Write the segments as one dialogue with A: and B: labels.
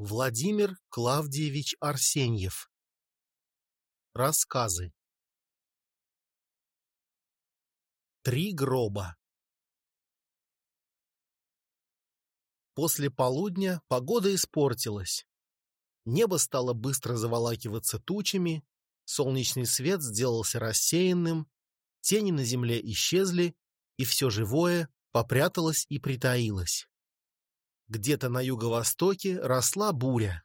A: Владимир Клавдиевич Арсеньев Рассказы Три гроба После полудня погода испортилась. Небо стало быстро заволакиваться тучами, солнечный свет сделался рассеянным, тени на земле исчезли, и все живое попряталось и притаилось. Где-то на юго-востоке росла буря.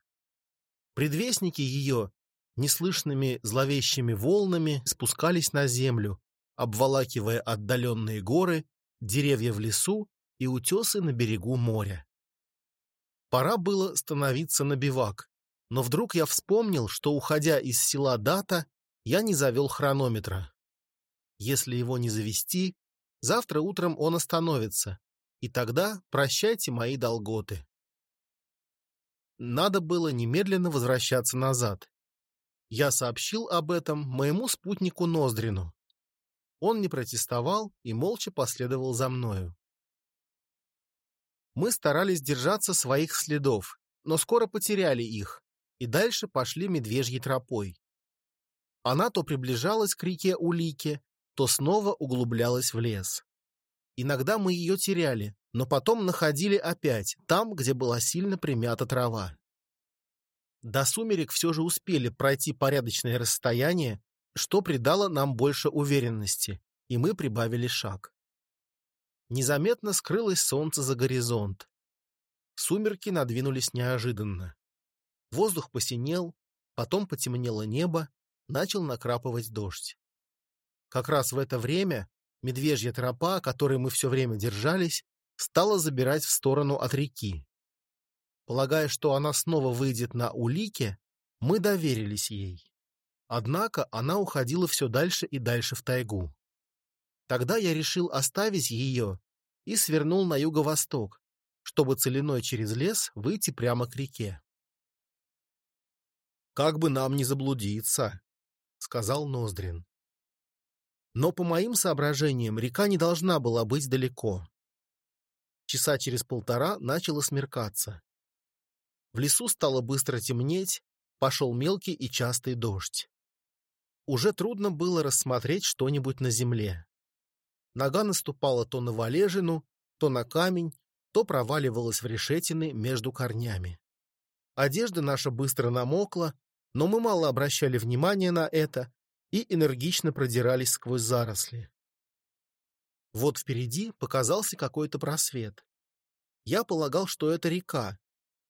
A: Предвестники ее неслышными зловещими волнами спускались на землю, обволакивая отдаленные горы, деревья в лесу и утесы на берегу моря. Пора было становиться на бивак, но вдруг я вспомнил, что, уходя из села Дата, я не завел хронометра. Если его не завести, завтра утром он остановится, и тогда прощайте мои долготы. Надо было немедленно возвращаться назад. Я сообщил об этом моему спутнику Ноздрину. Он не протестовал и молча последовал за мною. Мы старались держаться своих следов, но скоро потеряли их, и дальше пошли медвежьей тропой. Она то приближалась к реке Улике, то снова углублялась в лес. Иногда мы ее теряли, но потом находили опять, там, где была сильно примята трава. До сумерек все же успели пройти порядочное расстояние, что придало нам больше уверенности, и мы прибавили шаг. Незаметно скрылось солнце за горизонт. Сумерки надвинулись неожиданно. Воздух посинел, потом потемнело небо, начал накрапывать дождь. Как раз в это время медвежья тропа, которой мы все время держались, стала забирать в сторону от реки. Полагая, что она снова выйдет на улике, мы доверились ей. Однако она уходила все дальше и дальше в тайгу. Тогда я решил оставить ее и свернул на юго-восток, чтобы целиной через лес выйти прямо к реке. «Как бы нам не заблудиться», — сказал Ноздрин. Но по моим соображениям река не должна была быть далеко. Часа через полтора начало смеркаться. В лесу стало быстро темнеть, пошел мелкий и частый дождь. Уже трудно было рассмотреть что-нибудь на земле. Нога наступала то на валежину, то на камень, то проваливалась в решетины между корнями. Одежда наша быстро намокла, но мы мало обращали внимания на это и энергично продирались сквозь заросли. Вот впереди показался какой-то просвет. Я полагал, что это река,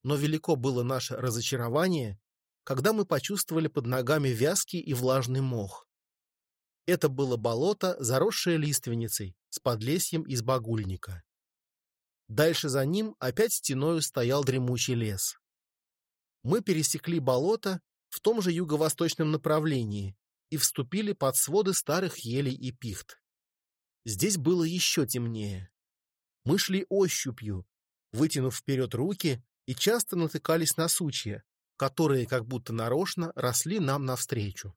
A: но велико было наше разочарование, когда мы почувствовали под ногами вязкий и влажный мох. Это было болото, заросшее лиственницей, с подлесьем из багульника. Дальше за ним опять стеною стоял дремучий лес. Мы пересекли болото в том же юго-восточном направлении и вступили под своды старых елей и пихт. Здесь было еще темнее. Мы шли ощупью, вытянув вперед руки, и часто натыкались на сучья, которые как будто нарочно росли нам навстречу.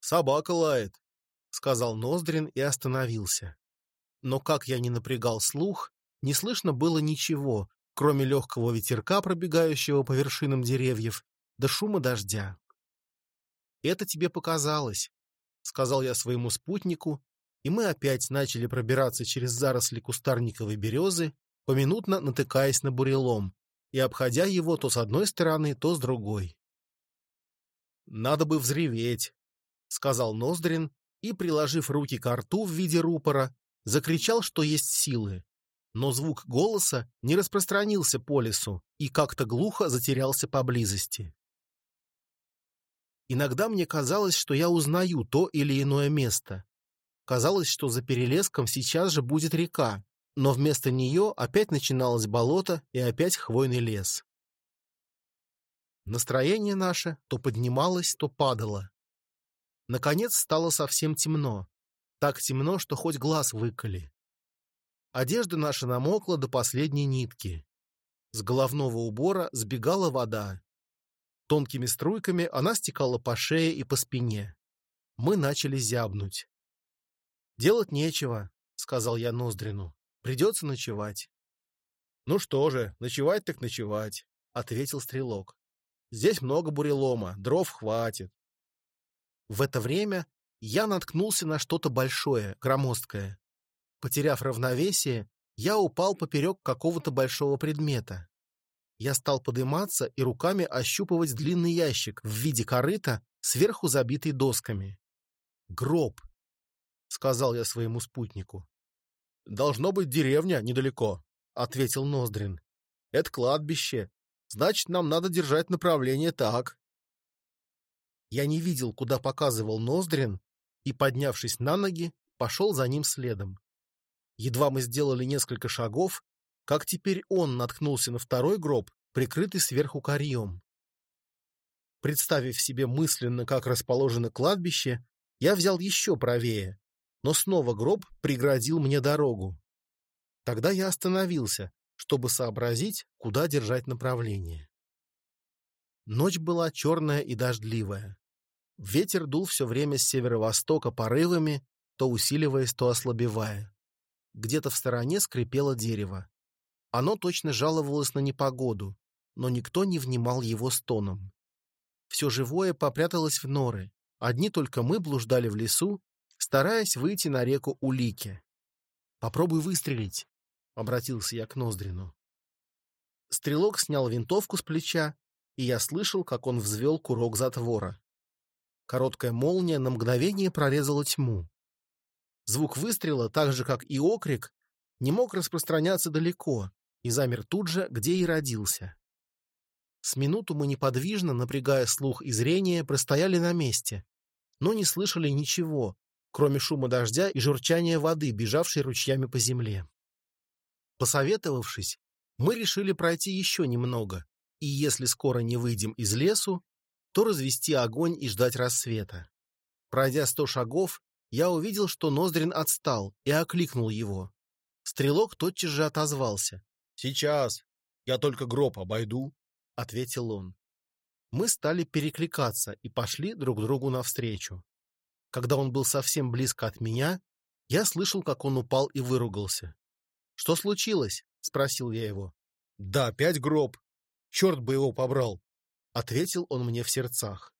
A: «Собака лает», — сказал Ноздрин и остановился. Но как я не напрягал слух, не слышно было ничего, кроме легкого ветерка, пробегающего по вершинам деревьев, до шума дождя. «Это тебе показалось», — сказал я своему спутнику, и мы опять начали пробираться через заросли кустарниковой березы, поминутно натыкаясь на бурелом и обходя его то с одной стороны, то с другой. «Надо бы взреветь», — сказал Ноздрин и, приложив руки к рту в виде рупора, закричал, что есть силы. Но звук голоса не распространился по лесу и как-то глухо затерялся поблизости. Иногда мне казалось, что я узнаю то или иное место. Казалось, что за перелеском сейчас же будет река, но вместо нее опять начиналось болото и опять хвойный лес. Настроение наше то поднималось, то падало. Наконец стало совсем темно. Так темно, что хоть глаз выколи. Одежда наша намокла до последней нитки. С головного убора сбегала вода, Тонкими струйками она стекала по шее и по спине. Мы начали зябнуть. «Делать нечего», — сказал я Ноздрину. «Придется ночевать». «Ну что же, ночевать так ночевать», ответил стрелок. Здесь много бурелома, дров хватит. В это время я наткнулся на что-то большое, громоздкое. Потеряв равновесие, я упал поперек какого-то большого предмета. Я стал подниматься и руками ощупывать длинный ящик в виде корыта, сверху забитый досками. «Гроб», — сказал я своему спутнику. «Должно быть деревня недалеко», — ответил Ноздрин. «Это кладбище. Значит, нам надо держать направление так». Я не видел, куда показывал Ноздрин, и, поднявшись на ноги, пошел за ним следом. Едва мы сделали несколько шагов, как теперь он наткнулся на второй гроб, прикрытый сверху корьем. Представив себе мысленно, как расположено кладбище, я взял еще правее, но снова гроб преградил мне дорогу. Тогда я остановился, чтобы сообразить, куда держать направление. Ночь была черная и дождливая. Ветер дул все время с северо-востока порывами, то усиливаясь, то ослабевая. Где-то в стороне скрипело дерево. Оно точно жаловалось на непогоду, но никто не внимал его стонам. Все живое попряталось в норы. Одни только мы блуждали в лесу, стараясь выйти на реку Улики. «Попробуй выстрелить», — обратился я к Ноздрину. Стрелок снял винтовку с плеча, и я слышал, как он взвел курок затвора. Короткая молния на мгновение прорезала тьму. Звук выстрела, так же как и окрик, не мог распространяться далеко и замер тут же, где и родился. С минуту мы неподвижно, напрягая слух и зрение, простояли на месте, но не слышали ничего, кроме шума дождя и журчания воды, бежавшей ручьями по земле. Посоветовавшись, мы решили пройти еще немного, и если скоро не выйдем из лесу, то развести огонь и ждать рассвета. Пройдя сто шагов, я увидел, что Ноздрин отстал, и окликнул его. Стрелок тотчас же отозвался. «Сейчас. Я только гроб обойду», — ответил он. Мы стали перекликаться и пошли друг другу навстречу. Когда он был совсем близко от меня, я слышал, как он упал и выругался. «Что случилось?» — спросил я его. «Да, опять гроб. Черт бы его побрал!» — ответил он мне в сердцах.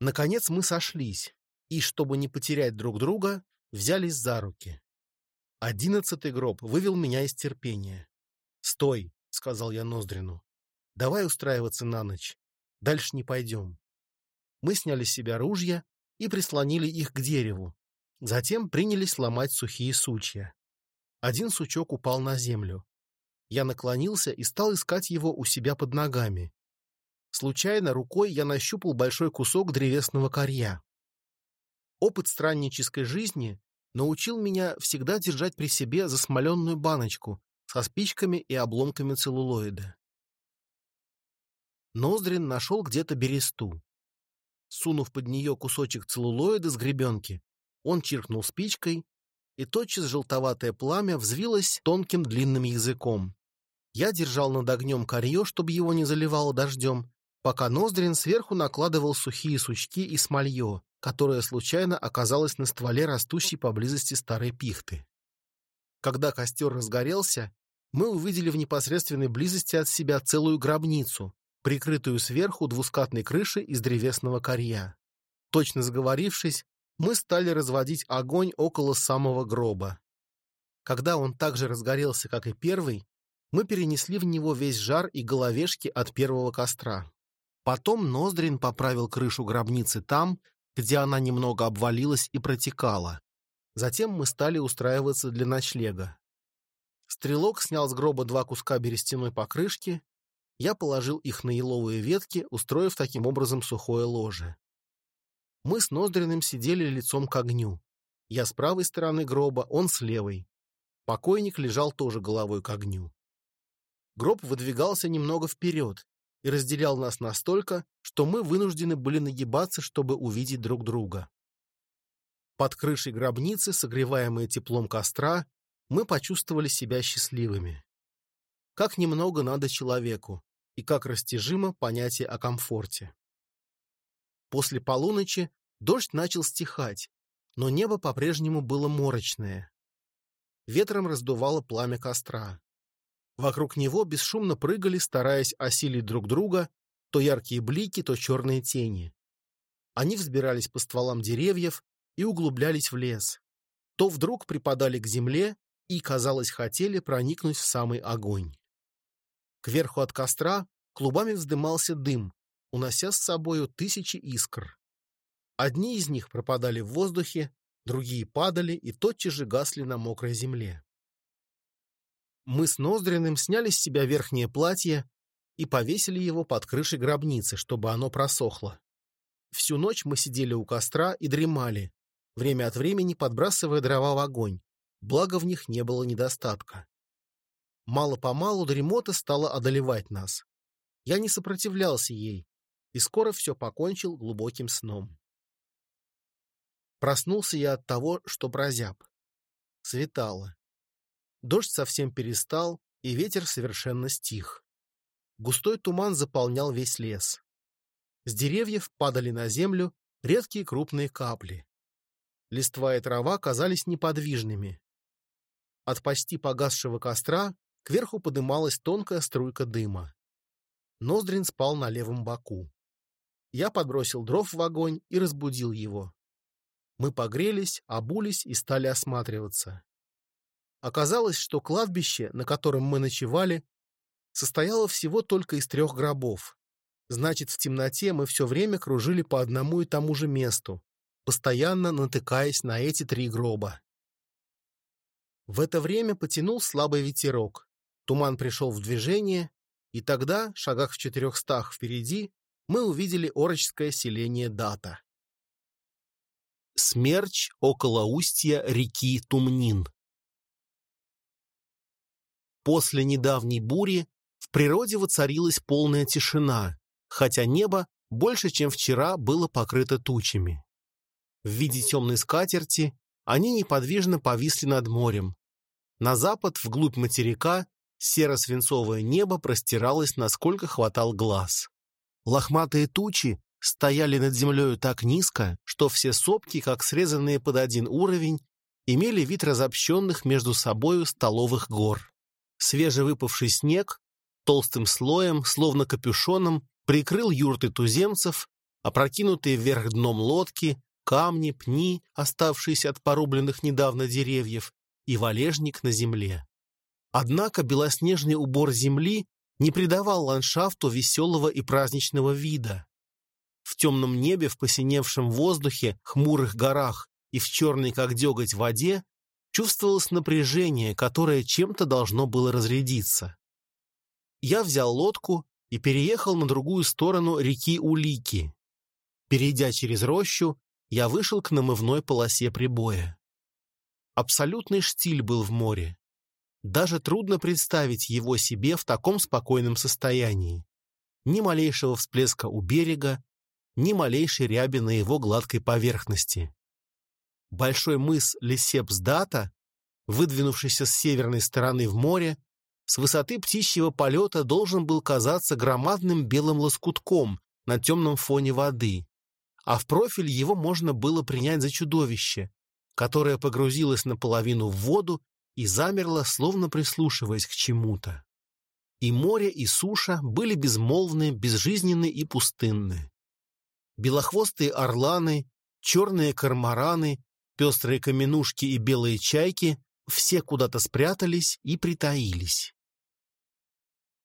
A: Наконец мы сошлись, и, чтобы не потерять друг друга, взялись за руки. Одиннадцатый гроб вывел меня из терпения. «Стой!» — сказал я Ноздрину. «Давай устраиваться на ночь. Дальше не пойдем». Мы сняли с себя ружья и прислонили их к дереву. Затем принялись ломать сухие сучья. Один сучок упал на землю. Я наклонился и стал искать его у себя под ногами. Случайно рукой я нащупал большой кусок древесного корья. Опыт страннической жизни научил меня всегда держать при себе засмоленную баночку со спичками и обломками целлулоида. Ноздрин нашел где-то бересту. Сунув под нее кусочек целлулоида с гребенки, он чиркнул спичкой, и тотчас желтоватое пламя взвилось тонким длинным языком. Я держал над огнем корье, чтобы его не заливало дождем, пока Ноздрин сверху накладывал сухие сучки и смолье, которое случайно оказалось на стволе растущей поблизости старой пихты. Когда костер разгорелся, мы увидели в непосредственной близости от себя целую гробницу, прикрытую сверху двускатной крышей из древесного корья. Точно сговорившись, мы стали разводить огонь около самого гроба. Когда он так же разгорелся, как и первый, мы перенесли в него весь жар и головешки от первого костра. Потом Ноздрин поправил крышу гробницы там, где она немного обвалилась и протекала. Затем мы стали устраиваться для ночлега. Стрелок снял с гроба два куска берестяной покрышки. Я положил их на еловые ветки, устроив таким образом сухое ложе. Мы с Ноздриным сидели лицом к огню. Я с правой стороны гроба, он с левой. Покойник лежал тоже головой к огню. Гроб выдвигался немного вперед, и разделял нас настолько, что мы вынуждены были нагибаться, чтобы увидеть друг друга. Под крышей гробницы, согреваемые теплом костра, мы почувствовали себя счастливыми. Как немного надо человеку, и как растяжимо понятие о комфорте. После полуночи дождь начал стихать, но небо по-прежнему было морочное. Ветром раздувало пламя костра. Вокруг него бесшумно прыгали, стараясь осилить друг друга, то яркие блики, то черные тени. Они взбирались по стволам деревьев и углублялись в лес. То вдруг припадали к земле и, казалось, хотели проникнуть в самый огонь. Кверху от костра клубами вздымался дым, унося с собою тысячи искр. Одни из них пропадали в воздухе, другие падали и тотчас же гасли на мокрой земле. Мы с Ноздриным сняли с себя верхнее платье и повесили его под крышей гробницы, чтобы оно просохло. Всю ночь мы сидели у костра и дремали, время от времени подбрасывая дрова в огонь, благо в них не было недостатка. Мало-помалу дремота стала одолевать нас. Я не сопротивлялся ей, и скоро все покончил глубоким сном. Проснулся я от того, что прозяб. Светало. Дождь совсем перестал, и ветер совершенно стих. Густой туман заполнял весь лес. С деревьев падали на землю редкие крупные капли. Листва и трава казались неподвижными. От почти погасшего костра кверху подымалась тонкая струйка дыма. Ноздрин спал на левом боку. Я подбросил дров в огонь и разбудил его. Мы погрелись, обулись и стали осматриваться. Оказалось, что кладбище, на котором мы ночевали, состояло всего только из трех гробов. Значит, в темноте мы все время кружили по одному и тому же месту, постоянно натыкаясь на эти три гроба. В это время потянул слабый ветерок. Туман пришел в движение, и тогда, шагах в четырехстах впереди, мы увидели орочское селение Дата. Смерч около устья реки Тумнин. После недавней бури в природе воцарилась полная тишина, хотя небо больше, чем вчера, было покрыто тучами. В виде темной скатерти они неподвижно повисли над морем. На запад, вглубь материка, серо-свинцовое небо простиралось, насколько хватал глаз. Лохматые тучи стояли над землею так низко, что все сопки, как срезанные под один уровень, имели вид разобщенных между собою столовых гор. Свежевыпавший снег толстым слоем, словно капюшоном, прикрыл юрты туземцев, опрокинутые вверх дном лодки, камни, пни, оставшиеся от порубленных недавно деревьев, и валежник на земле. Однако белоснежный убор земли не придавал ландшафту веселого и праздничного вида. В темном небе, в посиневшем воздухе, хмурых горах и в черной, как деготь, воде чувствовалось напряжение, которое чем-то должно было разрядиться. Я взял лодку и переехал на другую сторону реки Улики. Перейдя через рощу, я вышел к намывной полосе прибоя. Абсолютный штиль был в море. Даже трудно представить его себе в таком спокойном состоянии. Ни малейшего всплеска у берега, ни малейшей ряби на его гладкой поверхности. Большой мыс Лисепсдата, выдвинувшийся с северной стороны в море, с высоты птичьего полета должен был казаться громадным белым лоскутком на темном фоне воды, а в профиль его можно было принять за чудовище, которое погрузилось наполовину в воду и замерло, словно прислушиваясь к чему-то. И море, и суша были безмолвны, безжизненны и пустынны. Белохвостые орланы, черные кармараны, пестрые каменушки и белые чайки все куда-то спрятались и притаились.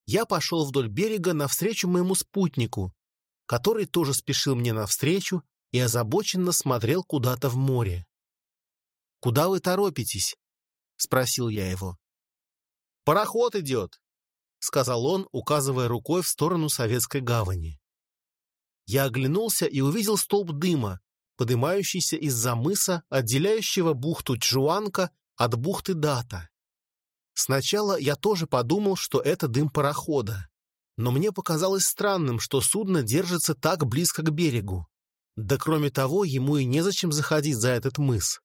A: Я пошел вдоль берега навстречу моему спутнику, который тоже спешил мне навстречу и озабоченно смотрел куда-то в море. «Куда вы торопитесь?» — спросил я его. «Пароход идет», — сказал он, указывая рукой в сторону Советской гавани. Я оглянулся и увидел столб дыма, поднимающийся из-за мыса, отделяющего бухту Чжуанка от бухты Дата. Сначала я тоже подумал, что это дым парохода, но мне показалось странным, что судно держится так близко к берегу. Да кроме того, ему и незачем заходить за этот мыс.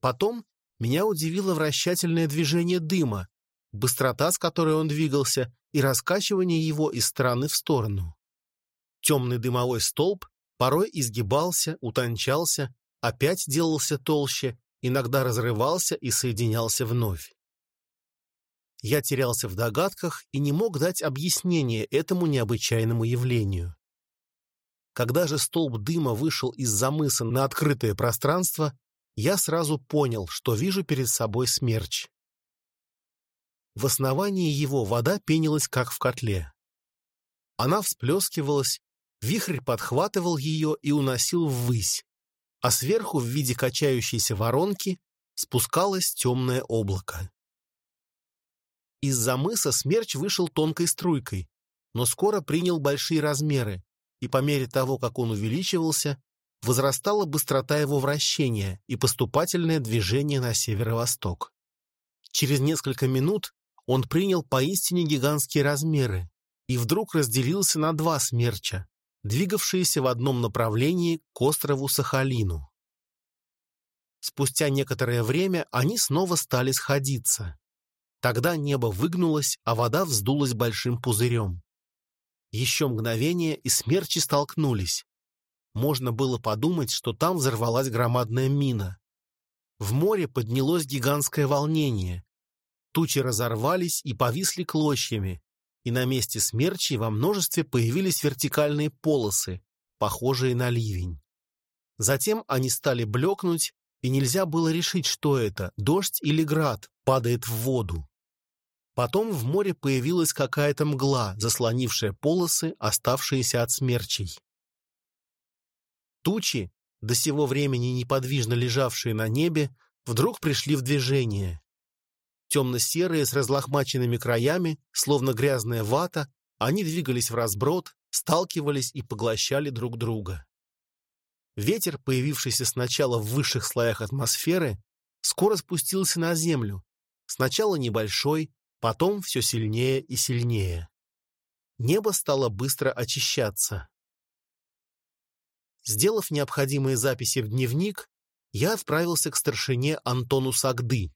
A: Потом меня удивило вращательное движение дыма, быстрота, с которой он двигался, и раскачивание его из стороны в сторону. Темный дымовой столб порой изгибался, утончался, опять делался толще, иногда разрывался и соединялся вновь. Я терялся в догадках и не мог дать объяснение этому необычайному явлению. Когда же столб дыма вышел из-за мыса на открытое пространство, я сразу понял, что вижу перед собой смерч. В основании его вода пенилась, как в котле. Она всплескивалась, вихрь подхватывал ее и уносил ввысь, а сверху в виде качающейся воронки спускалось темное облако. Из-за мыса смерч вышел тонкой струйкой, но скоро принял большие размеры, и по мере того, как он увеличивался, возрастала быстрота его вращения и поступательное движение на северо-восток. Через несколько минут он принял поистине гигантские размеры и вдруг разделился на два смерча, двигавшиеся в одном направлении к острову Сахалину. Спустя некоторое время они снова стали сходиться. Тогда небо выгнулось, а вода вздулась большим пузырем. Еще мгновение, и смерчи столкнулись. Можно было подумать, что там взорвалась громадная мина. В море поднялось гигантское волнение. Тучи разорвались и повисли клочьями, и на месте смерчей во множестве появились вертикальные полосы, похожие на ливень. Затем они стали блекнуть, и нельзя было решить, что это, дождь или град, падает в воду. Потом в море появилась какая-то мгла, заслонившая полосы, оставшиеся от смерчей. Тучи, до сего времени неподвижно лежавшие на небе, вдруг пришли в движение. Темно-серые с разлохмаченными краями, словно грязная вата, они двигались в разброд, сталкивались и поглощали друг друга. Ветер, появившийся сначала в высших слоях атмосферы, скоро спустился на землю, сначала небольшой, потом все сильнее и сильнее. Небо стало быстро очищаться. Сделав необходимые записи в дневник, я отправился к старшине Антону Сагды.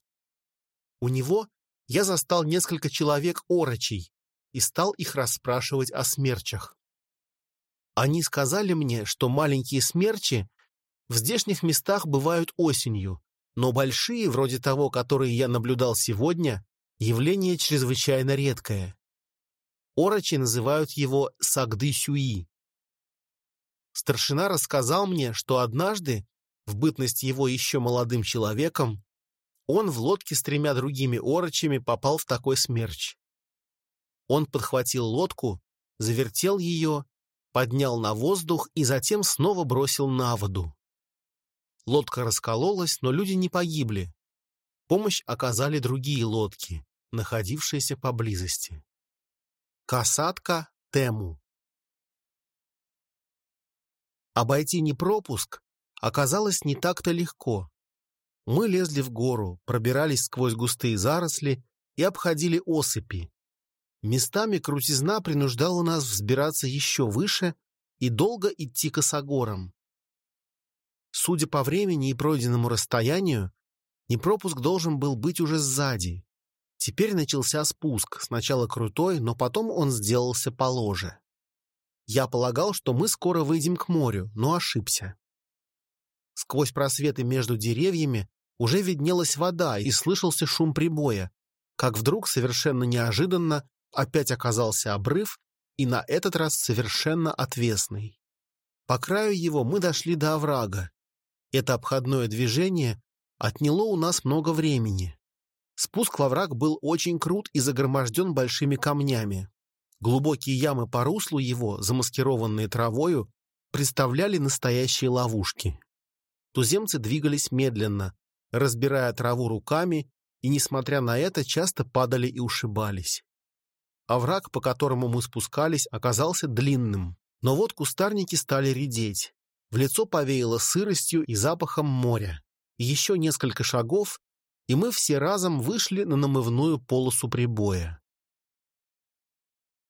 A: У него я застал несколько человек орочей и стал их расспрашивать о смерчах. Они сказали мне, что маленькие смерчи в здешних местах бывают осенью, но большие, вроде того, которые я наблюдал сегодня, Явление чрезвычайно редкое. Орочи называют его Сагды-Сюи. Старшина рассказал мне, что однажды, в бытность его еще молодым человеком, он в лодке с тремя другими орочами попал в такой смерч. Он подхватил лодку, завертел ее, поднял на воздух и затем снова бросил на воду. Лодка раскололась, но люди не погибли. Помощь оказали другие лодки, находившиеся поблизости. Касатка Тему Обойти непропуск оказалось не так-то легко. Мы лезли в гору, пробирались сквозь густые заросли и обходили осыпи. Местами крутизна принуждала нас взбираться еще выше и долго идти косогором. Судя по времени и пройденному расстоянию, Непропуск должен был быть уже сзади. Теперь начался спуск, сначала крутой, но потом он сделался положе. Я полагал, что мы скоро выйдем к морю, но ошибся. Сквозь просветы между деревьями уже виднелась вода и слышался шум прибоя, как вдруг совершенно неожиданно опять оказался обрыв, и на этот раз совершенно отвесный. По краю его мы дошли до оврага. Это обходное движение отняло у нас много времени. Спуск во враг был очень крут и загроможден большими камнями. Глубокие ямы по руслу его, замаскированные травою, представляли настоящие ловушки. Туземцы двигались медленно, разбирая траву руками, и, несмотря на это, часто падали и ушибались. Овраг, по которому мы спускались, оказался длинным, но вот кустарники стали редеть. В лицо повеяло сыростью и запахом моря. Еще несколько шагов, и мы все разом вышли на намывную полосу прибоя.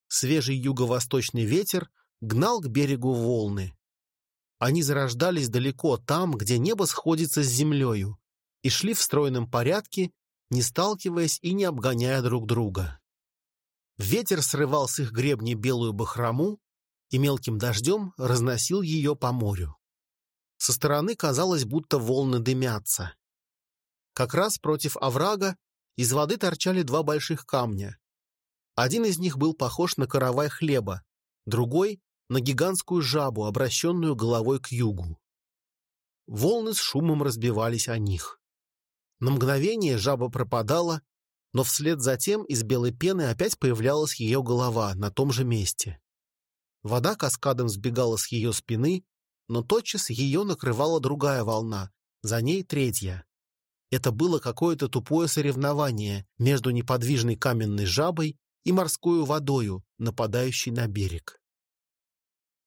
A: Свежий юго-восточный ветер гнал к берегу волны. Они зарождались далеко там, где небо сходится с землею, и шли в стройном порядке, не сталкиваясь и не обгоняя друг друга. Ветер срывал с их гребней белую бахрому и мелким дождем разносил ее по морю. Со стороны казалось, будто волны дымятся. Как раз против оврага Из воды торчали два больших камня. Один из них был похож на каравай хлеба, другой — на гигантскую жабу, обращенную головой к югу. Волны с шумом разбивались о них. На мгновение жаба пропадала, но вслед за тем из белой пены опять появлялась ее голова на том же месте. Вода каскадом сбегала с ее спины, но тотчас ее накрывала другая волна, за ней третья. Это было какое-то тупое соревнование между неподвижной каменной жабой и морской водою, нападающей на берег.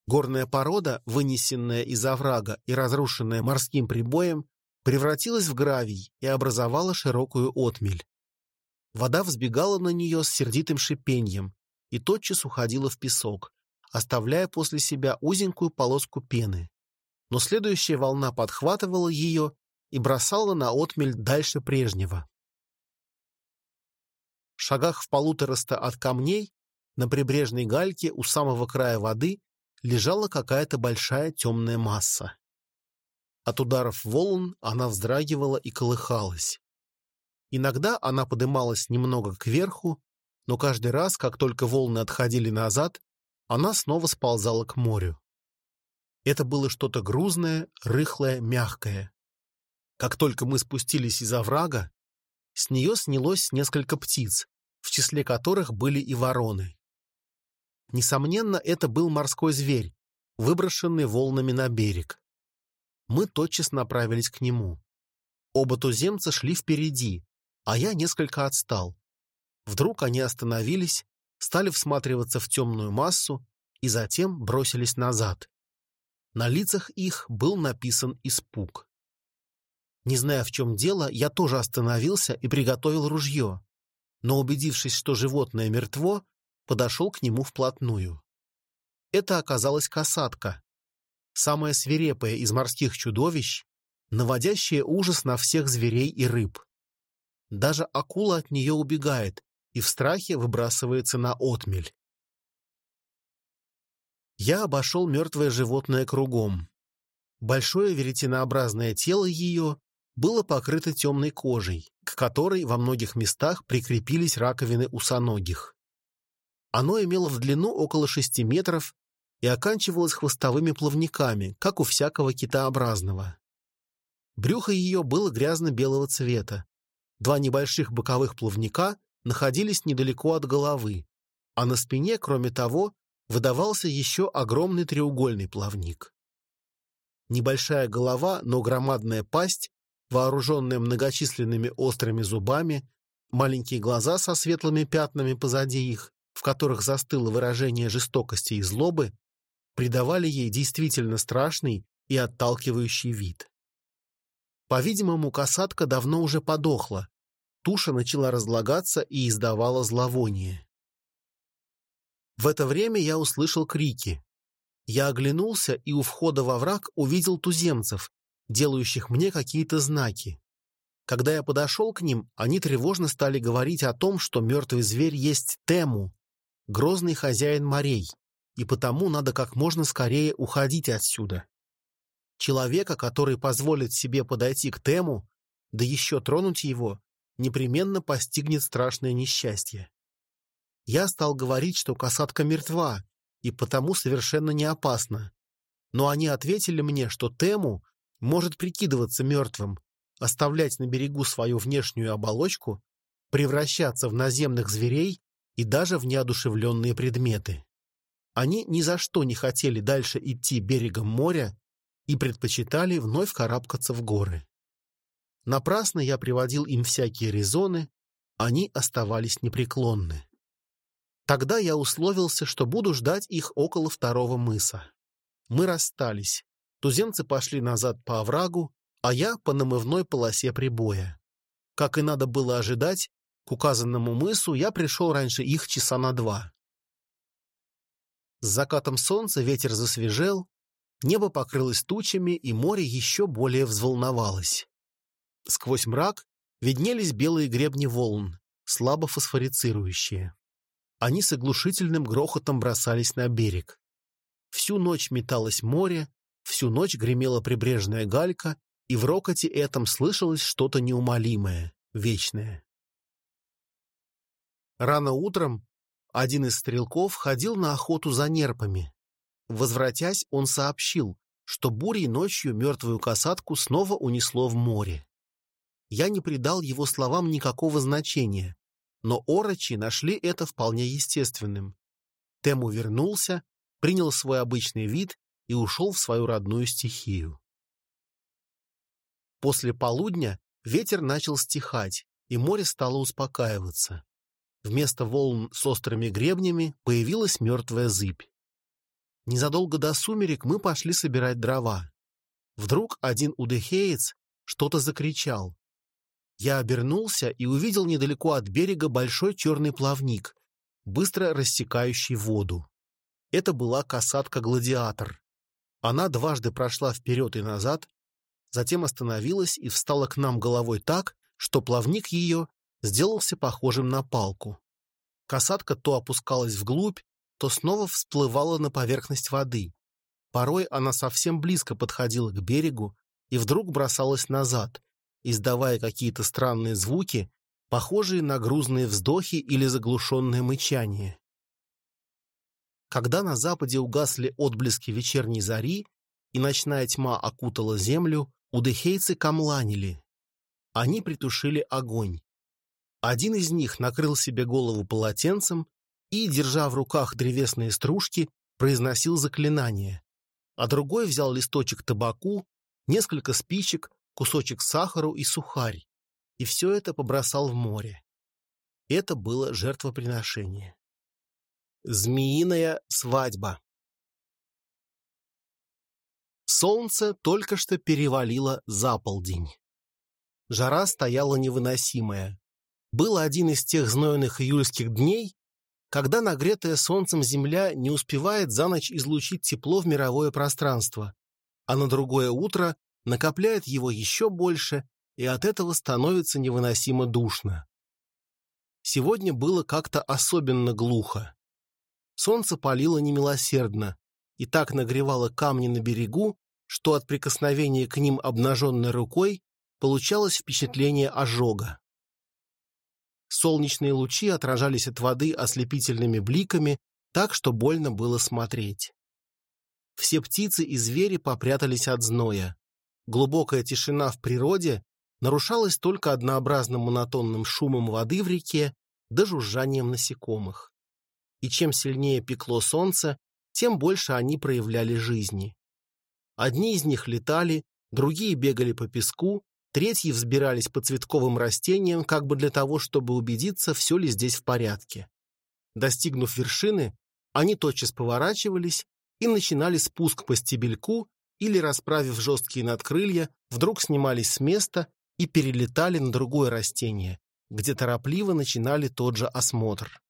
A: Горная порода, вынесенная из оврага и разрушенная морским прибоем, превратилась в гравий и образовала широкую отмель. Вода взбегала на нее с сердитым шипением и тотчас уходила в песок, оставляя после себя узенькую полоску пены. Но следующая волна подхватывала ее и бросала на отмель дальше прежнего. В шагах в полутораста от камней на прибрежной гальке у самого края воды лежала какая-то большая темная масса. От ударов волн она вздрагивала и колыхалась. Иногда она подымалась немного кверху, но каждый раз, как только волны отходили назад, она снова сползала к морю. Это было что-то грузное, рыхлое, мягкое. Как только мы спустились из оврага, с нее снялось несколько птиц, в числе которых были и вороны. Несомненно, это был морской зверь, выброшенный волнами на берег. Мы тотчас направились к нему. Оба туземца шли впереди, а я несколько отстал. Вдруг они остановились, стали всматриваться в темную массу и затем бросились назад. На лицах их был написан испуг. Не зная, в чем дело, я тоже остановился и приготовил ружье, но, убедившись, что животное мертво, подошел к нему вплотную. Это оказалась касатка, самая свирепая из морских чудовищ, наводящая ужас на всех зверей и рыб. Даже акула от нее убегает и в страхе выбрасывается на отмель. Я обошел мертвое животное кругом. Большое веретенообразное тело ее было покрыто темной кожей, к которой во многих местах прикрепились раковины усоногих. Оно имело в длину около шести метров и оканчивалось хвостовыми плавниками, как у всякого китообразного. Брюхо ее было грязно-белого цвета. Два небольших боковых плавника находились недалеко от головы, а на спине, кроме того, выдавался еще огромный треугольный плавник. Небольшая голова, но громадная пасть вооруженная многочисленными острыми зубами, маленькие глаза со светлыми пятнами позади их, в которых застыло выражение жестокости и злобы, придавали ей действительно страшный и отталкивающий вид. По-видимому, касатка давно уже подохла, туша начала разлагаться и издавала зловоние. В это время я услышал крики. Я оглянулся и у входа во враг увидел туземцев, делающих мне какие-то знаки. Когда я подошел к ним, они тревожно стали говорить о том, что мертвый зверь есть Тему, грозный хозяин морей, и потому надо как можно скорее уходить отсюда. Человека, который позволит себе подойти к Тему, да еще тронуть его, непременно постигнет страшное несчастье. Я стал говорить, что касатка мертва, и потому совершенно не опасна. Но они ответили мне, что Тему может прикидываться мертвым, оставлять на берегу свою внешнюю оболочку, превращаться в наземных зверей и даже в неодушевленные предметы. Они ни за что не хотели дальше идти берегом моря и предпочитали вновь карабкаться в горы. Напрасно я приводил им всякие резоны, они оставались непреклонны. Тогда я условился, что буду ждать их около второго мыса. Мы расстались, Туземцы пошли назад по оврагу, а я по намывной полосе прибоя. Как и надо было ожидать, к указанному мысу я пришел раньше их часа на два. С закатом солнца ветер засвежел, небо покрылось тучами, и море еще более взволновалось. Сквозь мрак виднелись белые гребни волн, слабо фосфорицирующие. Они с оглушительным грохотом бросались на берег. Всю ночь металось море, Всю ночь гремела прибрежная галька, и в рокоте этом слышалось что-то неумолимое, вечное. Рано утром один из стрелков ходил на охоту за нерпами. Возвратясь, он сообщил, что бурей ночью мертвую касатку снова унесло в море. Я не придал его словам никакого значения, но орочи нашли это вполне естественным. Тему вернулся, принял свой обычный вид и ушел в свою родную стихию. После полудня ветер начал стихать, и море стало успокаиваться. Вместо волн с острыми гребнями появилась мертвая зыбь. Незадолго до сумерек мы пошли собирать дрова. Вдруг один удыхеец что-то закричал. Я обернулся и увидел недалеко от берега большой черный плавник, быстро рассекающий воду. Это была касатка-гладиатор. Она дважды прошла вперед и назад, затем остановилась и встала к нам головой так, что плавник ее сделался похожим на палку. Касатка то опускалась вглубь, то снова всплывала на поверхность воды. Порой она совсем близко подходила к берегу и вдруг бросалась назад, издавая какие-то странные звуки, похожие на грузные вздохи или заглушенное мычание. Когда на западе угасли отблески вечерней зари и ночная тьма окутала землю, удыхейцы камланили. Они притушили огонь. Один из них накрыл себе голову полотенцем и, держа в руках древесные стружки, произносил заклинание, а другой взял листочек табаку, несколько спичек, кусочек сахару и сухарь, и все это побросал в море. Это было жертвоприношение. Змеиная свадьба Солнце только что перевалило за полдень. Жара стояла невыносимая. Был один из тех знойных июльских дней, когда нагретая солнцем земля не успевает за ночь излучить тепло в мировое пространство, а на другое утро накопляет его еще больше, и от этого становится невыносимо душно. Сегодня было как-то особенно глухо. Солнце палило немилосердно и так нагревало камни на берегу, что от прикосновения к ним обнаженной рукой получалось впечатление ожога. Солнечные лучи отражались от воды ослепительными бликами, так что больно было смотреть. Все птицы и звери попрятались от зноя. Глубокая тишина в природе нарушалась только однообразным монотонным шумом воды в реке да жужжанием насекомых и чем сильнее пекло солнце, тем больше они проявляли жизни. Одни из них летали, другие бегали по песку, третьи взбирались по цветковым растениям, как бы для того, чтобы убедиться, все ли здесь в порядке. Достигнув вершины, они тотчас поворачивались и начинали спуск по стебельку или, расправив жесткие надкрылья, вдруг снимались с места и перелетали на другое растение, где торопливо начинали тот же осмотр.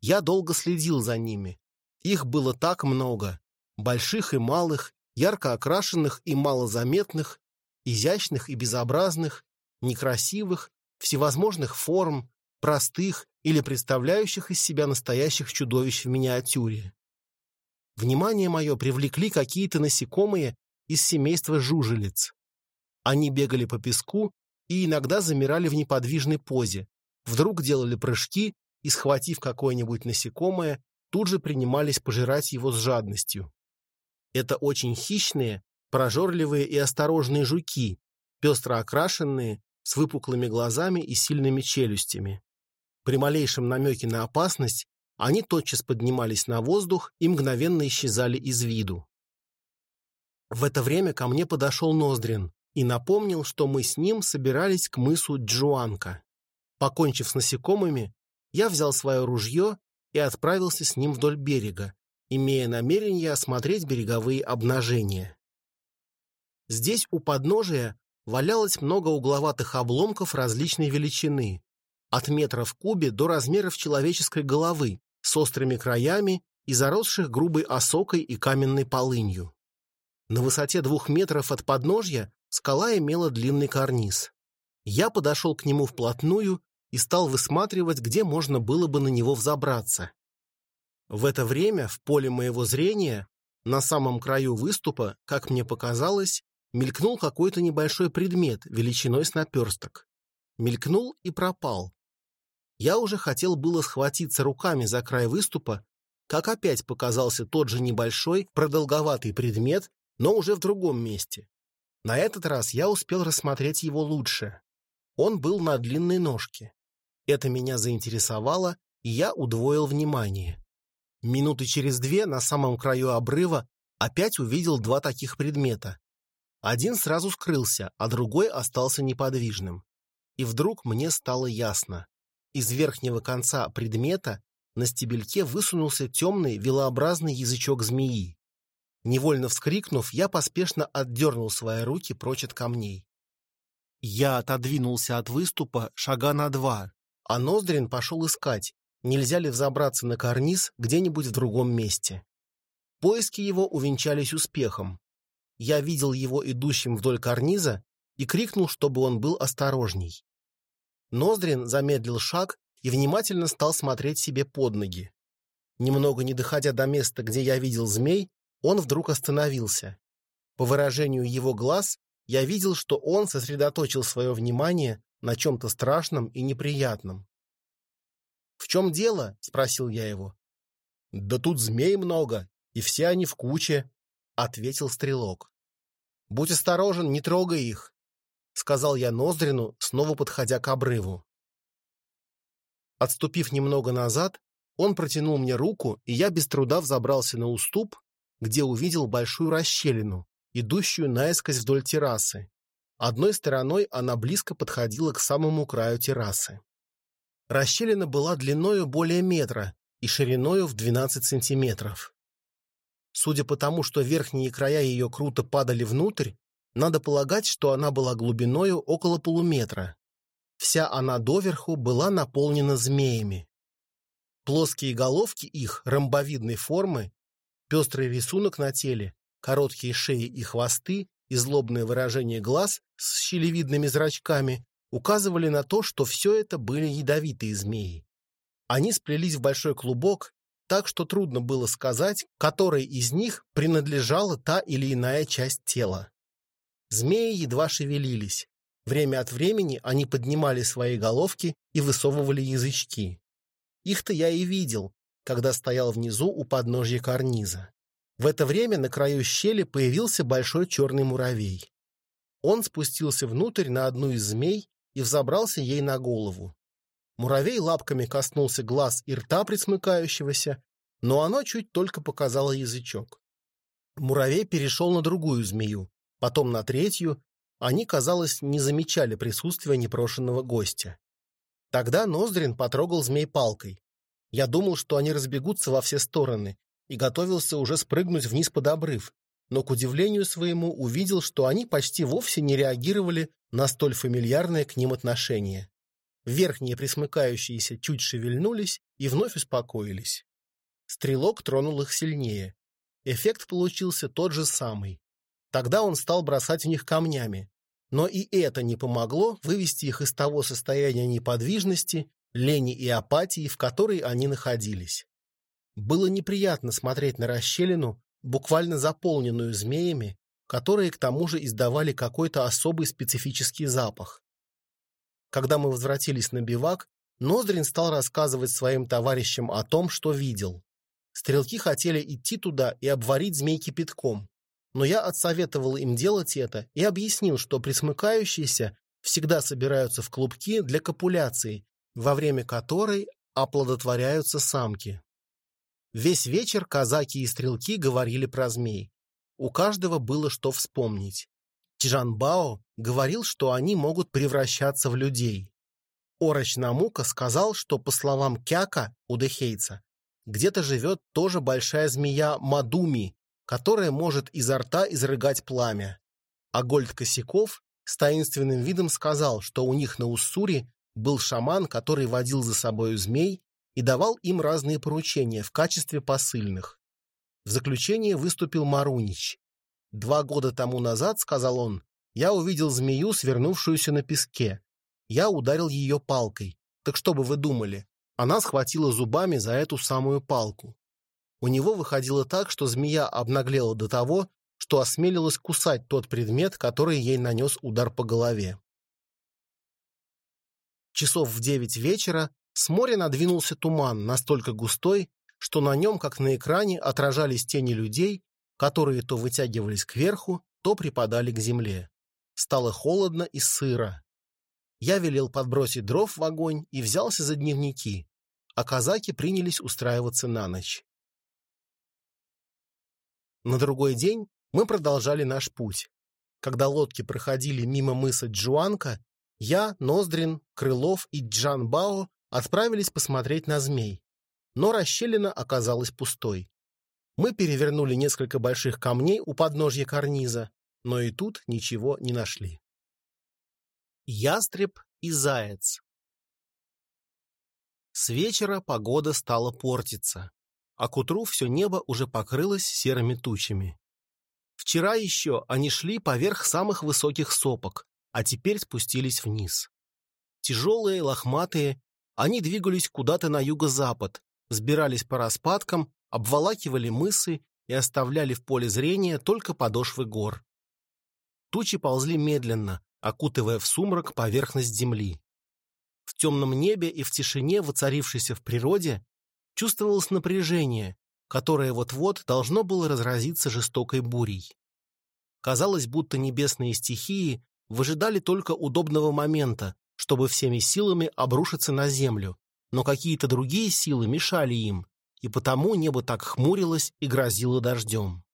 A: Я долго следил за ними. Их было так много. Больших и малых, ярко окрашенных и малозаметных, изящных и безобразных, некрасивых, всевозможных форм, простых или представляющих из себя настоящих чудовищ в миниатюре. Внимание мое привлекли какие-то насекомые из семейства жужелиц. Они бегали по песку и иногда замирали в неподвижной позе, вдруг делали прыжки и, схватив какое-нибудь насекомое, тут же принимались пожирать его с жадностью. Это очень хищные, прожорливые и осторожные жуки, пестро окрашенные, с выпуклыми глазами и сильными челюстями. При малейшем намеке на опасность они тотчас поднимались на воздух и мгновенно исчезали из виду. В это время ко мне подошел Ноздрин и напомнил, что мы с ним собирались к мысу Джуанка. Покончив с насекомыми, я взял свое ружье и отправился с ним вдоль берега, имея намерение осмотреть береговые обнажения. Здесь у подножия валялось много угловатых обломков различной величины, от метра в кубе до размеров человеческой головы, с острыми краями и заросших грубой осокой и каменной полынью. На высоте двух метров от подножья скала имела длинный карниз. Я подошел к нему вплотную и стал высматривать, где можно было бы на него взобраться. В это время в поле моего зрения, на самом краю выступа, как мне показалось, мелькнул какой-то небольшой предмет величиной с наперсток. Мелькнул и пропал. Я уже хотел было схватиться руками за край выступа, как опять показался тот же небольшой, продолговатый предмет, но уже в другом месте. На этот раз я успел рассмотреть его лучше. Он был на длинной ножке. Это меня заинтересовало, и я удвоил внимание. Минуты через две на самом краю обрыва опять увидел два таких предмета. Один сразу скрылся, а другой остался неподвижным. И вдруг мне стало ясно. Из верхнего конца предмета на стебельке высунулся темный велообразный язычок змеи. Невольно вскрикнув, я поспешно отдернул свои руки прочь от камней. Я отодвинулся от выступа шага на два, а Ноздрин пошел искать, нельзя ли взобраться на карниз где-нибудь в другом месте. Поиски его увенчались успехом. Я видел его идущим вдоль карниза и крикнул, чтобы он был осторожней. Ноздрин замедлил шаг и внимательно стал смотреть себе под ноги. Немного не доходя до места, где я видел змей, он вдруг остановился. По выражению его глаз я видел, что он сосредоточил свое внимание на чем-то страшном и неприятном. «В чем дело?» — спросил я его. «Да тут змей много, и все они в куче», — ответил стрелок. «Будь осторожен, не трогай их», — сказал я Ноздрину, снова подходя к обрыву. Отступив немного назад, он протянул мне руку, и я без труда взобрался на уступ, где увидел большую расщелину, идущую наискось вдоль террасы. Одной стороной она близко подходила к самому краю террасы. Расщелина была длиною более метра и шириною в 12 сантиметров. Судя по тому, что верхние края ее круто падали внутрь, надо полагать, что она была глубиною около полуметра. Вся она доверху была наполнена змеями. Плоские головки их ромбовидной формы, пестрый рисунок на теле, короткие шеи и хвосты и злобное выражение глаз с щелевидными зрачками указывали на то, что все это были ядовитые змеи. Они сплелись в большой клубок, так что трудно было сказать, которой из них принадлежала та или иная часть тела. Змеи едва шевелились, Время от времени они поднимали свои головки и высовывали язычки. Их-то я и видел, когда стоял внизу у подножья карниза. В это время на краю щели появился большой черный муравей. Он спустился внутрь на одну из змей и взобрался ей на голову. Муравей лапками коснулся глаз и рта присмыкающегося, но оно чуть только показало язычок. Муравей перешел на другую змею, потом на третью они, казалось, не замечали присутствия непрошенного гостя. Тогда Ноздрин потрогал змей палкой. Я думал, что они разбегутся во все стороны, и готовился уже спрыгнуть вниз под обрыв, но, к удивлению своему, увидел, что они почти вовсе не реагировали на столь фамильярное к ним отношение. Верхние присмыкающиеся чуть шевельнулись и вновь успокоились. Стрелок тронул их сильнее. Эффект получился тот же самый. Тогда он стал бросать в них камнями. Но и это не помогло вывести их из того состояния неподвижности, лени и апатии, в которой они находились. Было неприятно смотреть на расщелину, буквально заполненную змеями, которые к тому же издавали какой-то особый специфический запах. Когда мы возвратились на бивак, Ноздрин стал рассказывать своим товарищам о том, что видел. Стрелки хотели идти туда и обварить змей кипятком, но я отсоветовал им делать это и объяснил, что присмыкающиеся всегда собираются в клубки для копуляции, во время которой оплодотворяются самки. Весь вечер казаки и стрелки говорили про змей. У каждого было что вспомнить. Чжанбао говорил, что они могут превращаться в людей. Ороч Намука сказал, что, по словам Кяка, удыхейца, где-то живет тоже большая змея Мадуми, которая может изо рта изрыгать пламя. А Гольд Косяков с таинственным видом сказал, что у них на Уссури был шаман, который водил за собою змей и давал им разные поручения в качестве посыльных. В заключение выступил Марунич. «Два года тому назад, — сказал он, — я увидел змею, свернувшуюся на песке. Я ударил ее палкой. Так что бы вы думали? Она схватила зубами за эту самую палку. У него выходило так, что змея обнаглела до того, что осмелилась кусать тот предмет, который ей нанес удар по голове. Часов в девять вечера С моря надвинулся туман, настолько густой, что на нем, как на экране, отражались тени людей, которые то вытягивались кверху, то припадали к земле. Стало холодно и сыро. Я велел подбросить дров в огонь и взялся за дневники, а казаки принялись устраиваться на ночь. На другой день мы продолжали наш путь. Когда лодки проходили мимо мыса Джуанка, я, Ноздрин, Крылов и Джан Бао отправились посмотреть на змей. Но расщелина оказалась пустой. Мы перевернули несколько больших камней у подножья карниза, но и тут ничего не нашли. Ястреб и заяц С вечера погода стала портиться, а к утру все небо уже покрылось серыми тучами. Вчера еще они шли поверх самых высоких сопок, а теперь спустились вниз. Тяжелые, лохматые, они двигались куда-то на юго-запад, взбирались по распадкам, обволакивали мысы и оставляли в поле зрения только подошвы гор. Тучи ползли медленно, окутывая в сумрак поверхность земли. В темном небе и в тишине, воцарившейся в природе, чувствовалось напряжение, которое вот-вот должно было разразиться жестокой бурей. Казалось, будто небесные стихии выжидали только удобного момента, чтобы всеми силами обрушиться на землю, но какие-то другие силы мешали им, и потому небо так хмурилось и грозило дождем.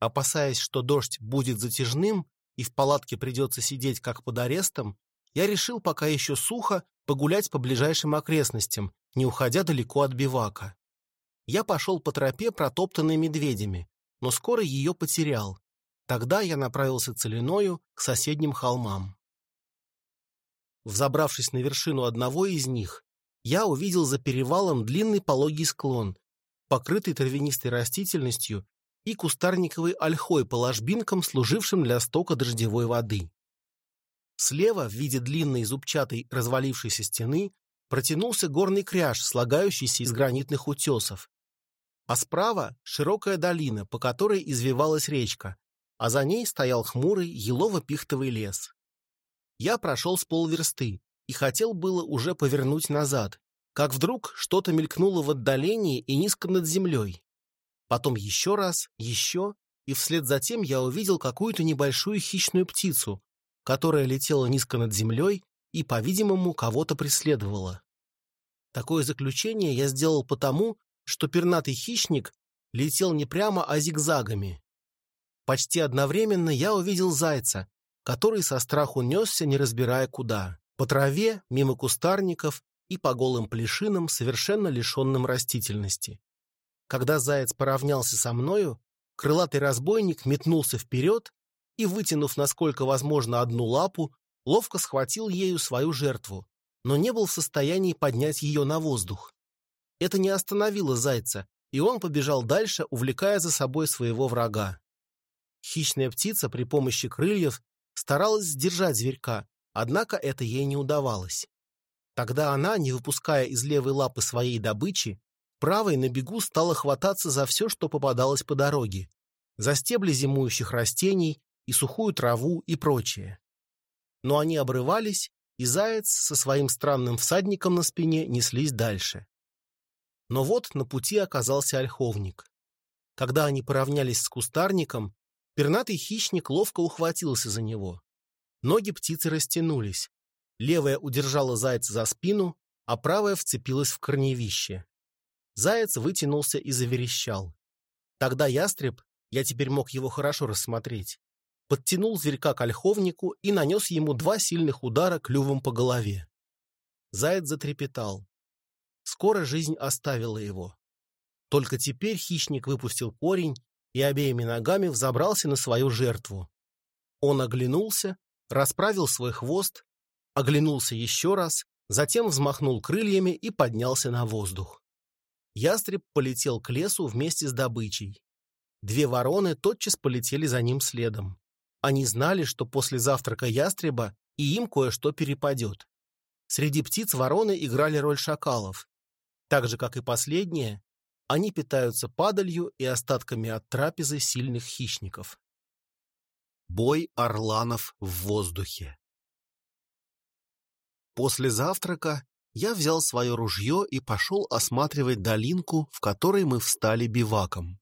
A: Опасаясь, что дождь будет затяжным и в палатке придется сидеть как под арестом, я решил, пока еще сухо, погулять по ближайшим окрестностям, не уходя далеко от бивака. Я пошел по тропе, протоптанной медведями, но скоро ее потерял. Тогда я направился целиною к соседним холмам. Взобравшись на вершину одного из них, я увидел за перевалом длинный пологий склон, покрытый травянистой растительностью и кустарниковой ольхой по ложбинкам, служившим для стока дождевой воды. Слева, в виде длинной зубчатой развалившейся стены, протянулся горный кряж, слагающийся из гранитных утесов. А справа — широкая долина, по которой извивалась речка, а за ней стоял хмурый елово-пихтовый лес. Я прошел с полверсты и хотел было уже повернуть назад, как вдруг что-то мелькнуло в отдалении и низко над землей. Потом еще раз, еще, и вслед за тем я увидел какую-то небольшую хищную птицу, которая летела низко над землей и, по-видимому, кого-то преследовала. Такое заключение я сделал потому, что пернатый хищник летел не прямо, а зигзагами. Почти одновременно я увидел зайца, который со страху несся, не разбирая куда. По траве, мимо кустарников и по голым плешинам, совершенно лишенным растительности. Когда заяц поравнялся со мною, крылатый разбойник метнулся вперед и, вытянув насколько возможно одну лапу, ловко схватил ею свою жертву, но не был в состоянии поднять ее на воздух. Это не остановило зайца, и он побежал дальше, увлекая за собой своего врага. Хищная птица при помощи крыльев старалась сдержать зверька, однако это ей не удавалось. Тогда она, не выпуская из левой лапы своей добычи, правой на бегу стала хвататься за все, что попадалось по дороге, за стебли зимующих растений и сухую траву и прочее. Но они обрывались, и заяц со своим странным всадником на спине неслись дальше. Но вот на пути оказался ольховник. Когда они поравнялись с кустарником, пернатый хищник ловко ухватился за него. Ноги птицы растянулись. Левая удержала зайца за спину, а правая вцепилась в корневище. Заяц вытянулся и заверещал. Тогда ястреб, я теперь мог его хорошо рассмотреть, подтянул зверька к ольховнику и нанес ему два сильных удара клювом по голове. Заяц затрепетал. Скоро жизнь оставила его. Только теперь хищник выпустил корень и обеими ногами взобрался на свою жертву. Он оглянулся, расправил свой хвост, оглянулся еще раз, затем взмахнул крыльями и поднялся на воздух. Ястреб полетел к лесу вместе с добычей. Две вороны тотчас полетели за ним следом. Они знали, что после завтрака ястреба и им кое-что перепадет. Среди птиц вороны играли роль шакалов. Так же, как и последние, они питаются падалью и остатками от трапезы сильных хищников. Бой орланов в воздухе После завтрака я взял свое ружье и пошел осматривать долинку, в которой мы встали биваком.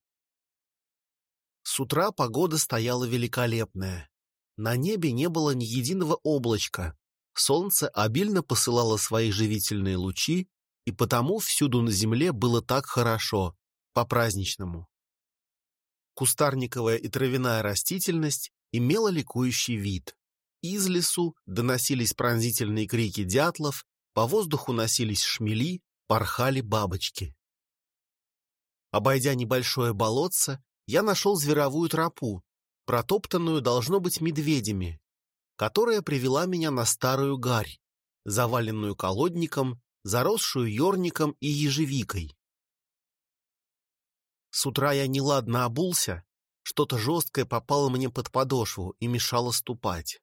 A: С утра погода стояла великолепная. На небе не было ни единого облачка. Солнце обильно посылало свои живительные лучи, и потому всюду на земле было так хорошо, по-праздничному. Кустарниковая и травяная растительность имела ликующий вид. Из лесу доносились пронзительные крики дятлов, по воздуху носились шмели, порхали бабочки. Обойдя небольшое болотце, я нашел зверовую тропу, протоптанную, должно быть, медведями, которая привела меня на старую гарь, заваленную колодником, заросшую ерником и ежевикой. С утра я неладно обулся, что-то жесткое попало мне под подошву и мешало ступать.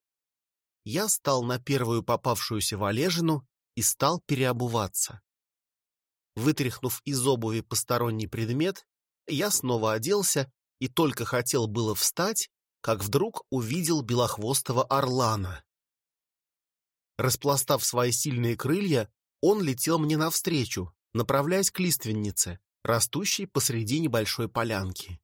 A: Я стал на первую попавшуюся валежину и стал переобуваться. Вытряхнув из обуви посторонний предмет, я снова оделся и только хотел было встать, как вдруг увидел белохвостого орлана. Распластав свои сильные крылья, он летел мне навстречу, направляясь к лиственнице, растущей посреди небольшой полянки.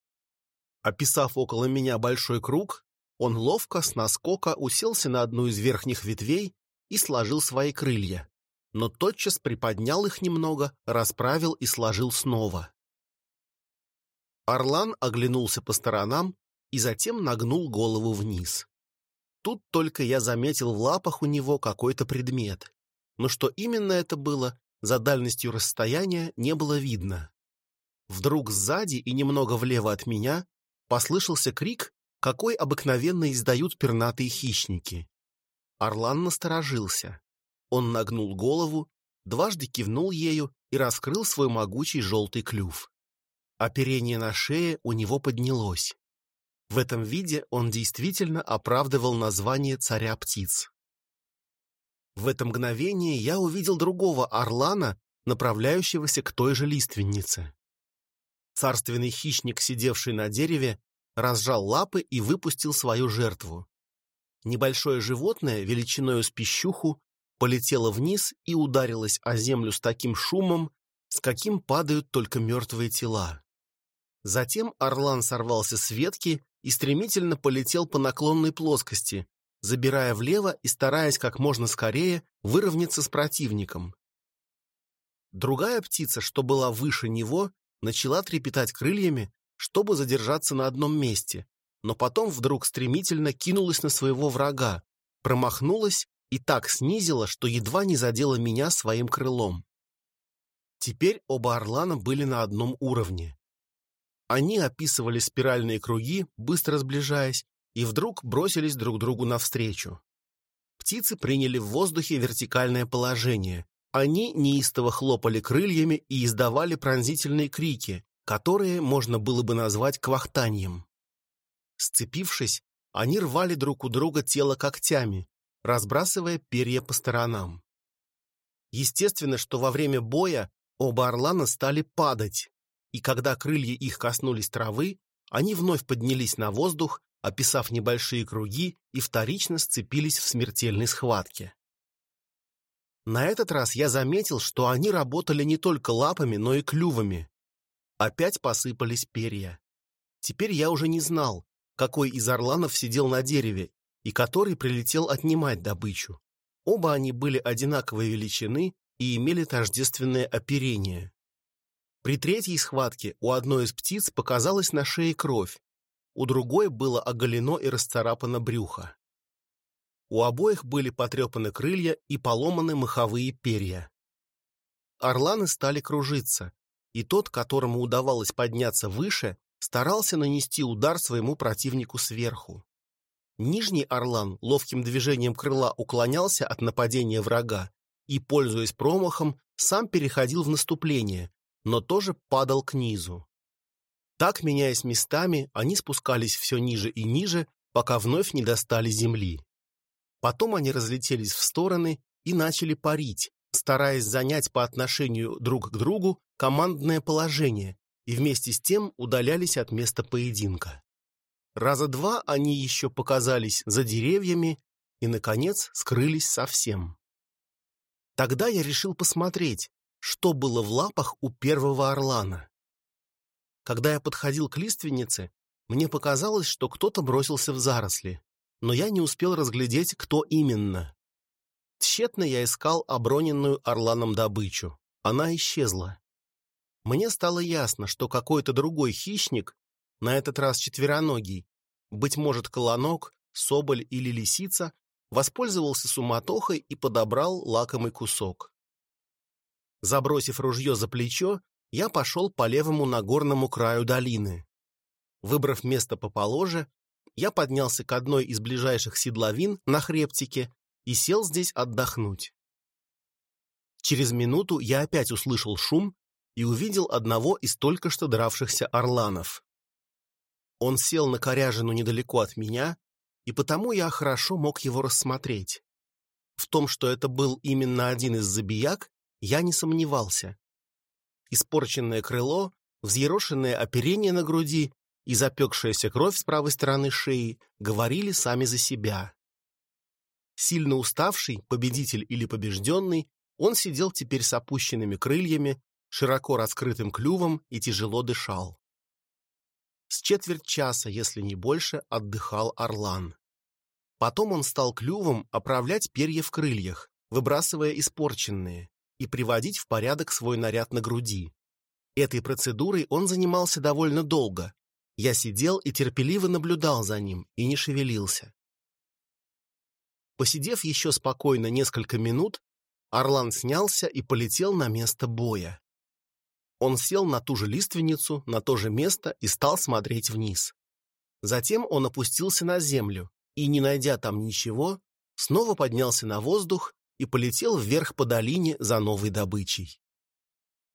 A: Описав около меня большой круг, он ловко с наскока уселся на одну из верхних ветвей и сложил свои крылья, но тотчас приподнял их немного, расправил и сложил снова. Орлан оглянулся по сторонам и затем нагнул голову вниз. Тут только я заметил в лапах у него какой-то предмет, но что именно это было, за дальностью расстояния не было видно. Вдруг сзади и немного влево от меня послышался крик, какой обыкновенно издают пернатые хищники. Орлан насторожился. Он нагнул голову, дважды кивнул ею и раскрыл свой могучий желтый клюв. Оперение на шее у него поднялось. В этом виде он действительно оправдывал название царя птиц. В это мгновение я увидел другого орлана, направляющегося к той же лиственнице. Царственный хищник, сидевший на дереве, разжал лапы и выпустил свою жертву. Небольшое животное, величиною с пищуху, полетело вниз и ударилось о землю с таким шумом, с каким падают только мертвые тела. Затем орлан сорвался с ветки и стремительно полетел по наклонной плоскости, забирая влево и стараясь как можно скорее выровняться с противником. Другая птица, что была выше него, начала трепетать крыльями, чтобы задержаться на одном месте, но потом вдруг стремительно кинулась на своего врага, промахнулась и так снизила, что едва не задела меня своим крылом. Теперь оба орлана были на одном уровне. Они описывали спиральные круги, быстро сближаясь, и вдруг бросились друг другу навстречу. Птицы приняли в воздухе вертикальное положение. Они неистово хлопали крыльями и издавали пронзительные крики, которые можно было бы назвать квахтанием. Сцепившись, они рвали друг у друга тело когтями, разбрасывая перья по сторонам. Естественно, что во время боя оба орлана стали падать, и когда крылья их коснулись травы, они вновь поднялись на воздух, описав небольшие круги и вторично сцепились в смертельной схватке. На этот раз я заметил, что они работали не только лапами, но и клювами. Опять посыпались перья. Теперь я уже не знал, какой из орланов сидел на дереве и который прилетел отнимать добычу. Оба они были одинаковой величины и имели тождественное оперение. При третьей схватке у одной из птиц показалась на шее кровь, у другой было оголено и расцарапано брюхо. У обоих были потрепаны крылья и поломаны маховые перья. Орланы стали кружиться, и тот, которому удавалось подняться выше, старался нанести удар своему противнику сверху. Нижний орлан ловким движением крыла уклонялся от нападения врага и, пользуясь промахом, сам переходил в наступление, но тоже падал к низу. Так, меняясь местами, они спускались все ниже и ниже, пока вновь не достали земли. Потом они разлетелись в стороны и начали парить, стараясь занять по отношению друг к другу командное положение и вместе с тем удалялись от места поединка. Раза два они еще показались за деревьями и, наконец, скрылись совсем. Тогда я решил посмотреть, что было в лапах у первого орлана. Когда я подходил к лиственнице, мне показалось, что кто-то бросился в заросли, но я не успел разглядеть, кто именно. Тщетно я искал оброненную орланом добычу. Она исчезла. Мне стало ясно, что какой-то другой хищник, на этот раз четвероногий, быть может, колонок, соболь или лисица, воспользовался суматохой и подобрал лакомый кусок. Забросив ружье за плечо, я пошел по левому нагорному краю долины. Выбрав место поположе, я поднялся к одной из ближайших седловин на хребтике и сел здесь отдохнуть. Через минуту я опять услышал шум и увидел одного из только что дравшихся орланов. Он сел на коряжину недалеко от меня, и потому я хорошо мог его рассмотреть. В том, что это был именно один из забияк, я не сомневался. Испорченное крыло, взъерошенное оперение на груди и запекшаяся кровь с правой стороны шеи говорили сами за себя. Сильно уставший, победитель или побежденный, он сидел теперь с опущенными крыльями, широко раскрытым клювом и тяжело дышал. С четверть часа, если не больше, отдыхал орлан. Потом он стал клювом оправлять перья в крыльях, выбрасывая испорченные, и приводить в порядок свой наряд на груди. Этой процедурой он занимался довольно долго. Я сидел и терпеливо наблюдал за ним и не шевелился. Посидев еще спокойно несколько минут, Орлан снялся и полетел на место боя. Он сел на ту же лиственницу, на то же место и стал смотреть вниз. Затем он опустился на землю и, не найдя там ничего, снова поднялся на воздух и полетел вверх по долине за новой добычей.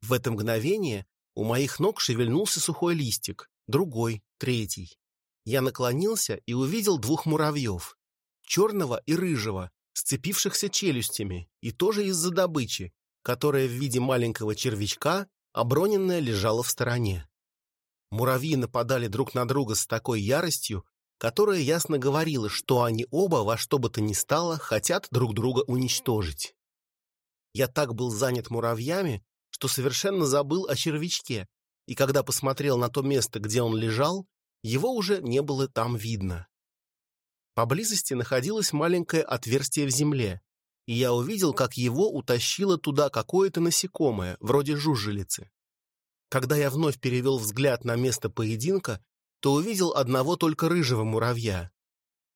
A: В это мгновение у моих ног шевельнулся сухой листик, другой, третий. Я наклонился и увидел двух муравьев, черного и рыжего, сцепившихся челюстями, и тоже из-за добычи, которая в виде маленького червячка, оброненная, лежала в стороне. Муравьи нападали друг на друга с такой яростью, которая ясно говорила, что они оба во что бы то ни стало хотят друг друга уничтожить. Я так был занят муравьями, что совершенно забыл о червячке, и когда посмотрел на то место, где он лежал, его уже не было там видно. Поблизости находилось маленькое отверстие в земле, и я увидел, как его утащило туда какое-то насекомое, вроде жужелицы. Когда я вновь перевел взгляд на место поединка, то увидел одного только рыжего муравья.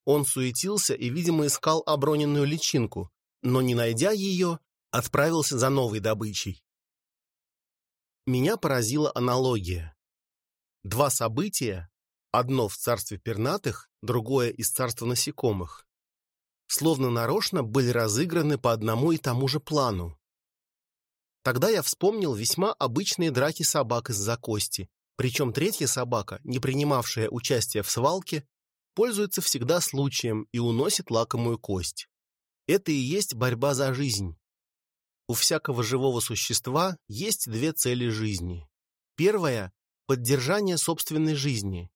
A: Он суетился и, видимо, искал оброненную личинку, но, не найдя ее, отправился за новой добычей. Меня поразила аналогия. Два события, Одно в царстве пернатых, другое из царства насекомых. Словно нарочно были разыграны по одному и тому же плану. Тогда я вспомнил весьма обычные драки собак из-за кости, причем третья собака, не принимавшая участие в свалке, пользуется всегда случаем и уносит лакомую кость. Это и есть борьба за жизнь. У всякого живого существа есть две цели жизни. Первая – поддержание собственной жизни,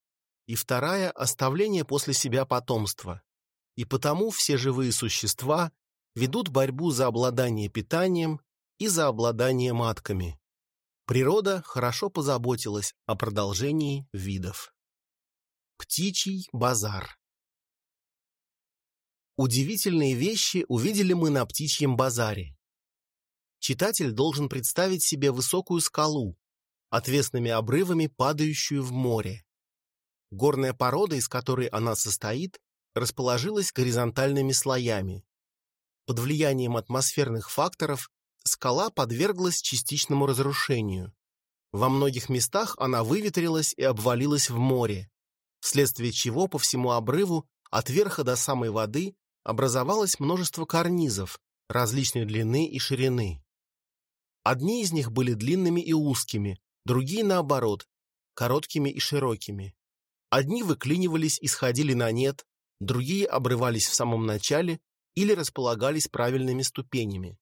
A: и вторая – оставление после себя потомства. И потому все живые существа ведут борьбу за обладание питанием и за обладание матками. Природа хорошо позаботилась о продолжении видов. Птичий базар Удивительные вещи увидели мы на птичьем базаре. Читатель должен представить себе высокую скалу, отвесными обрывами падающую в море. Горная порода, из которой она состоит, расположилась горизонтальными слоями. Под влиянием атмосферных факторов скала подверглась частичному разрушению. Во многих местах она выветрилась и обвалилась в море, вследствие чего по всему обрыву от верха до самой воды образовалось множество карнизов различной длины и ширины. Одни из них были длинными и узкими, другие, наоборот, короткими и широкими. Одни выклинивались и сходили на нет, другие обрывались в самом начале или располагались правильными ступенями.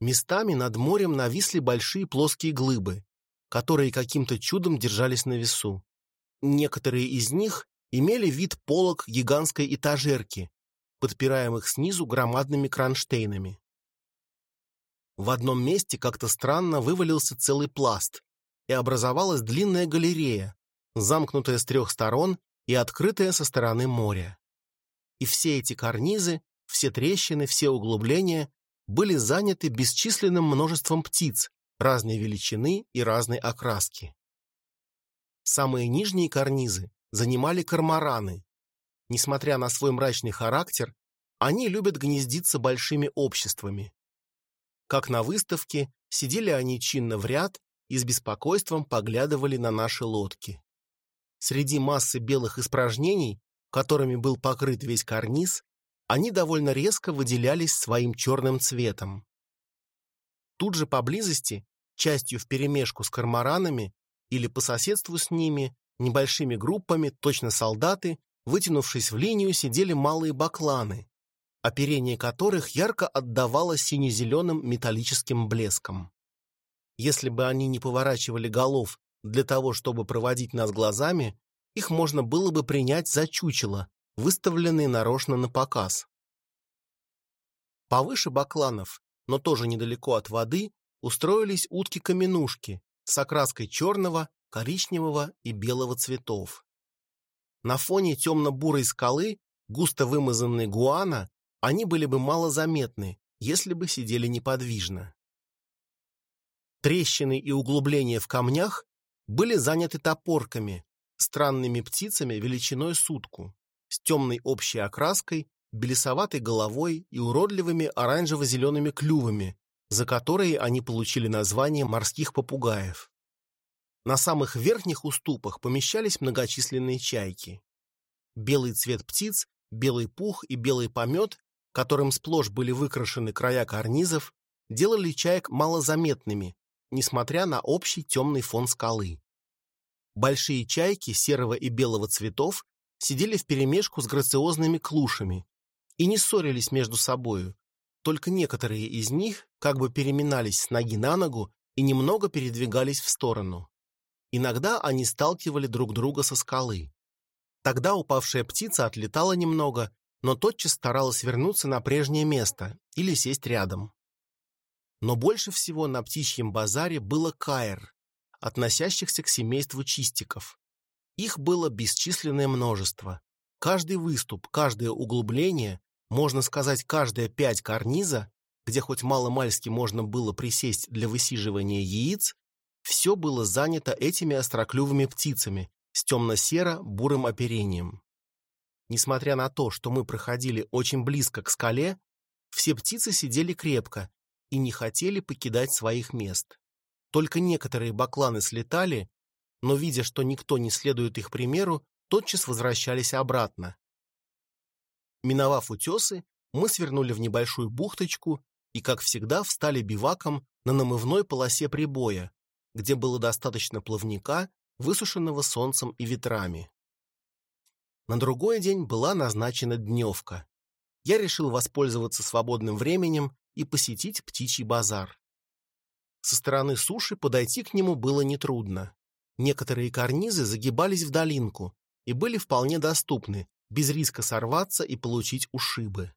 A: Местами над морем нависли большие плоские глыбы, которые каким-то чудом держались на весу. Некоторые из них имели вид полок гигантской этажерки, подпираемых снизу громадными кронштейнами. В одном месте как-то странно вывалился целый пласт, и образовалась длинная галерея, замкнутая с трех сторон и открытая со стороны моря. И все эти карнизы, все трещины, все углубления были заняты бесчисленным множеством птиц разной величины и разной окраски. Самые нижние карнизы занимали кормораны. Несмотря на свой мрачный характер, они любят гнездиться большими обществами. Как на выставке, сидели они чинно в ряд и с беспокойством поглядывали на наши лодки. Среди массы белых испражнений, которыми был покрыт весь карниз, они довольно резко выделялись своим черным цветом. Тут же поблизости, частью вперемешку с корморанами или по соседству с ними, небольшими группами, точно солдаты, вытянувшись в линию, сидели малые бакланы, оперение которых ярко отдавало сине-зеленым металлическим блеском. Если бы они не поворачивали голов для того, чтобы проводить нас глазами, их можно было бы принять за чучело, выставленные нарочно на показ. Повыше бакланов, но тоже недалеко от воды, устроились утки-каменушки с окраской черного, коричневого и белого цветов. На фоне темно-бурой скалы, густо вымазанной гуана, они были бы мало заметны, если бы сидели неподвижно. Трещины и углубления в камнях были заняты топорками, странными птицами величиной сутку, с темной общей окраской, белесоватой головой и уродливыми оранжево-зелеными клювами, за которые они получили название морских попугаев. На самых верхних уступах помещались многочисленные чайки. Белый цвет птиц, белый пух и белый помет, которым сплошь были выкрашены края карнизов, делали чаек малозаметными, несмотря на общий темный фон скалы. Большие чайки серого и белого цветов сидели вперемешку с грациозными клушами и не ссорились между собою, только некоторые из них как бы переминались с ноги на ногу и немного передвигались в сторону. Иногда они сталкивали друг друга со скалы. Тогда упавшая птица отлетала немного, но тотчас старалась вернуться на прежнее место или сесть рядом. Но больше всего на птичьем базаре было каэр, относящихся к семейству чистиков. Их было бесчисленное множество. Каждый выступ, каждое углубление, можно сказать, каждая пять карниза, где хоть мало-мальски можно было присесть для высиживания яиц, все было занято этими остроклювыми птицами с темно-серо-бурым оперением. Несмотря на то, что мы проходили очень близко к скале, все птицы сидели крепко и не хотели покидать своих мест. Только некоторые бакланы слетали, но, видя, что никто не следует их примеру, тотчас возвращались обратно. Миновав утесы, мы свернули в небольшую бухточку и, как всегда, встали биваком на намывной полосе прибоя, где было достаточно плавника, высушенного солнцем и ветрами. На другой день была назначена дневка. Я решил воспользоваться свободным временем и посетить птичий базар. Со стороны суши подойти к нему было нетрудно. Некоторые карнизы загибались в долинку и были вполне доступны, без риска сорваться и получить ушибы.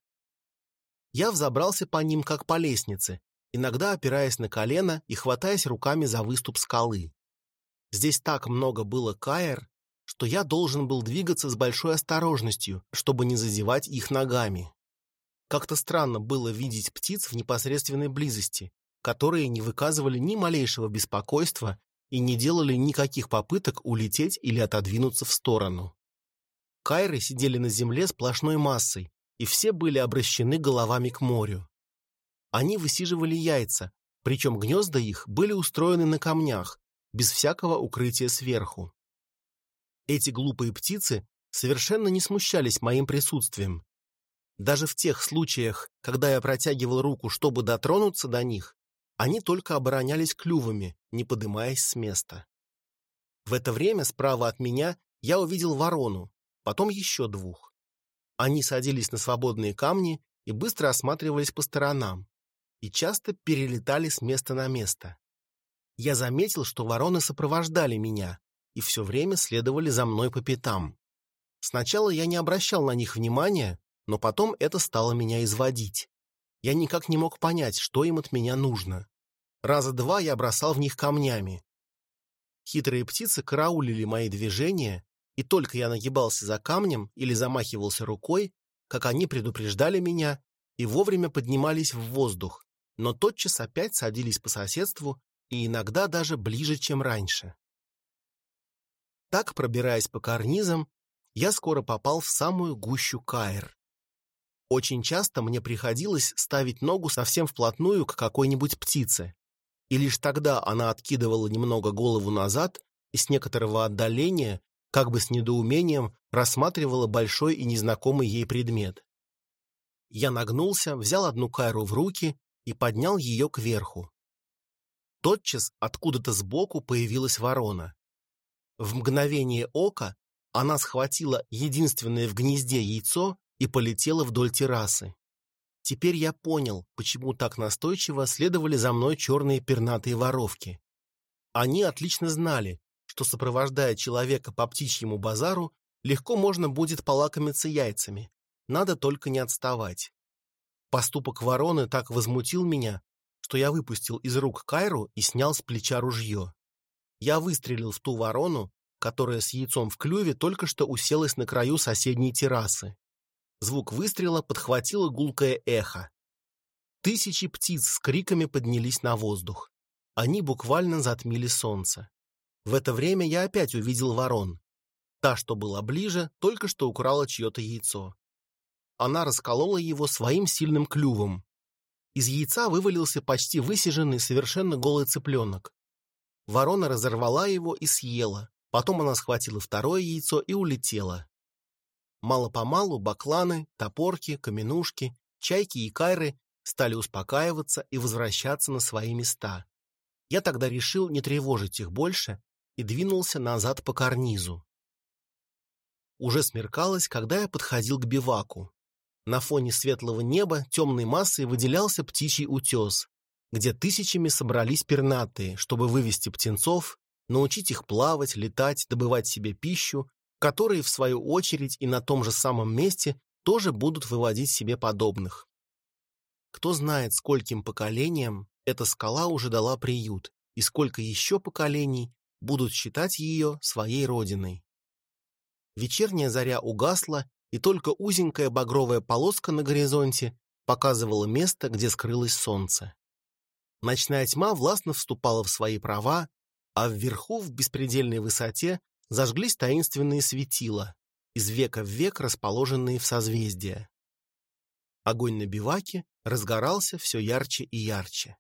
A: Я взобрался по ним, как по лестнице, иногда опираясь на колено и хватаясь руками за выступ скалы. Здесь так много было каэр, что я должен был двигаться с большой осторожностью, чтобы не задевать их ногами. Как-то странно было видеть птиц в непосредственной близости, которые не выказывали ни малейшего беспокойства и не делали никаких попыток улететь или отодвинуться в сторону. Кайры сидели на земле сплошной массой, и все были обращены головами к морю. Они высиживали яйца, причем гнезда их были устроены на камнях, без всякого укрытия сверху. Эти глупые птицы совершенно не смущались моим присутствием. Даже в тех случаях, когда я протягивал руку, чтобы дотронуться до них, они только оборонялись клювами, не подымаясь с места. В это время справа от меня я увидел ворону, потом еще двух. Они садились на свободные камни и быстро осматривались по сторонам, и часто перелетали с места на место. Я заметил, что вороны сопровождали меня и все время следовали за мной по пятам. Сначала я не обращал на них внимания, но потом это стало меня изводить. Я никак не мог понять, что им от меня нужно. Раза два я бросал в них камнями. Хитрые птицы караулили мои движения, и только я нагибался за камнем или замахивался рукой, как они предупреждали меня и вовремя поднимались в воздух, но тотчас опять садились по соседству и иногда даже ближе, чем раньше. Так, пробираясь по карнизам, я скоро попал в самую гущу Каир. Очень часто мне приходилось ставить ногу совсем вплотную к какой-нибудь птице, и лишь тогда она откидывала немного голову назад и с некоторого отдаления, как бы с недоумением, рассматривала большой и незнакомый ей предмет. Я нагнулся, взял одну кайру в руки и поднял ее кверху. Тотчас откуда-то сбоку появилась ворона. В мгновение ока она схватила единственное в гнезде яйцо и полетела вдоль террасы. Теперь я понял, почему так настойчиво следовали за мной черные пернатые воровки. Они отлично знали, что, сопровождая человека по птичьему базару, легко можно будет полакомиться яйцами. Надо только не отставать. Поступок вороны так возмутил меня, что я выпустил из рук Кайру и снял с плеча ружье. Я выстрелил в ту ворону, которая с яйцом в клюве только что уселась на краю соседней террасы. Звук выстрела подхватило гулкое эхо. Тысячи птиц с криками поднялись на воздух. Они буквально затмили солнце. В это время я опять увидел ворон. Та, что была ближе, только что украла чье-то яйцо. Она расколола его своим сильным клювом. Из яйца вывалился почти высиженный, совершенно голый цыпленок. Ворона разорвала его и съела. Потом она схватила второе яйцо и улетела. Мало-помалу бакланы, топорки, каменушки, чайки и кайры стали успокаиваться и возвращаться на свои места. Я тогда решил не тревожить их больше и двинулся назад по карнизу. Уже смеркалось, когда я подходил к биваку. На фоне светлого неба темной массой выделялся птичий утес, где тысячами собрались пернатые, чтобы вывести птенцов, научить их плавать, летать, добывать себе пищу которые, в свою очередь, и на том же самом месте тоже будут выводить себе подобных. Кто знает, скольким поколениям эта скала уже дала приют, и сколько еще поколений будут считать ее своей родиной. Вечерняя заря угасла, и только узенькая багровая полоска на горизонте показывала место, где скрылось солнце. Ночная тьма властно вступала в свои права, а вверху, в беспредельной высоте, зажглись таинственные светила, из века в век расположенные в созвездия. Огонь на биваке разгорался все ярче и ярче.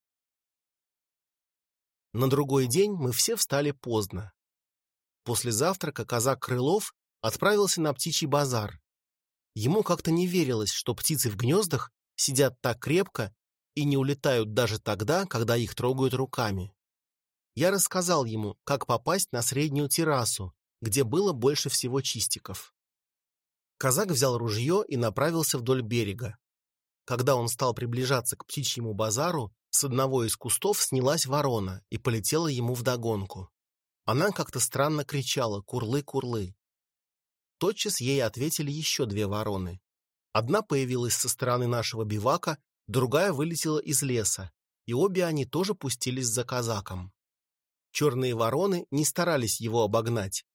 A: На другой день мы все встали поздно. После завтрака казак Крылов отправился на птичий базар. Ему как-то не верилось, что птицы в гнездах сидят так крепко и не улетают даже тогда, когда их трогают руками. Я рассказал ему, как попасть на среднюю террасу, где было больше всего чистиков. Казак взял ружье и направился вдоль берега. Когда он стал приближаться к птичьему базару, с одного из кустов снялась ворона и полетела ему вдогонку. Она как-то странно кричала «Курлы-курлы». Тотчас ей ответили еще две вороны. Одна появилась со стороны нашего бивака, другая вылетела из леса, и обе они тоже пустились за казаком. Черные вороны не старались его обогнать,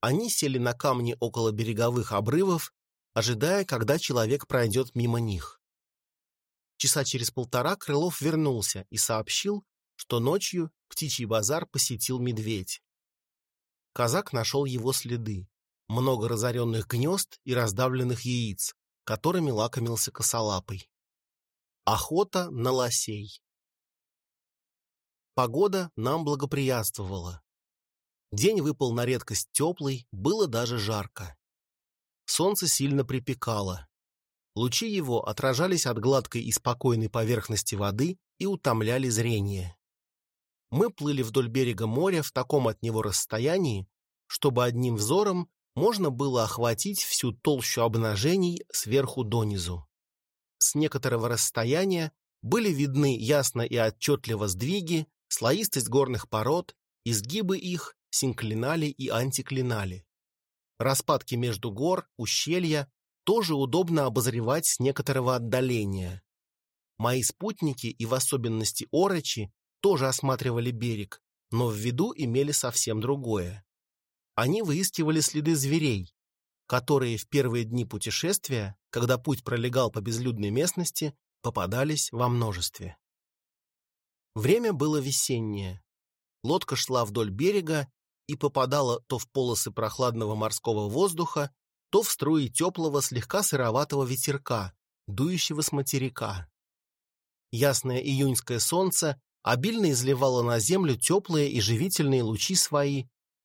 A: они сели на камни около береговых обрывов, ожидая, когда человек пройдет мимо них. Часа через полтора Крылов вернулся и сообщил, что ночью птичий базар посетил медведь. Казак нашел его следы, много разоренных гнезд и раздавленных яиц, которыми лакомился косолапый. Охота на лосей. Погода нам благоприятствовала. День выпал на редкость теплый, было даже жарко. Солнце сильно припекало. Лучи его отражались от гладкой и спокойной поверхности воды и утомляли зрение. Мы плыли вдоль берега моря в таком от него расстоянии, чтобы одним взором можно было охватить всю толщу обнажений сверху донизу. С некоторого расстояния были видны ясно и отчетливо сдвиги, слоистость горных пород, изгибы их синклинали и антиклинали. Распадки между гор, ущелья тоже удобно обозревать с некоторого отдаления. Мои спутники, и в особенности орочи, тоже осматривали берег, но в виду имели совсем другое. Они выискивали следы зверей, которые в первые дни путешествия, когда путь пролегал по безлюдной местности, попадались во множестве. Время было весеннее. Лодка шла вдоль берега и попадала то в полосы прохладного морского воздуха, то в струи теплого, слегка сыроватого ветерка, дующего с материка. Ясное июньское солнце обильно изливало на землю теплые и живительные лучи свои,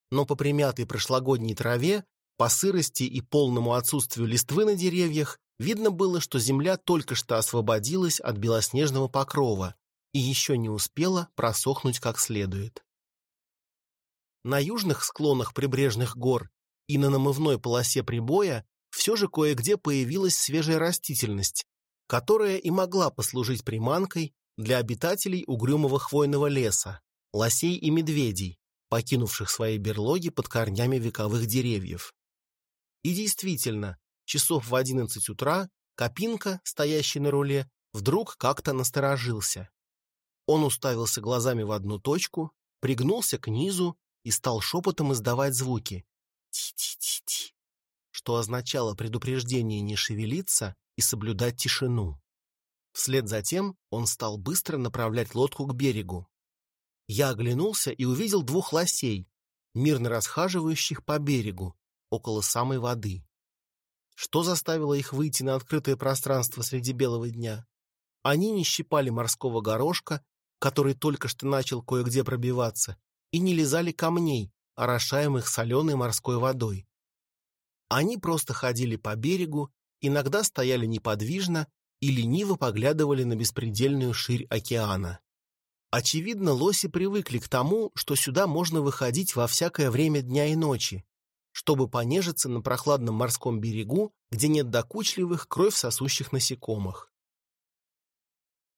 A: но по примятой прошлогодней траве, по сырости и полному отсутствию листвы на деревьях, видно было, что земля только что освободилась от белоснежного покрова и еще не успела просохнуть как следует. На южных склонах прибрежных гор и на намывной полосе прибоя все же кое-где появилась свежая растительность, которая и могла послужить приманкой для обитателей угрюмого хвойного леса, лосей и медведей, покинувших свои берлоги под корнями вековых деревьев. И действительно, часов в одиннадцать утра Копинка, стоящий на руле, вдруг как-то насторожился. Он уставился глазами в одну точку, пригнулся к низу и стал шепотом издавать звуки «ти-ти-ти-ти», что означало предупреждение не шевелиться и соблюдать тишину. Вслед за тем он стал быстро направлять лодку к берегу. Я оглянулся и увидел двух лосей, мирно расхаживающих по берегу, около самой воды. Что заставило их выйти на открытое пространство среди белого дня? Они не щипали морского горошка, который только что начал кое-где пробиваться, и не лизали камней, орошаемых соленой морской водой. Они просто ходили по берегу, иногда стояли неподвижно и лениво поглядывали на беспредельную ширь океана. Очевидно, лоси привыкли к тому, что сюда можно выходить во всякое время дня и ночи, чтобы понежиться на прохладном морском берегу, где нет докучливых, кровь сосущих насекомых.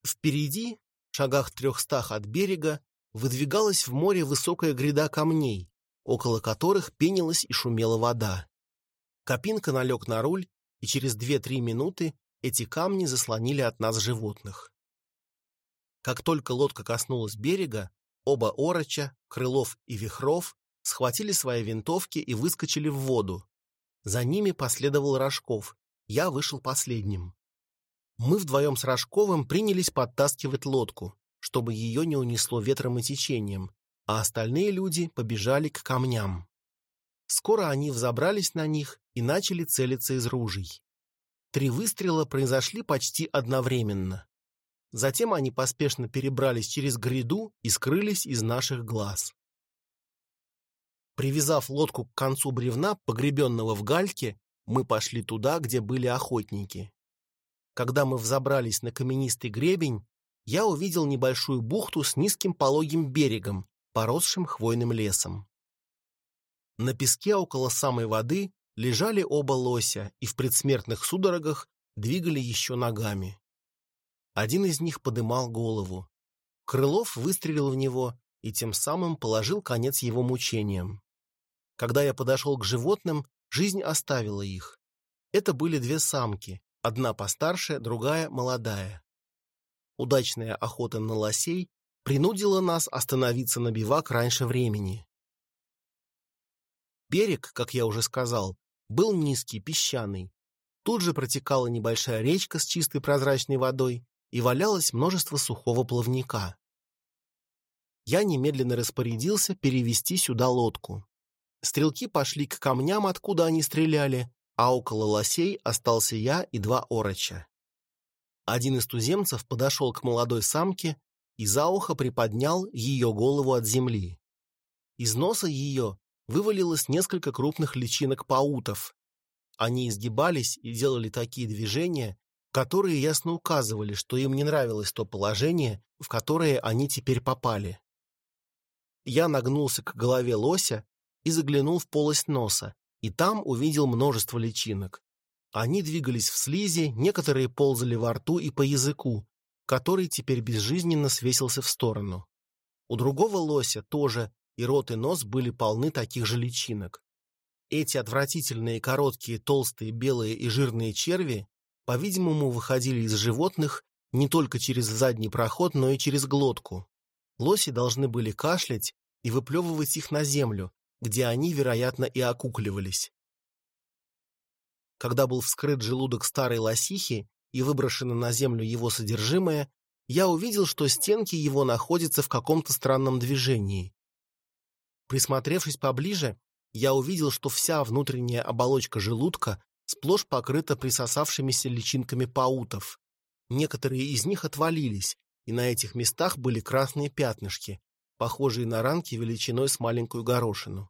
A: Впереди, в шагах трехстах от берега, выдвигалась в море высокая гряда камней, около которых пенилась и шумела вода. Копинка налег на руль, и через две-три минуты эти камни заслонили от нас животных. Как только лодка коснулась берега, оба ороча, Крылов и Вихров, схватили свои винтовки и выскочили в воду. За ними последовал Рожков, я вышел последним. Мы вдвоем с Рожковым принялись подтаскивать лодку, чтобы ее не унесло ветром и течением, а остальные люди побежали к камням. Скоро они взобрались на них и начали целиться из ружей. Три выстрела произошли почти одновременно. Затем они поспешно перебрались через гряду и скрылись из наших глаз. Привязав лодку к концу бревна, погребенного в гальке, мы пошли туда, где были охотники. Когда мы взобрались на каменистый гребень, я увидел небольшую бухту с низким пологим берегом, поросшим хвойным лесом. На песке около самой воды лежали оба лося и в предсмертных судорогах двигали еще ногами. Один из них подымал голову. Крылов выстрелил в него и тем самым положил конец его мучениям. Когда я подошел к животным, жизнь оставила их. Это были две самки, одна постарше, другая молодая. Удачная охота на лосей принудила нас остановиться на бивак раньше времени. Берег, как я уже сказал, был низкий, песчаный. Тут же протекала небольшая речка с чистой прозрачной водой и валялось множество сухого плавника. Я немедленно распорядился перевести сюда лодку. Стрелки пошли к камням, откуда они стреляли, а около лосей остался я и два ороча. Один из туземцев подошел к молодой самке и за ухо приподнял ее голову от земли. Из носа ее вывалилось несколько крупных личинок паутов. Они изгибались и делали такие движения, которые ясно указывали, что им не нравилось то положение, в которое они теперь попали. Я нагнулся к голове лося и заглянул в полость носа, и там увидел множество личинок. Они двигались в слизи, некоторые ползали во рту и по языку, который теперь безжизненно свесился в сторону. У другого лося тоже и рот и нос были полны таких же личинок. Эти отвратительные короткие, толстые, белые и жирные черви, по-видимому, выходили из животных Не только через задний проход, но и через глотку. Лоси должны были кашлять и выплевывать их на землю, где они, вероятно, и окукливались. Когда был вскрыт желудок старой лосихи и выброшено на землю его содержимое, я увидел, что стенки его находятся в каком-то странном движении. Присмотревшись поближе, я увидел, что вся внутренняя оболочка желудка сплошь покрыта присосавшимися личинками паутов. Некоторые из них отвалились, и на этих местах были красные пятнышки, похожие на ранки величиной с маленькую горошину.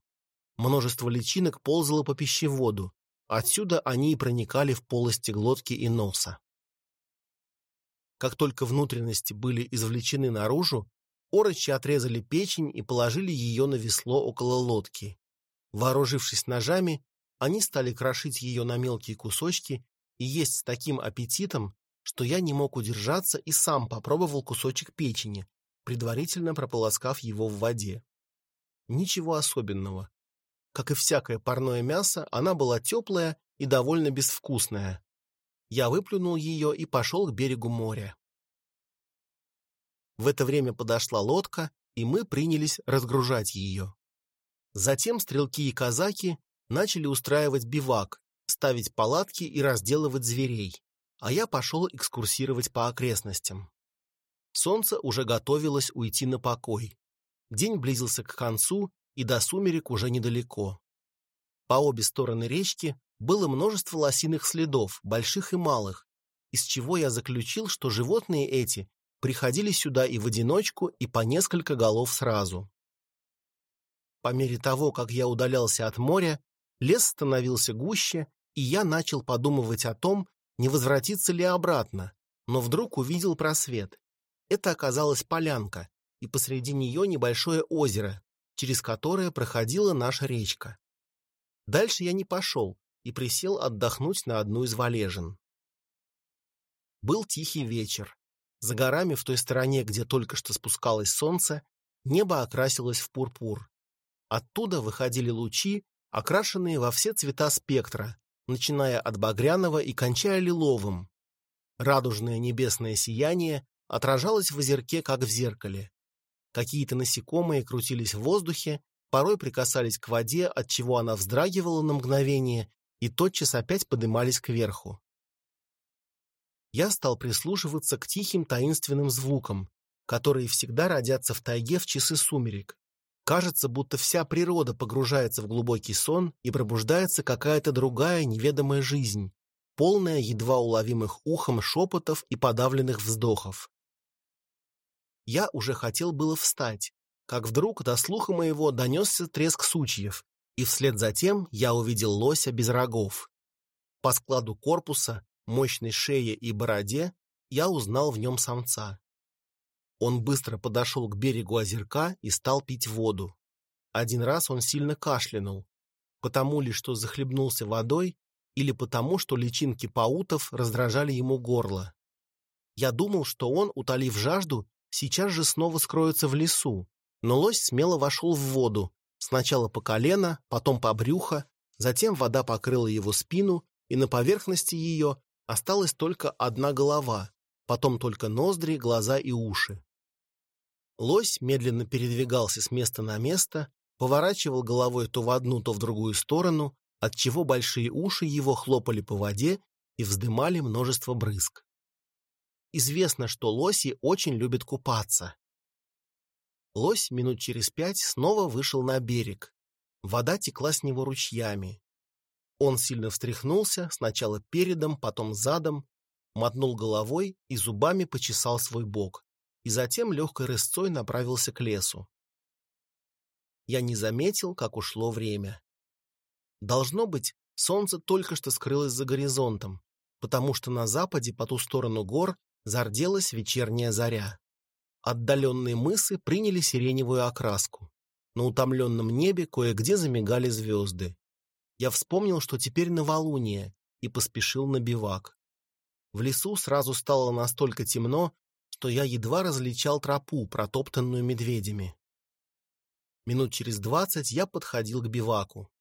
A: Множество личинок ползало по пищеводу, отсюда они и проникали в полости глотки и носа. Как только внутренности были извлечены наружу, орочи отрезали печень и положили ее на весло около лодки. Вооружившись ножами, они стали крошить ее на мелкие кусочки и есть с таким аппетитом, что я не мог удержаться и сам попробовал кусочек печени, предварительно прополоскав его в воде. Ничего особенного. Как и всякое парное мясо, она была теплая и довольно безвкусная. Я выплюнул ее и пошел к берегу моря. В это время подошла лодка, и мы принялись разгружать ее. Затем стрелки и казаки начали устраивать бивак, ставить палатки и разделывать зверей, а я пошел экскурсировать по окрестностям. Солнце уже готовилось уйти на покой. День близился к концу, и до сумерек уже недалеко. По обе стороны речки было множество лосиных следов, больших и малых, из чего я заключил, что животные эти приходили сюда и в одиночку, и по несколько голов сразу. По мере того, как я удалялся от моря, лес становился гуще, и я начал подумывать о том, не возвратиться ли обратно, но вдруг увидел просвет. Это оказалась полянка, и посреди нее небольшое озеро, через которое проходила наша речка. Дальше я не пошел и присел отдохнуть на одну из валежин. Был тихий вечер. За горами в той стороне, где только что спускалось солнце, небо окрасилось в пурпур. Оттуда выходили лучи, окрашенные во все цвета спектра, начиная от багряного и кончая лиловым. Радужное небесное сияние отражалось в озерке, как в зеркале. Какие-то насекомые крутились в воздухе, порой прикасались к воде, от чего она вздрагивала на мгновение и тотчас опять подымались кверху. Я стал прислушиваться к тихим таинственным звукам, которые всегда родятся в тайге в часы сумерек, Кажется, будто вся природа погружается в глубокий сон и пробуждается какая-то другая неведомая жизнь, полная едва уловимых ухом шепотов и подавленных вздохов. Я уже хотел было встать, как вдруг до слуха моего донесся треск сучьев, и вслед за тем я увидел лося без рогов. По складу корпуса, мощной шее и бороде я узнал в нем самца. Он быстро подошел к берегу озерка и стал пить воду. Один раз он сильно кашлянул, потому ли, что захлебнулся водой, или потому, что личинки паутов раздражали ему горло. Я думал, что он, утолив жажду, сейчас же снова скроется в лесу, но лось смело вошел в воду, сначала по колено, потом по брюхо, затем вода покрыла его спину, и на поверхности ее осталась только одна голова, потом только ноздри, глаза и уши. Лось медленно передвигался с места на место, поворачивал головой то в одну, то в другую сторону, отчего большие уши его хлопали по воде и вздымали множество брызг. Известно, что лоси очень любят купаться. Лось минут через пять снова вышел на берег. Вода текла с него ручьями. Он сильно встряхнулся, сначала передом, потом задом, мотнул головой и зубами почесал свой бок и затем легкой рысцой направился к лесу. Я не заметил, как ушло время. Должно быть, солнце только что скрылось за горизонтом, потому что на западе по ту сторону гор зарделась вечерняя заря. Отдаленные мысы приняли сиреневую окраску. На утомленном небе кое-где замигали звезды. Я вспомнил, что теперь новолуние, и поспешил на бивак. В лесу сразу стало настолько темно, что я едва различал тропу, протоптанную медведями. Минут через двадцать я подходил к биваку.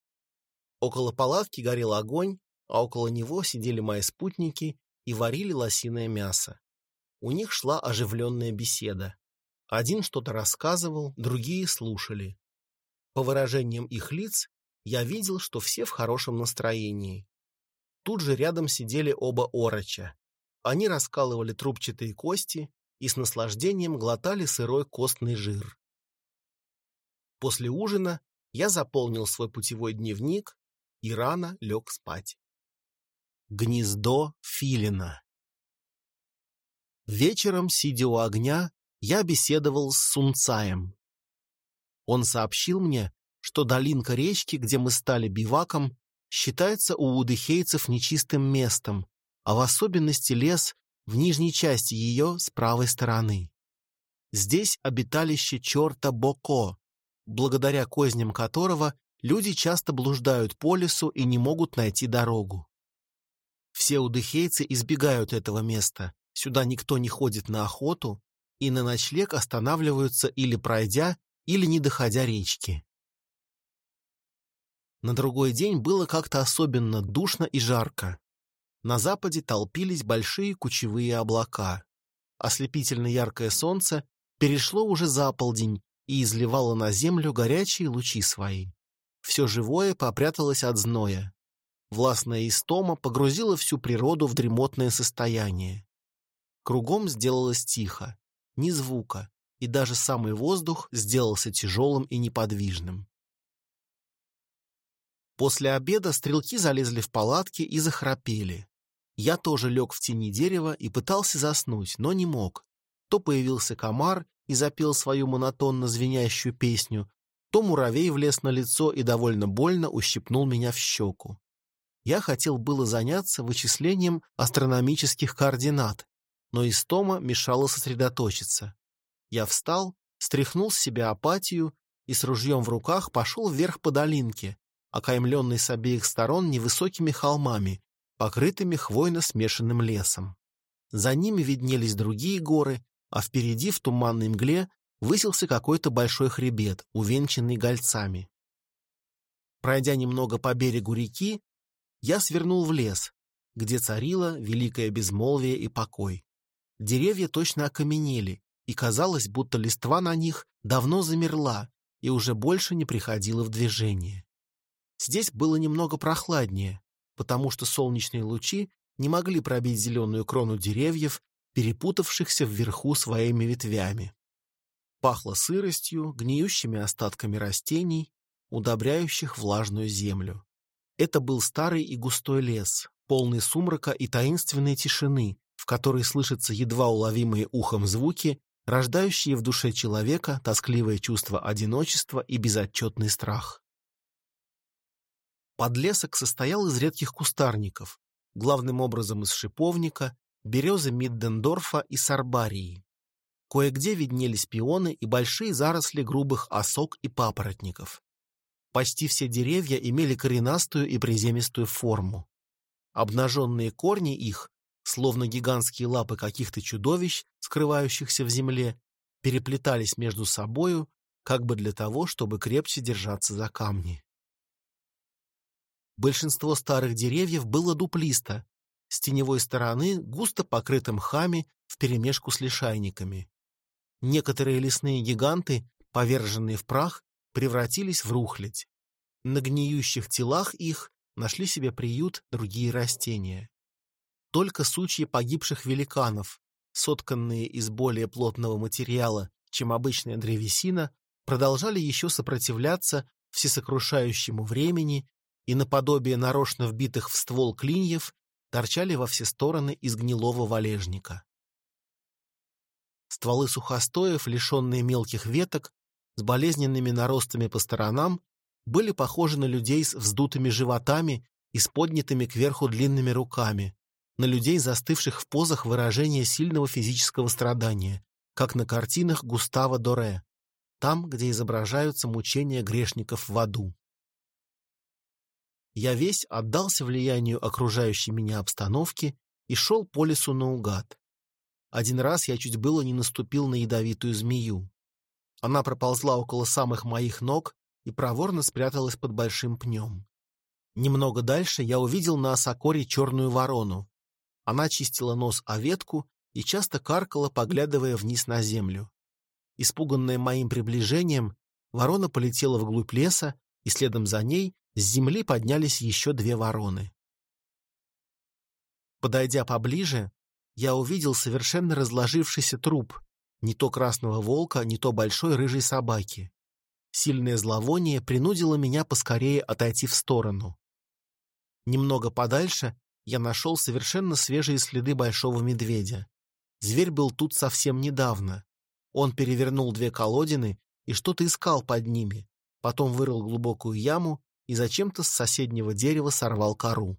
A: Около палатки горел огонь, а около него сидели мои спутники и варили лосиное мясо. У них шла оживленная беседа. Один что-то рассказывал, другие слушали. По выражениям их лиц я видел, что все в хорошем настроении. Тут же рядом сидели оба ороча. Они раскалывали трубчатые кости и с наслаждением глотали сырой костный жир. После ужина я заполнил свой путевой дневник и рано лег спать. Гнездо филина Вечером, сидя у огня, я беседовал с Сунцаем. Он сообщил мне, что долинка речки, где мы стали биваком, считается у удыхейцев нечистым местом, а в особенности лес в нижней части ее с правой стороны. Здесь обиталище черта Боко, благодаря козням которого люди часто блуждают по лесу и не могут найти дорогу. Все удыхейцы избегают этого места, сюда никто не ходит на охоту, и на ночлег останавливаются или пройдя, или не доходя речки. На другой день было как-то особенно душно и жарко. На западе толпились большие кучевые облака. Ослепительно яркое солнце перешло уже за полдень и изливало на землю горячие лучи свои. Все живое попряталось от зноя. Властная истома погрузила всю природу в дремотное состояние. Кругом сделалось тихо ни звука, и даже самый воздух сделался тяжелым и неподвижным. После обеда стрелки залезли в палатки и захрапели. Я тоже лег в тени дерева и пытался заснуть, но не мог. То появился комар и запел свою монотонно звенящую песню, то муравей влез на лицо и довольно больно ущипнул меня в щеку. Я хотел было заняться вычислением астрономических координат, но истома мешала сосредоточиться. Я встал, стряхнул с себя апатию и с ружьем в руках пошел вверх по долинке, окаймленной с обеих сторон невысокими холмами, покрытыми хвойно смешанным лесом. За ними виднелись другие горы, а впереди в туманной мгле высился какой-то большой хребет, увенчанный гольцами. Пройдя немного по берегу реки, я свернул в лес, где царило великое безмолвие и покой. Деревья точно окаменели, и казалось, будто листва на них давно замерла и уже больше не приходила в движение. Здесь было немного прохладнее, потому что солнечные лучи не могли пробить зеленую крону деревьев, перепутавшихся вверху своими ветвями. Пахло сыростью, гниющими остатками растений, удобряющих влажную землю. Это был старый и густой лес, полный сумрака и таинственной тишины, в которой слышатся едва уловимые ухом звуки, рождающие в душе человека тоскливое чувство одиночества и безотчетный страх. Подлесок состоял из редких кустарников, главным образом из шиповника, березы Миддендорфа и сарбарии. Кое-где виднелись пионы и большие заросли грубых осок и папоротников. Почти все деревья имели коренастую и приземистую форму. Обнаженные корни их словно гигантские лапы каких-то чудовищ, скрывающихся в земле, переплетались между собою, как бы для того, чтобы крепче держаться за камни. Большинство старых деревьев было дуплисто, с теневой стороны густо покрытым мхами вперемешку с лишайниками. Некоторые лесные гиганты, поверженные в прах, превратились в рухлядь. На гниющих телах их нашли себе приют другие растения. Только сучья погибших великанов, сотканные из более плотного материала, чем обычная древесина, продолжали еще сопротивляться всесокрушающему времени и наподобие нарочно вбитых в ствол клиньев торчали во все стороны из гнилого валежника. Стволы сухостоев, лишенные мелких веток, с болезненными наростами по сторонам, были похожи на людей с вздутыми животами и с поднятыми кверху длинными руками, на людей, застывших в позах выражения сильного физического страдания, как на картинах Густава Доре, там, где изображаются мучения грешников в аду. Я весь отдался влиянию окружающей меня обстановки и шел по лесу наугад. Один раз я чуть было не наступил на ядовитую змею. Она проползла около самых моих ног и проворно спряталась под большим пнем. Немного дальше я увидел на осокоре черную ворону, она чистила нос о ветку и часто каркала, поглядывая вниз на землю. Испуганная моим приближением, ворона полетела вглубь леса, и следом за ней с земли поднялись еще две вороны. Подойдя поближе, я увидел совершенно разложившийся труп, не то красного волка, не то большой рыжей собаки. Сильное зловоние принудило меня поскорее отойти в сторону. Немного подальше я нашел совершенно свежие следы большого медведя. Зверь был тут совсем недавно. Он перевернул две колодины и что-то искал под ними, потом вырыл глубокую яму и зачем-то с соседнего дерева сорвал кору.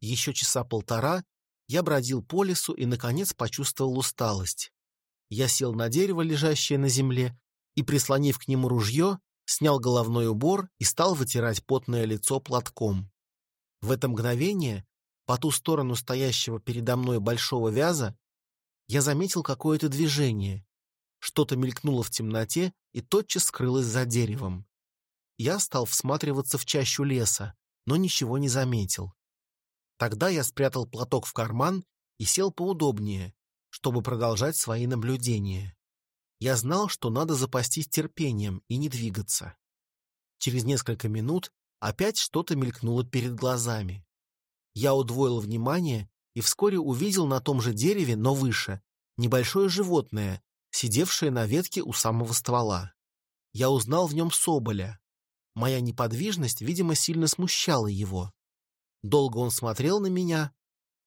A: Еще часа полтора я бродил по лесу и, наконец, почувствовал усталость. Я сел на дерево, лежащее на земле, и, прислонив к нему ружье, снял головной убор и стал вытирать потное лицо платком. В это мгновение, по ту сторону стоящего передо мной большого вяза, я заметил какое-то движение. Что-то мелькнуло в темноте и тотчас скрылось за деревом. Я стал всматриваться в чащу леса, но ничего не заметил. Тогда я спрятал платок в карман и сел поудобнее, чтобы продолжать свои наблюдения. Я знал, что надо запастись терпением и не двигаться. Через несколько минут опять что-то мелькнуло перед глазами. Я удвоил внимание и вскоре увидел на том же дереве, но выше, небольшое животное, сидевшее на ветке у самого ствола. Я узнал в нем соболя. Моя неподвижность, видимо, сильно смущала его. Долго он смотрел на меня,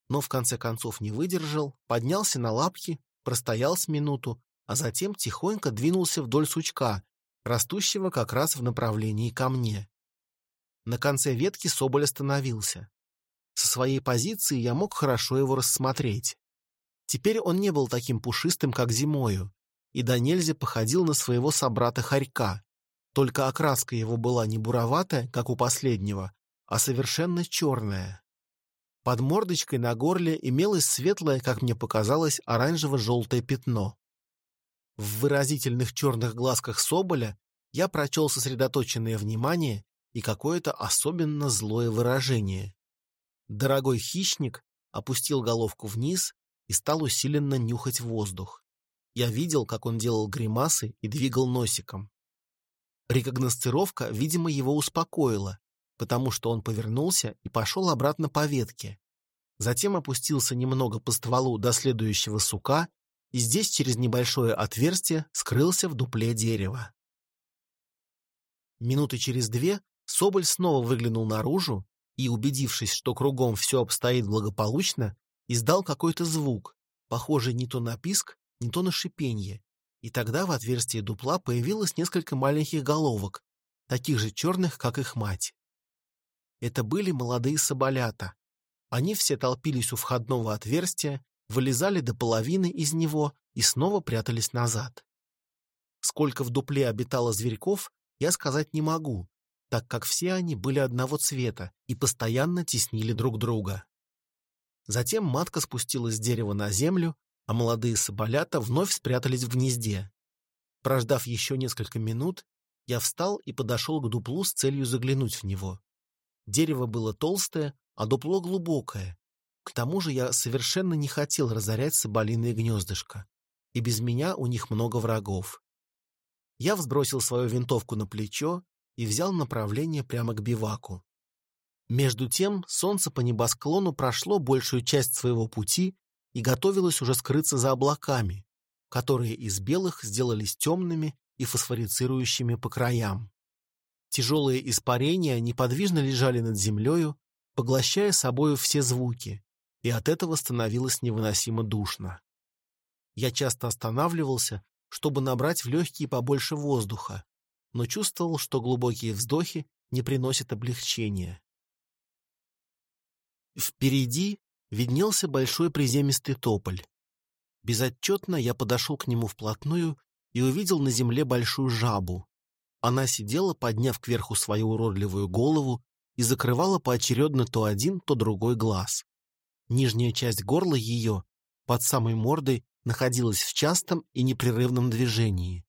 A: но в конце концов не выдержал, поднялся на лапки, простоял с минуту, а затем тихонько двинулся вдоль сучка, растущего как раз в направлении ко мне. На конце ветки Соболь остановился. Со своей позиции я мог хорошо его рассмотреть. Теперь он не был таким пушистым, как зимою, и до нельзя походил на своего собрата-хорька, только окраска его была не буроватая, как у последнего, а совершенно черная. Под мордочкой на горле имелось светлое, как мне показалось, оранжево-желтое пятно. В выразительных черных глазках Соболя я прочел сосредоточенное внимание и какое-то особенно злое выражение. Дорогой хищник опустил головку вниз и стал усиленно нюхать воздух. Я видел, как он делал гримасы и двигал носиком. Рекогносцировка, видимо, его успокоила, потому что он повернулся и пошел обратно по ветке. Затем опустился немного по стволу до следующего сука и здесь через небольшое отверстие скрылся в дупле дерева. Минуты через две Соболь снова выглянул наружу и, убедившись, что кругом все обстоит благополучно, издал какой-то звук, похожий не то на писк, не то на шипенье, и тогда в отверстии дупла появилось несколько маленьких головок, таких же черных, как их мать. Это были молодые соболята. Они все толпились у входного отверстия вылезали до половины из него и снова прятались назад. Сколько в дупле обитало зверьков, я сказать не могу, так как все они были одного цвета и постоянно теснили друг друга. Затем матка спустилась с дерева на землю, а молодые соболята вновь спрятались в гнезде. Прождав еще несколько минут, я встал и подошел к дуплу с целью заглянуть в него. Дерево было толстое, а дупло глубокое, к тому же я совершенно не хотел разорять соболиные гнездышко, и без меня у них много врагов. Я взбросил свою винтовку на плечо и взял направление прямо к биваку. Между тем солнце по небосклону прошло большую часть своего пути и готовилось уже скрыться за облаками, которые из белых сделались темными и фосфорицирующими по краям. Тяжелые испарения неподвижно лежали над землею, поглощая собою все звуки, и от этого становилось невыносимо душно. Я часто останавливался, чтобы набрать в легкие побольше воздуха, но чувствовал, что глубокие вздохи не приносят облегчения. Впереди виднелся большой приземистый тополь. Безотчетно я подошел к нему вплотную и увидел на земле большую жабу. Она сидела, подняв кверху свою уродливую голову и закрывала поочередно то один, то другой глаз. Нижняя часть горла ее, под самой мордой, находилась в частом и непрерывном движении.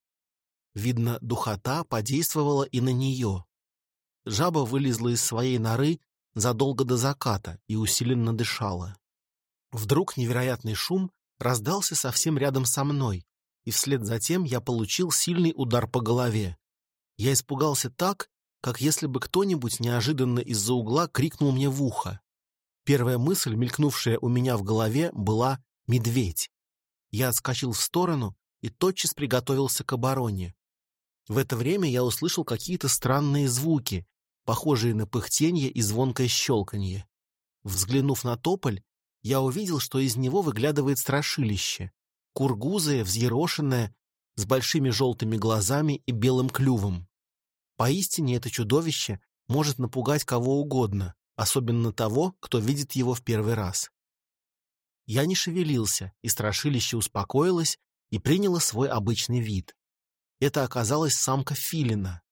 A: Видно, духота подействовала и на нее. Жаба вылезла из своей норы задолго до заката и усиленно дышала. Вдруг невероятный шум раздался совсем рядом со мной, и вслед за тем я получил сильный удар по голове. Я испугался так, как если бы кто-нибудь неожиданно из-за угла крикнул мне в ухо. Первая мысль, мелькнувшая у меня в голове, была «медведь». Я отскочил в сторону и тотчас приготовился к обороне. В это время я услышал какие-то странные звуки, похожие на пыхтенье и звонкое щелканье. Взглянув на тополь, я увидел, что из него выглядывает страшилище, кургузое, взъерошенное, с большими желтыми глазами и белым клювом. Поистине это чудовище может напугать кого угодно, особенно того, кто видит его в первый раз. Я не шевелился, и страшилище успокоилось и приняло свой обычный вид. Это оказалась самка филина.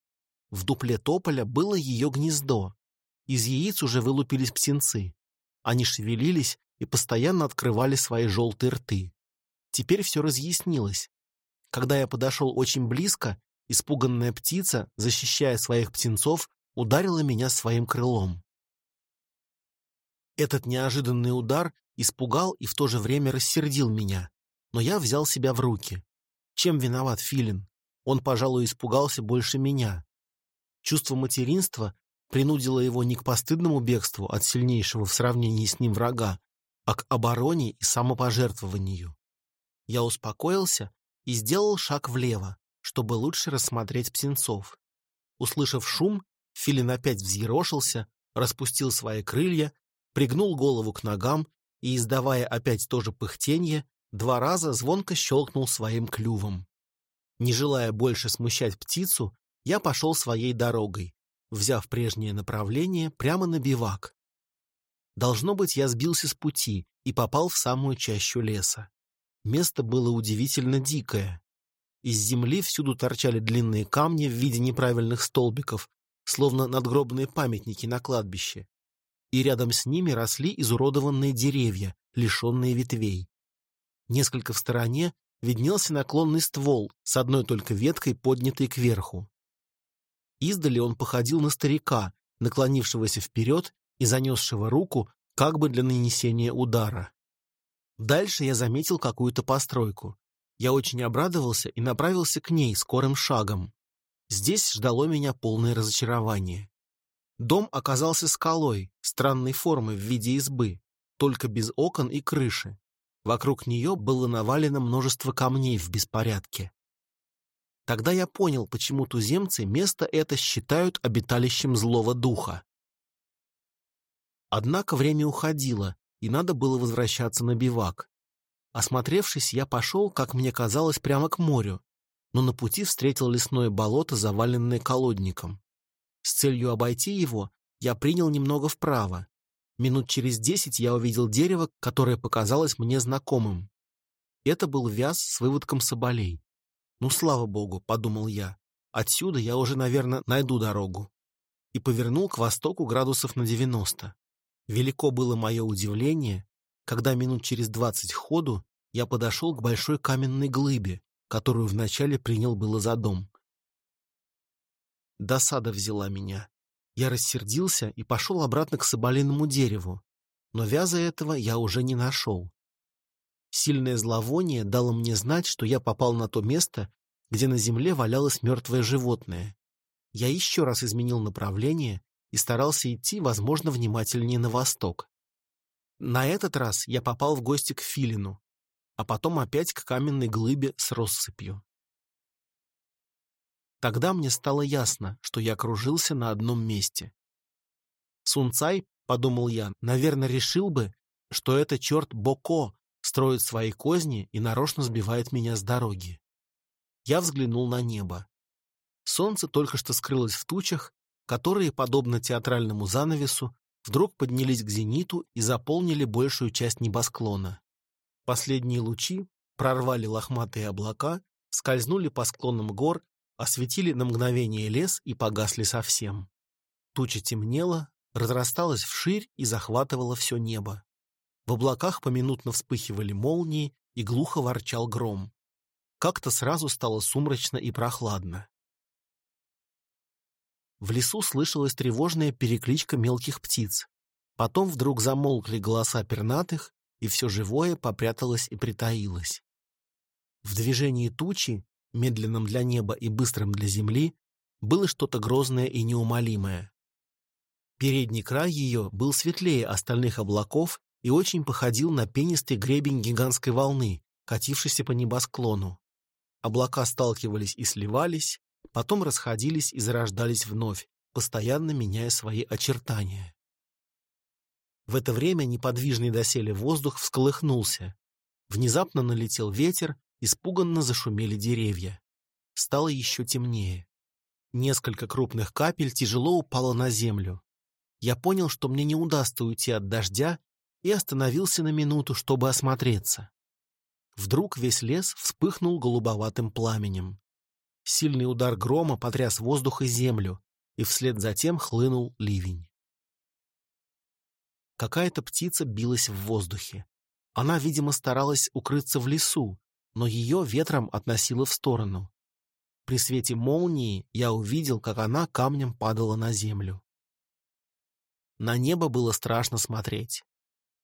A: В дупле тополя было ее гнездо. Из яиц уже вылупились птенцы. Они шевелились и постоянно открывали свои желтые рты. Теперь все разъяснилось. Когда я подошел очень близко, испуганная птица, защищая своих птенцов, ударила меня своим крылом. Этот неожиданный удар испугал и в то же время рассердил меня, но я взял себя в руки. Чем виноват Филин? Он, пожалуй, испугался больше меня. Чувство материнства принудило его не к постыдному бегству от сильнейшего в сравнении с ним врага, а к обороне и самопожертвованию. Я успокоился и сделал шаг влево, чтобы лучше рассмотреть птенцов. Услышав шум, Филин опять взъерошился, распустил свои крылья пригнул голову к ногам и, издавая опять то же пыхтенье, два раза звонко щелкнул своим клювом. Не желая больше смущать птицу, я пошел своей дорогой, взяв прежнее направление прямо на бивак. Должно быть, я сбился с пути и попал в самую чащу леса. Место было удивительно дикое. Из земли всюду торчали длинные камни в виде неправильных столбиков, словно надгробные памятники на кладбище и рядом с ними росли изуродованные деревья, лишенные ветвей. Несколько в стороне виднелся наклонный ствол с одной только веткой, поднятой кверху. Издали он походил на старика, наклонившегося вперед и занесшего руку, как бы для нанесения удара. Дальше я заметил какую-то постройку. Я очень обрадовался и направился к ней скорым шагом. Здесь ждало меня полное разочарование. Дом оказался скалой, странной формы в виде избы, только без окон и крыши. Вокруг нее было навалено множество камней в беспорядке. Тогда я понял, почему туземцы место это считают обиталищем злого духа. Однако время уходило, и надо было возвращаться на бивак. Осмотревшись, я пошел, как мне казалось, прямо к морю, но на пути встретил лесное болото, заваленное колодником. С целью обойти его я принял немного вправо. Минут через десять я увидел дерево, которое показалось мне знакомым. Это был вяз с выводком соболей. «Ну, слава богу», — подумал я, — «отсюда я уже, наверное, найду дорогу». И повернул к востоку градусов на девяносто. Велико было мое удивление, когда минут через двадцать ходу я подошел к большой каменной глыбе, которую вначале принял было за дом. Досада взяла меня. Я рассердился и пошел обратно к соболиному дереву, но вяза этого я уже не нашел. Сильное зловоние дало мне знать, что я попал на то место, где на земле валялось мертвое животное. Я еще раз изменил направление и старался идти, возможно, внимательнее на восток. На этот раз я попал в гости к Филину, а потом опять к каменной глыбе с россыпью. Тогда мне стало ясно, что я кружился на одном месте. Сунцай, подумал я, наверное, решил бы, что это черт Боко строит свои козни и нарочно сбивает меня с дороги. Я взглянул на небо. Солнце только что скрылось в тучах, которые, подобно театральному занавесу, вдруг поднялись к зениту и заполнили большую часть небосклона. Последние лучи прорвали лохматые облака, скользнули по склонам гор осветили на мгновение лес и погасли совсем. Туча темнела, разрасталась вширь и захватывала все небо. В облаках поминутно вспыхивали молнии и глухо ворчал гром. Как-то сразу стало сумрачно и прохладно. В лесу слышалась тревожная перекличка мелких птиц. Потом вдруг замолкли голоса пернатых, и все живое попряталось и притаилось. В движении тучи, медленном для неба и быстром для земли, было что-то грозное и неумолимое. Передний край ее был светлее остальных облаков и очень походил на пенистый гребень гигантской волны, катившейся по небосклону. Облака сталкивались и сливались, потом расходились и зарождались вновь, постоянно меняя свои очертания. В это время неподвижный доселе воздух всколыхнулся. Внезапно налетел ветер, испуганно зашумели деревья. Стало еще темнее. Несколько крупных капель тяжело упало на землю. Я понял, что мне не удастся уйти от дождя, и остановился на минуту, чтобы осмотреться. Вдруг весь лес вспыхнул голубоватым пламенем. Сильный удар грома потряс воздух и землю, и вслед за тем хлынул ливень. Какая-то птица билась в воздухе. Она, видимо, старалась укрыться в лесу, но ее ветром относило в сторону. При свете молнии я увидел, как она камнем падала на землю. На небо было страшно смотреть.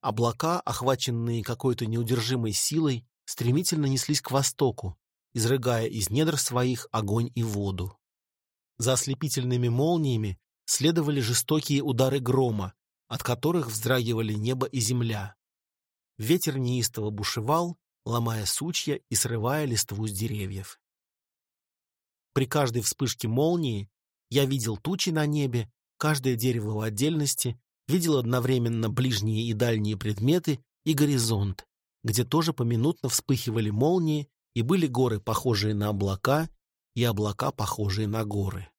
A: Облака, охваченные какой-то неудержимой силой, стремительно неслись к востоку, изрыгая из недр своих огонь и воду. За ослепительными молниями следовали жестокие удары грома, от которых вздрагивали небо и земля. Ветер неистово бушевал, ломая сучья и срывая листву с деревьев. При каждой вспышке молнии я видел тучи на небе, каждое дерево в отдельности, видел одновременно ближние и дальние предметы и горизонт, где тоже поминутно вспыхивали молнии и были горы, похожие на облака, и облака, похожие на горы.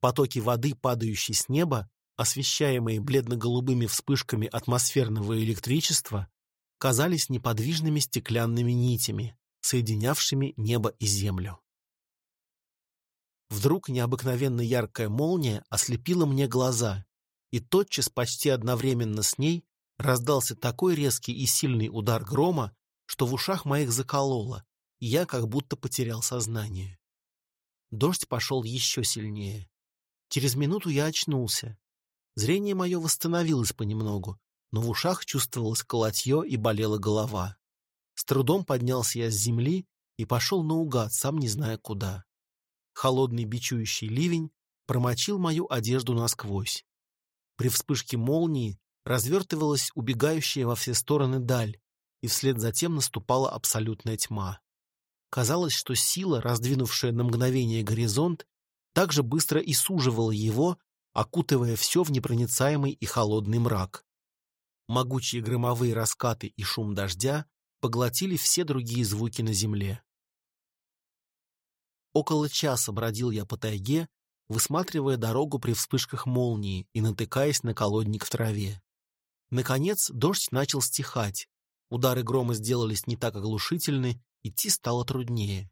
A: Потоки воды, падающие с неба, освещаемые бледно-голубыми вспышками атмосферного электричества, казались неподвижными стеклянными нитями, соединявшими небо и землю. Вдруг необыкновенно яркая молния ослепила мне глаза, и тотчас почти одновременно с ней раздался такой резкий и сильный удар грома, что в ушах моих закололо, и я как будто потерял сознание. Дождь пошел еще сильнее. Через минуту я очнулся. Зрение мое восстановилось понемногу, но в ушах чувствовалось колотье и болела голова. С трудом поднялся я с земли и пошел наугад, сам не зная куда. Холодный бичующий ливень промочил мою одежду насквозь. При вспышке молнии развертывалась убегающая во все стороны даль, и вслед за тем наступала абсолютная тьма. Казалось, что сила, раздвинувшая на мгновение горизонт, так же быстро и суживала его, окутывая все в непроницаемый и холодный мрак. Могучие громовые раскаты и шум дождя поглотили все другие звуки на земле. Около часа бродил я по тайге, высматривая дорогу при вспышках молнии и натыкаясь на колодник в траве. Наконец дождь начал стихать, удары грома сделались не так оглушительны, идти стало труднее.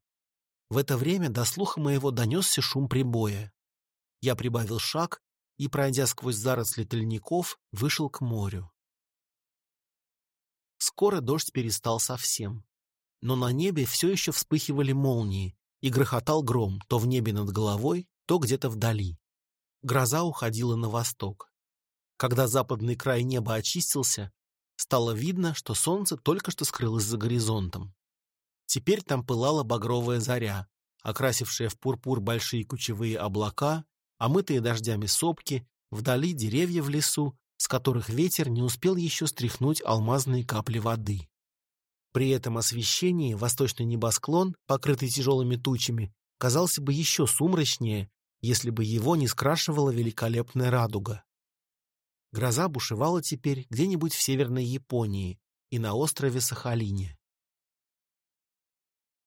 A: В это время до слуха моего донесся шум прибоя. Я прибавил шаг и, пройдя сквозь заросли тельников, вышел к морю. Скоро дождь перестал совсем. Но на небе все еще вспыхивали молнии, и грохотал гром то в небе над головой, то где-то вдали. Гроза уходила на восток. Когда западный край неба очистился, стало видно, что солнце только что скрылось за горизонтом. Теперь там пылала багровая заря, окрасившая в пурпур большие кучевые облака омытые дождями сопки, вдали деревья в лесу, с которых ветер не успел еще стряхнуть алмазные капли воды. При этом освещении восточный небосклон, покрытый тяжелыми тучами, казался бы еще сумрачнее, если бы его не скрашивала великолепная радуга. Гроза бушевала теперь где-нибудь в северной Японии и на острове Сахалине.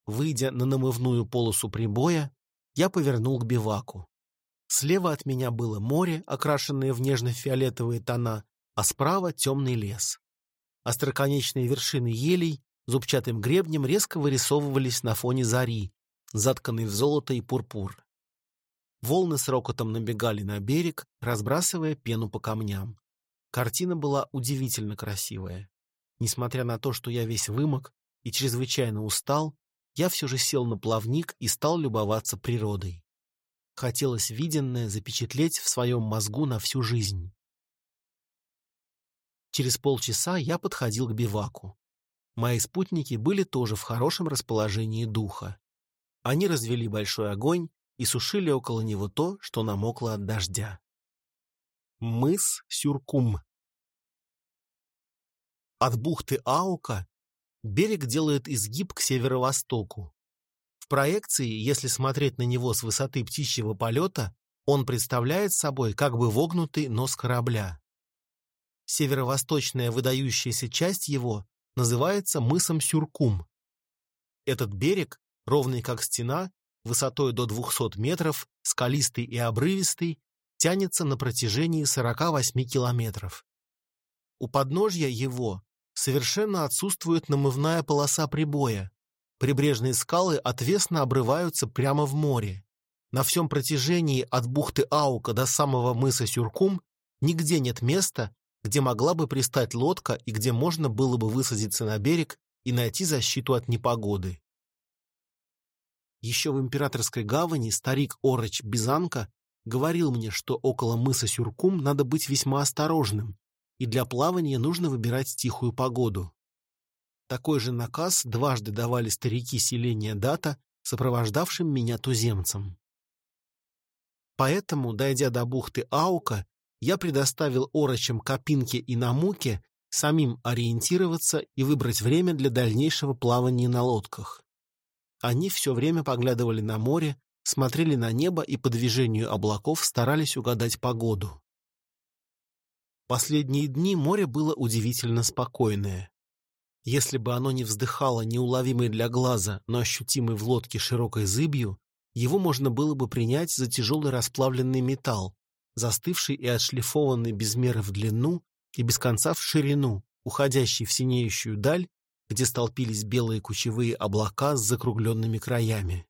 A: Выйдя на намывную полосу прибоя, я повернул к биваку. Слева от меня было море, окрашенное в нежно-фиолетовые тона, а справа темный лес. Остроконечные вершины елей зубчатым гребнем резко вырисовывались на фоне зари, затканной в золото и пурпур. Волны с рокотом набегали на берег, разбрасывая пену по камням. Картина была удивительно красивая. Несмотря на то, что я весь вымок и чрезвычайно устал, я все же сел на плавник и стал любоваться природой. Хотелось виденное запечатлеть в своем мозгу на всю жизнь. Через полчаса я подходил к биваку. Мои спутники были тоже в хорошем расположении духа. Они развели большой огонь и сушили около него то, что намокло от дождя. Мыс Сюркум От бухты Аука берег делает изгиб к северо-востоку. В проекции, если смотреть на него с высоты птичьего полета, он представляет собой как бы вогнутый нос корабля. Северо-восточная выдающаяся часть его называется мысом Сюркум. Этот берег, ровный как стена, высотой до 200 метров, скалистый и обрывистый, тянется на протяжении 48 километров. У подножья его совершенно отсутствует намывная полоса прибоя. Прибрежные скалы отвесно обрываются прямо в море. На всем протяжении от бухты Аука до самого мыса Сюркум нигде нет места, где могла бы пристать лодка и где можно было бы высадиться на берег и найти защиту от непогоды. Еще в императорской гавани старик Ороч Бизанка говорил мне, что около мыса Сюркум надо быть весьма осторожным, и для плавания нужно выбирать тихую погоду. Такой же наказ дважды давали старики селения Дата, сопровождавшим меня туземцам. Поэтому, дойдя до бухты Аука, я предоставил орочам Копинке и Намуке самим ориентироваться и выбрать время для дальнейшего плавания на лодках. Они все время поглядывали на море, смотрели на небо и по движению облаков старались угадать погоду. Последние дни море было удивительно спокойное. Если бы оно не вздыхало неуловимой для глаза, но ощутимой в лодке широкой зыбью, его можно было бы принять за тяжелый расплавленный металл, застывший и отшлифованный без меры в длину и без конца в ширину, уходящий в синеющую даль, где столпились белые кучевые облака с закругленными краями.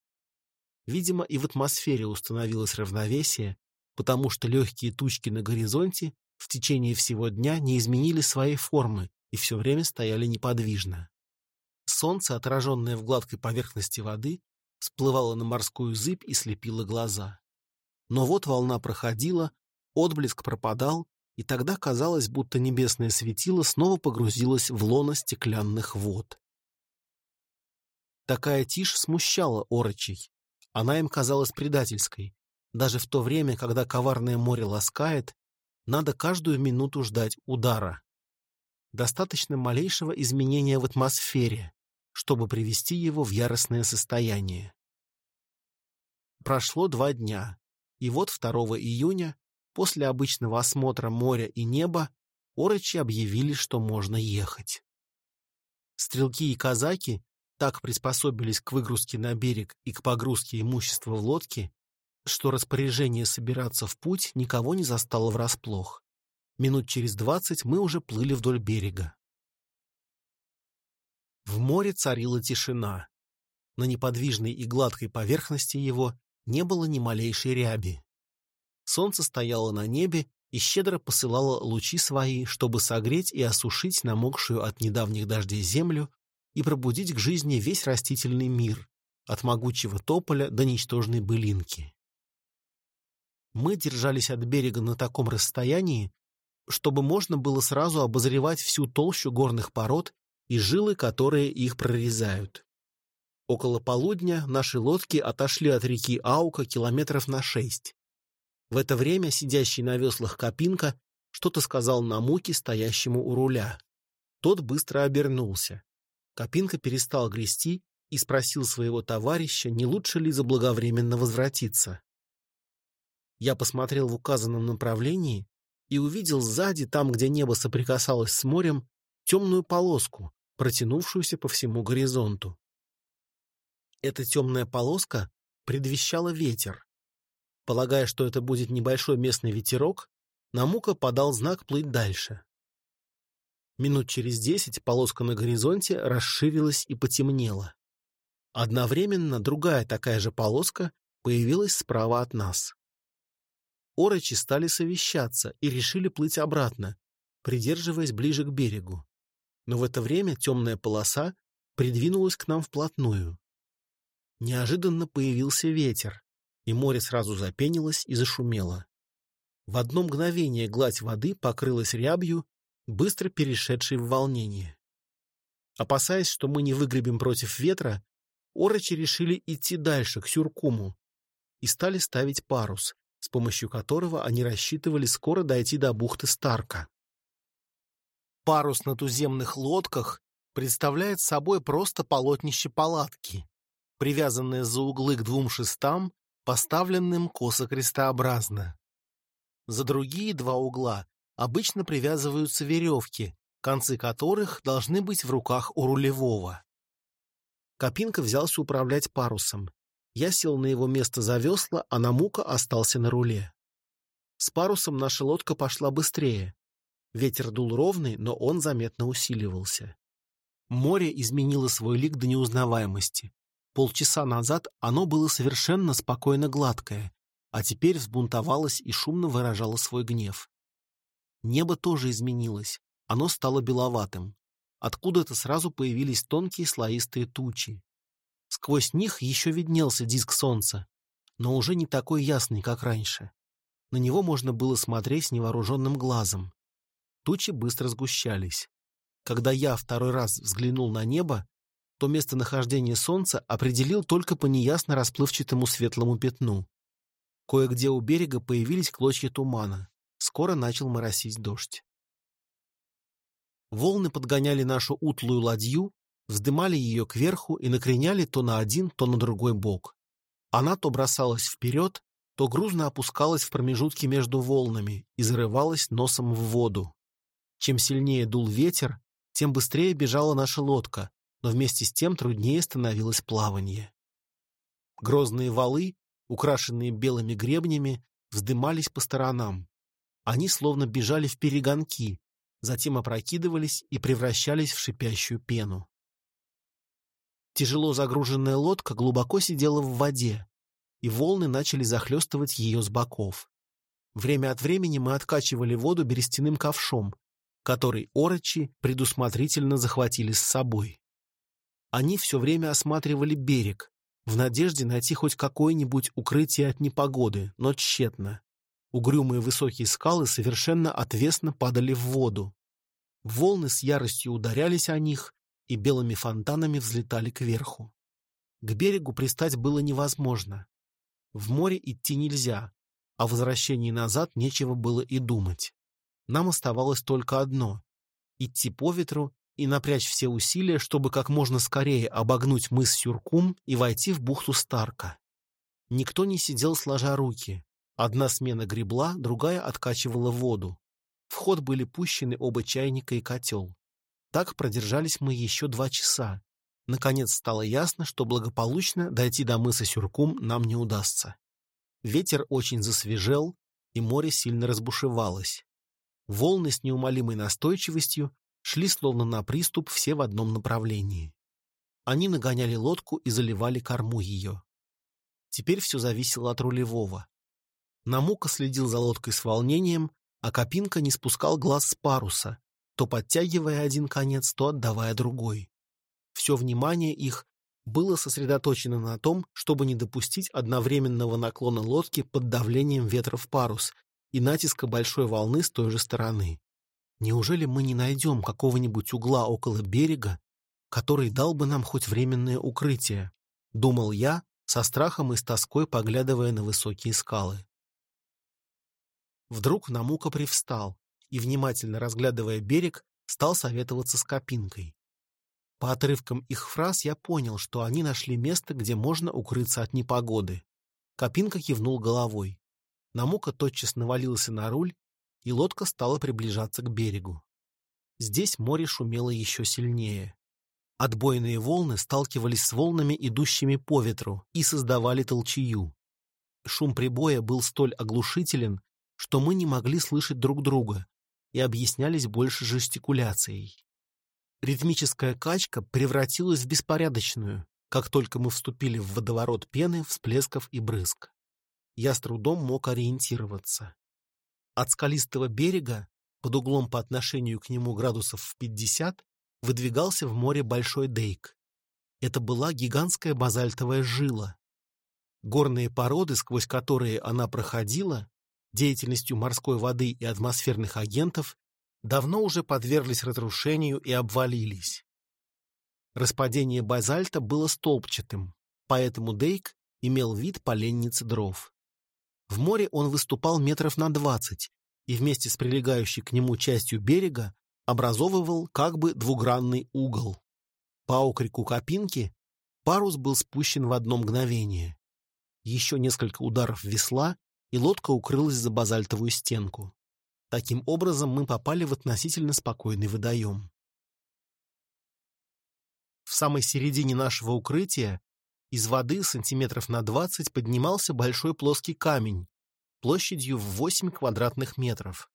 A: Видимо, и в атмосфере установилось равновесие, потому что легкие тучки на горизонте в течение всего дня не изменили своей формы и все время стояли неподвижно. Солнце, отраженное в гладкой поверхности воды, всплывало на морскую зыбь и слепило глаза. Но вот волна проходила, отблеск пропадал, и тогда казалось, будто небесное светило снова погрузилось в лоно стеклянных вод. Такая тишь смущала орочей. Она им казалась предательской. Даже в то время, когда коварное море ласкает, надо каждую минуту ждать удара. Достаточно малейшего изменения в атмосфере, чтобы привести его в яростное состояние. Прошло два дня. И вот 2 июня, после обычного осмотра моря и неба, орочи объявили, что можно ехать. Стрелки и казаки так приспособились к выгрузке на берег и к погрузке имущества в лодки, что распоряжение собираться в путь никого не застало врасплох. Минут через двадцать мы уже плыли вдоль берега. В море царила тишина. На неподвижной и гладкой поверхности его не было ни малейшей ряби. Солнце стояло на небе и щедро посылало лучи свои, чтобы согреть и осушить намокшую от недавних дождей землю и пробудить к жизни весь растительный мир, от могучего тополя до ничтожной былинки. Мы держались от берега на таком расстоянии, чтобы можно было сразу обозревать всю толщу горных пород и жилы, которые их прорезают. Около полудня наши лодки отошли от реки Аука километров на шесть. В это время сидящий на веслах Копинка что-то сказал на муке, стоящему у руля. Тот быстро обернулся. Копинка перестал грести и спросил своего товарища, не лучше ли заблаговременно возвратиться. Я посмотрел в указанном направлении и увидел сзади, там, где небо соприкасалось с морем, темную полоску, протянувшуюся по всему горизонту. Эта темная полоска предвещала ветер. Полагая, что это будет небольшой местный ветерок, Намука подал знак плыть дальше. Минут через десять полоска на горизонте расширилась и потемнела. Одновременно другая такая же полоска появилась справа от нас. Орочи стали совещаться и решили плыть обратно, придерживаясь ближе к берегу. Но в это время темная полоса придвинулась к нам вплотную. Неожиданно появился ветер, и море сразу запенилось и зашумело. В одно мгновение гладь воды покрылась рябью, быстро перешедший в волнение. Опасаясь, что мы не выгребем против ветра, орочи решили идти дальше, к Сюркуму, и стали ставить парус, с помощью которого они рассчитывали скоро дойти до бухты Старка. Парус на туземных лодках представляет собой просто полотнище палатки, привязанное за углы к двум шестам, поставленным косо-крестообразно. За другие два угла обычно привязываются веревки, концы которых должны быть в руках у рулевого. Копинка взялся управлять парусом. Я сел на его место за весла, а Намука остался на руле. С парусом наша лодка пошла быстрее. Ветер дул ровный, но он заметно усиливался. Море изменило свой лик до неузнаваемости. Полчаса назад оно было совершенно спокойно гладкое, а теперь взбунтовалось и шумно выражало свой гнев. Небо тоже изменилось, оно стало беловатым. Откуда-то сразу появились тонкие слоистые тучи. Сквозь них еще виднелся диск солнца, но уже не такой ясный, как раньше. На него можно было смотреть невооруженным глазом. Тучи быстро сгущались. Когда я второй раз взглянул на небо, то местонахождение солнца определил только по неясно расплывчатому светлому пятну. Кое-где у берега появились клочья тумана. Скоро начал моросить дождь. Волны подгоняли нашу утлую ладью, вздымали ее кверху и накреняли то на один, то на другой бок. Она то бросалась вперед, то грузно опускалась в промежутки между волнами и зарывалась носом в воду. Чем сильнее дул ветер, тем быстрее бежала наша лодка, но вместе с тем труднее становилось плавание. Грозные валы, украшенные белыми гребнями, вздымались по сторонам. Они словно бежали в перегонки, затем опрокидывались и превращались в шипящую пену. Тяжело загруженная лодка глубоко сидела в воде, и волны начали захлестывать ее с боков. Время от времени мы откачивали воду берестяным ковшом, который орочи предусмотрительно захватили с собой. Они все время осматривали берег, в надежде найти хоть какое-нибудь укрытие от непогоды, но тщетно. Угрюмые высокие скалы совершенно отвесно падали в воду. Волны с яростью ударялись о них и белыми фонтанами взлетали кверху. К берегу пристать было невозможно. В море идти нельзя, а возвращении назад нечего было и думать. Нам оставалось только одно — идти по ветру и напрячь все усилия, чтобы как можно скорее обогнуть мыс Сюркум и войти в бухту Старка. Никто не сидел сложа руки. Одна смена гребла, другая откачивала воду. В ход были пущены оба чайника и котел. Так продержались мы еще два часа. Наконец стало ясно, что благополучно дойти до мыса Сюркум нам не удастся. Ветер очень засвежел, и море сильно разбушевалось. Волны с неумолимой настойчивостью шли словно на приступ все в одном направлении. Они нагоняли лодку и заливали корму ее. Теперь все зависело от рулевого. Намука следил за лодкой с волнением, а Копинка не спускал глаз с паруса, то подтягивая один конец, то отдавая другой. Все внимание их было сосредоточено на том, чтобы не допустить одновременного наклона лодки под давлением ветра в парус и натиска большой волны с той же стороны. Неужели мы не найдем какого-нибудь угла около берега, который дал бы нам хоть временное укрытие? Думал я, со страхом и с тоской поглядывая на высокие скалы. Вдруг Намука привстал и, внимательно разглядывая берег, стал советоваться с Копинкой. По отрывкам их фраз я понял, что они нашли место, где можно укрыться от непогоды. Копинка кивнул головой. Намука тотчас навалился на руль и лодка стала приближаться к берегу. Здесь море шумело еще сильнее. Отбойные волны сталкивались с волнами, идущими по ветру, и создавали толчью. Шум прибоя был столь оглушителен, что мы не могли слышать друг друга и объяснялись больше жестикуляцией. Ритмическая качка превратилась в беспорядочную, как только мы вступили в водоворот пены, всплесков и брызг. Я с трудом мог ориентироваться. От скалистого берега, под углом по отношению к нему градусов в 50, выдвигался в море большой дейк. Это была гигантская базальтовая жила. Горные породы, сквозь которые она проходила, деятельностью морской воды и атмосферных агентов, давно уже подверглись разрушению и обвалились. Распадение базальта было столбчатым, поэтому Дейк имел вид поленницы дров. В море он выступал метров на двадцать и вместе с прилегающей к нему частью берега образовывал как бы двугранный угол. По окрику Копинки парус был спущен в одно мгновение. Еще несколько ударов весла, и лодка укрылась за базальтовую стенку. Таким образом мы попали в относительно спокойный водоем. В самой середине нашего укрытия из воды сантиметров на 20 поднимался большой плоский камень, площадью в 8 квадратных метров.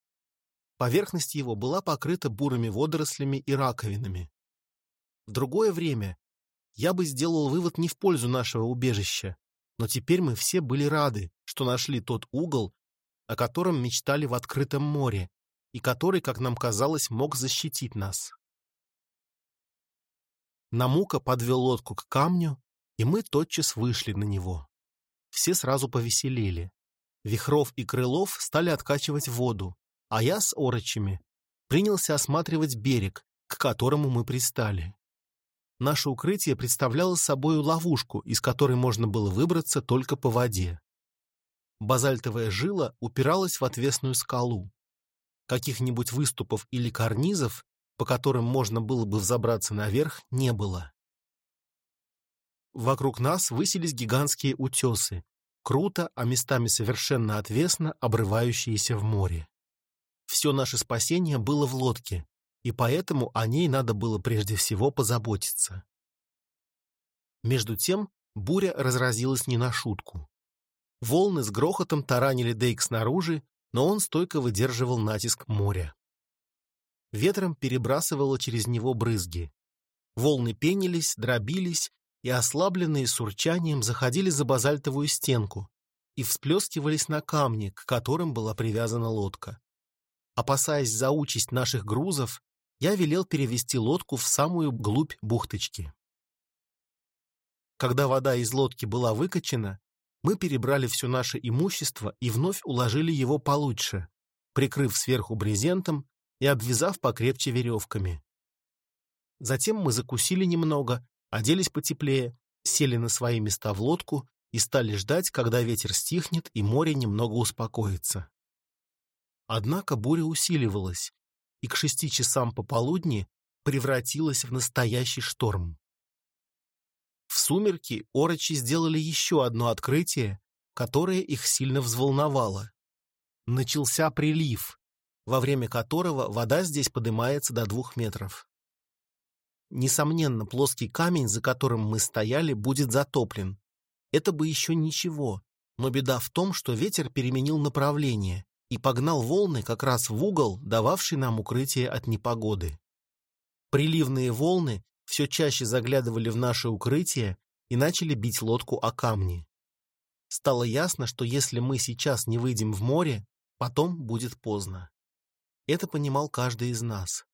A: Поверхность его была покрыта бурыми водорослями и раковинами. В другое время я бы сделал вывод не в пользу нашего убежища, но теперь мы все были рады, что нашли тот угол, о котором мечтали в открытом море, и который, как нам казалось, мог защитить нас. Намука подвел лодку к камню, и мы тотчас вышли на него. Все сразу повеселели. Вихров и Крылов стали откачивать воду, а я с орочами принялся осматривать берег, к которому мы пристали. Наше укрытие представляло собой ловушку, из которой можно было выбраться только по воде. Базальтовая жила упиралась в отвесную скалу. Каких-нибудь выступов или карнизов, по которым можно было бы взобраться наверх, не было. Вокруг нас высились гигантские утесы, круто, а местами совершенно отвесно обрывающиеся в море. Все наше спасение было в лодке, и поэтому о ней надо было прежде всего позаботиться. Между тем буря разразилась не на шутку. Волны с грохотом таранили Дейк снаружи, но он стойко выдерживал натиск моря. Ветром перебрасывало через него брызги. Волны пенились, дробились и, ослабленные с урчанием, заходили за базальтовую стенку и всплескивались на камни, к которым была привязана лодка. Опасаясь за участь наших грузов, я велел перевести лодку в самую глубь бухточки. Когда вода из лодки была выкачена, мы перебрали все наше имущество и вновь уложили его получше, прикрыв сверху брезентом и обвязав покрепче веревками. Затем мы закусили немного оделись потеплее, сели на свои места в лодку и стали ждать, когда ветер стихнет и море немного успокоится. Однако буря усиливалась, и к шести часам пополудни превратилась в настоящий шторм. В сумерки орочи сделали еще одно открытие, которое их сильно взволновало. Начался прилив, во время которого вода здесь поднимается до двух метров. Несомненно, плоский камень, за которым мы стояли, будет затоплен. Это бы еще ничего, но беда в том, что ветер переменил направление и погнал волны как раз в угол, дававший нам укрытие от непогоды. Приливные волны все чаще заглядывали в наше укрытие и начали бить лодку о камни. Стало ясно, что если мы сейчас не выйдем в море, потом будет поздно. Это понимал каждый из нас.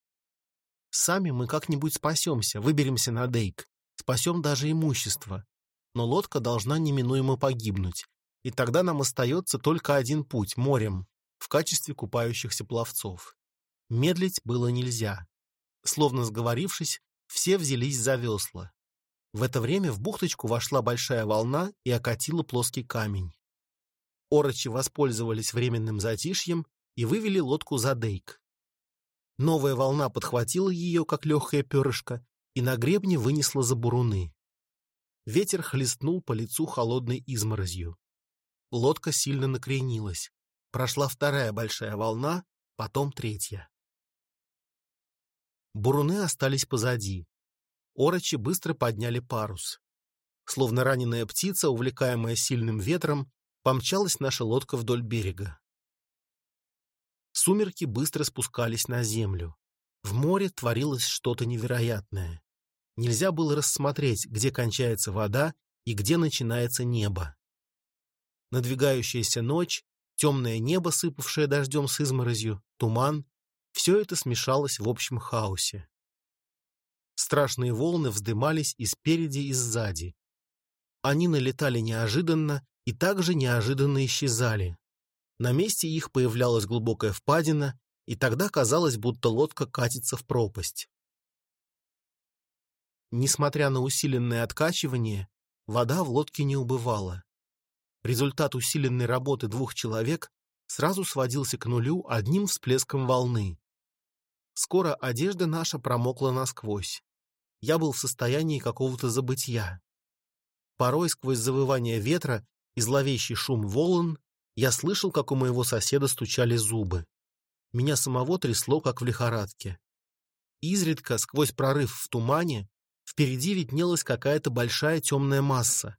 A: Сами мы как-нибудь спасемся, выберемся на Дейк, спасем даже имущество. Но лодка должна неминуемо погибнуть, и тогда нам остается только один путь – морем, в качестве купающихся пловцов. Медлить было нельзя. Словно сговорившись, все взялись за весла. В это время в бухточку вошла большая волна и окатила плоский камень. Орочи воспользовались временным затишьем и вывели лодку за Дейк. Новая волна подхватила ее, как легкое перышко, и на гребне вынесла за буруны. Ветер хлестнул по лицу холодной изморозью. Лодка сильно накренилась. Прошла вторая большая волна, потом третья. Буруны остались позади. Орочи быстро подняли парус. Словно раненая птица, увлекаемая сильным ветром, помчалась наша лодка вдоль берега. Сумерки быстро спускались на землю. В море творилось что-то невероятное. Нельзя было рассмотреть, где кончается вода и где начинается небо. Надвигающаяся ночь, темное небо, сыпавшее дождем с изморозью, туман — все это смешалось в общем хаосе. Страшные волны вздымались и спереди, и сзади. Они налетали неожиданно и также неожиданно исчезали, на месте их появлялась глубокая впадина, и тогда казалось, будто лодка катится в пропасть. Несмотря на усиленное откачивание, вода в лодке не убывала. Результат усиленной работы двух человек сразу сводился к нулю одним всплеском волны. Скоро одежда наша промокла насквозь. Я был в состоянии какого-то забытья. Порой сквозь завывание ветра и зловещий шум волн я слышал, как у моего соседа стучали зубы. Меня самого трясло, как в лихорадке. Изредка, сквозь прорыв в тумане, впереди виднелась какая-то большая темная масса.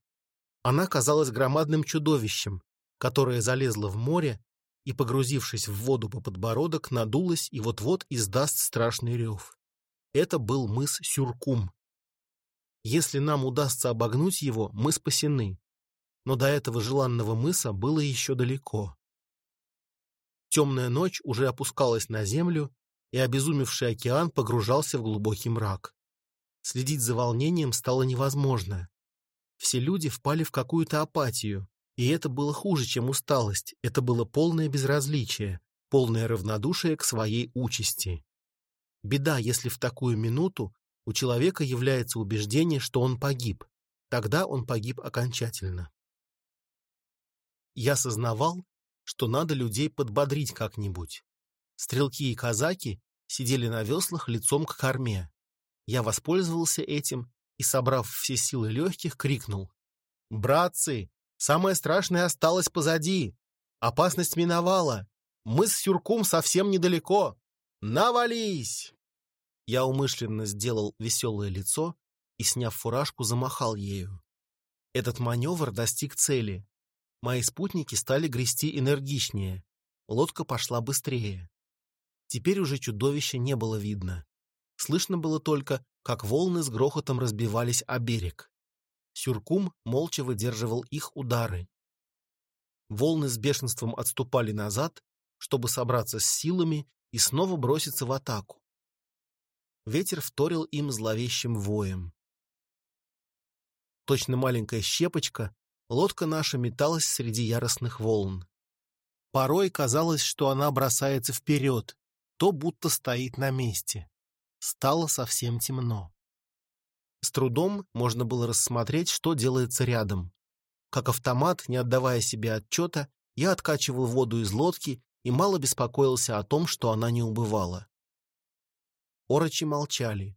A: Она казалась громадным чудовищем, которое залезло в море и, погрузившись в воду по подбородок, надулось и вот-вот издаст страшный рев. Это был мыс Сюркум. Если нам удастся обогнуть его, мы спасены. Но до этого желанного мыса было еще далеко. Темная ночь уже опускалась на землю, и обезумевший океан погружался в глубокий мрак. Следить за волнением стало невозможно. Все люди впали в какую-то апатию, и это было хуже, чем усталость, это было полное безразличие, полное равнодушие к своей участи. Беда, если в такую минуту у человека является убеждение, что он погиб. Тогда он погиб окончательно. Я сознавал, что надо людей подбодрить как-нибудь. Стрелки и казаки сидели на веслах лицом к корме. Я воспользовался этим и, собрав все силы легких, крикнул. «Братцы, самое страшное осталось позади! Опасность миновала! Мы с Сюркум совсем недалеко! Навались!» Я умышленно сделал веселое лицо и, сняв фуражку, замахал ею. Этот маневр достиг цели. Мои спутники стали грести энергичнее. Лодка пошла быстрее. Теперь уже чудовища не было видно. Слышно было только, как волны с грохотом разбивались о берег. Сюркум молча выдерживал их удары. Волны с бешенством отступали назад, чтобы собраться с силами и снова броситься в атаку. Ветер вторил им зловещим воем. Точно маленькая щепочка, лодка наша металась среди яростных волн. Порой казалось, что она бросается вперед, то будто стоит на месте. Стало совсем темно. С трудом можно было рассмотреть, что делается рядом. Как автомат, не отдавая себе отчета, я откачивал воду из лодки и мало беспокоился о том, что она не убывала. Орочи молчали.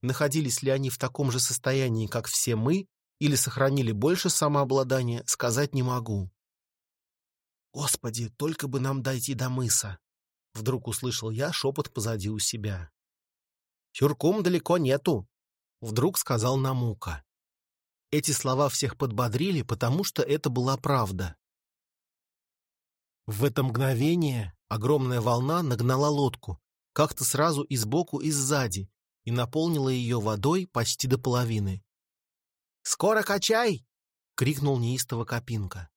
A: Находились ли они в таком же состоянии, как все мы, или сохранили больше самообладания, сказать не могу. «Господи, только бы нам дойти до мыса!» Вдруг услышал я шепот позади у себя. «Сюркум далеко нету», — вдруг сказал Намука. Эти слова всех подбодрили, потому что это была правда. В это мгновение огромная волна нагнала лодку, как-то сразу и сбоку, и сзади, и наполнила ее водой почти до половины. «Скоро качай!» — крикнул неистово Копинка.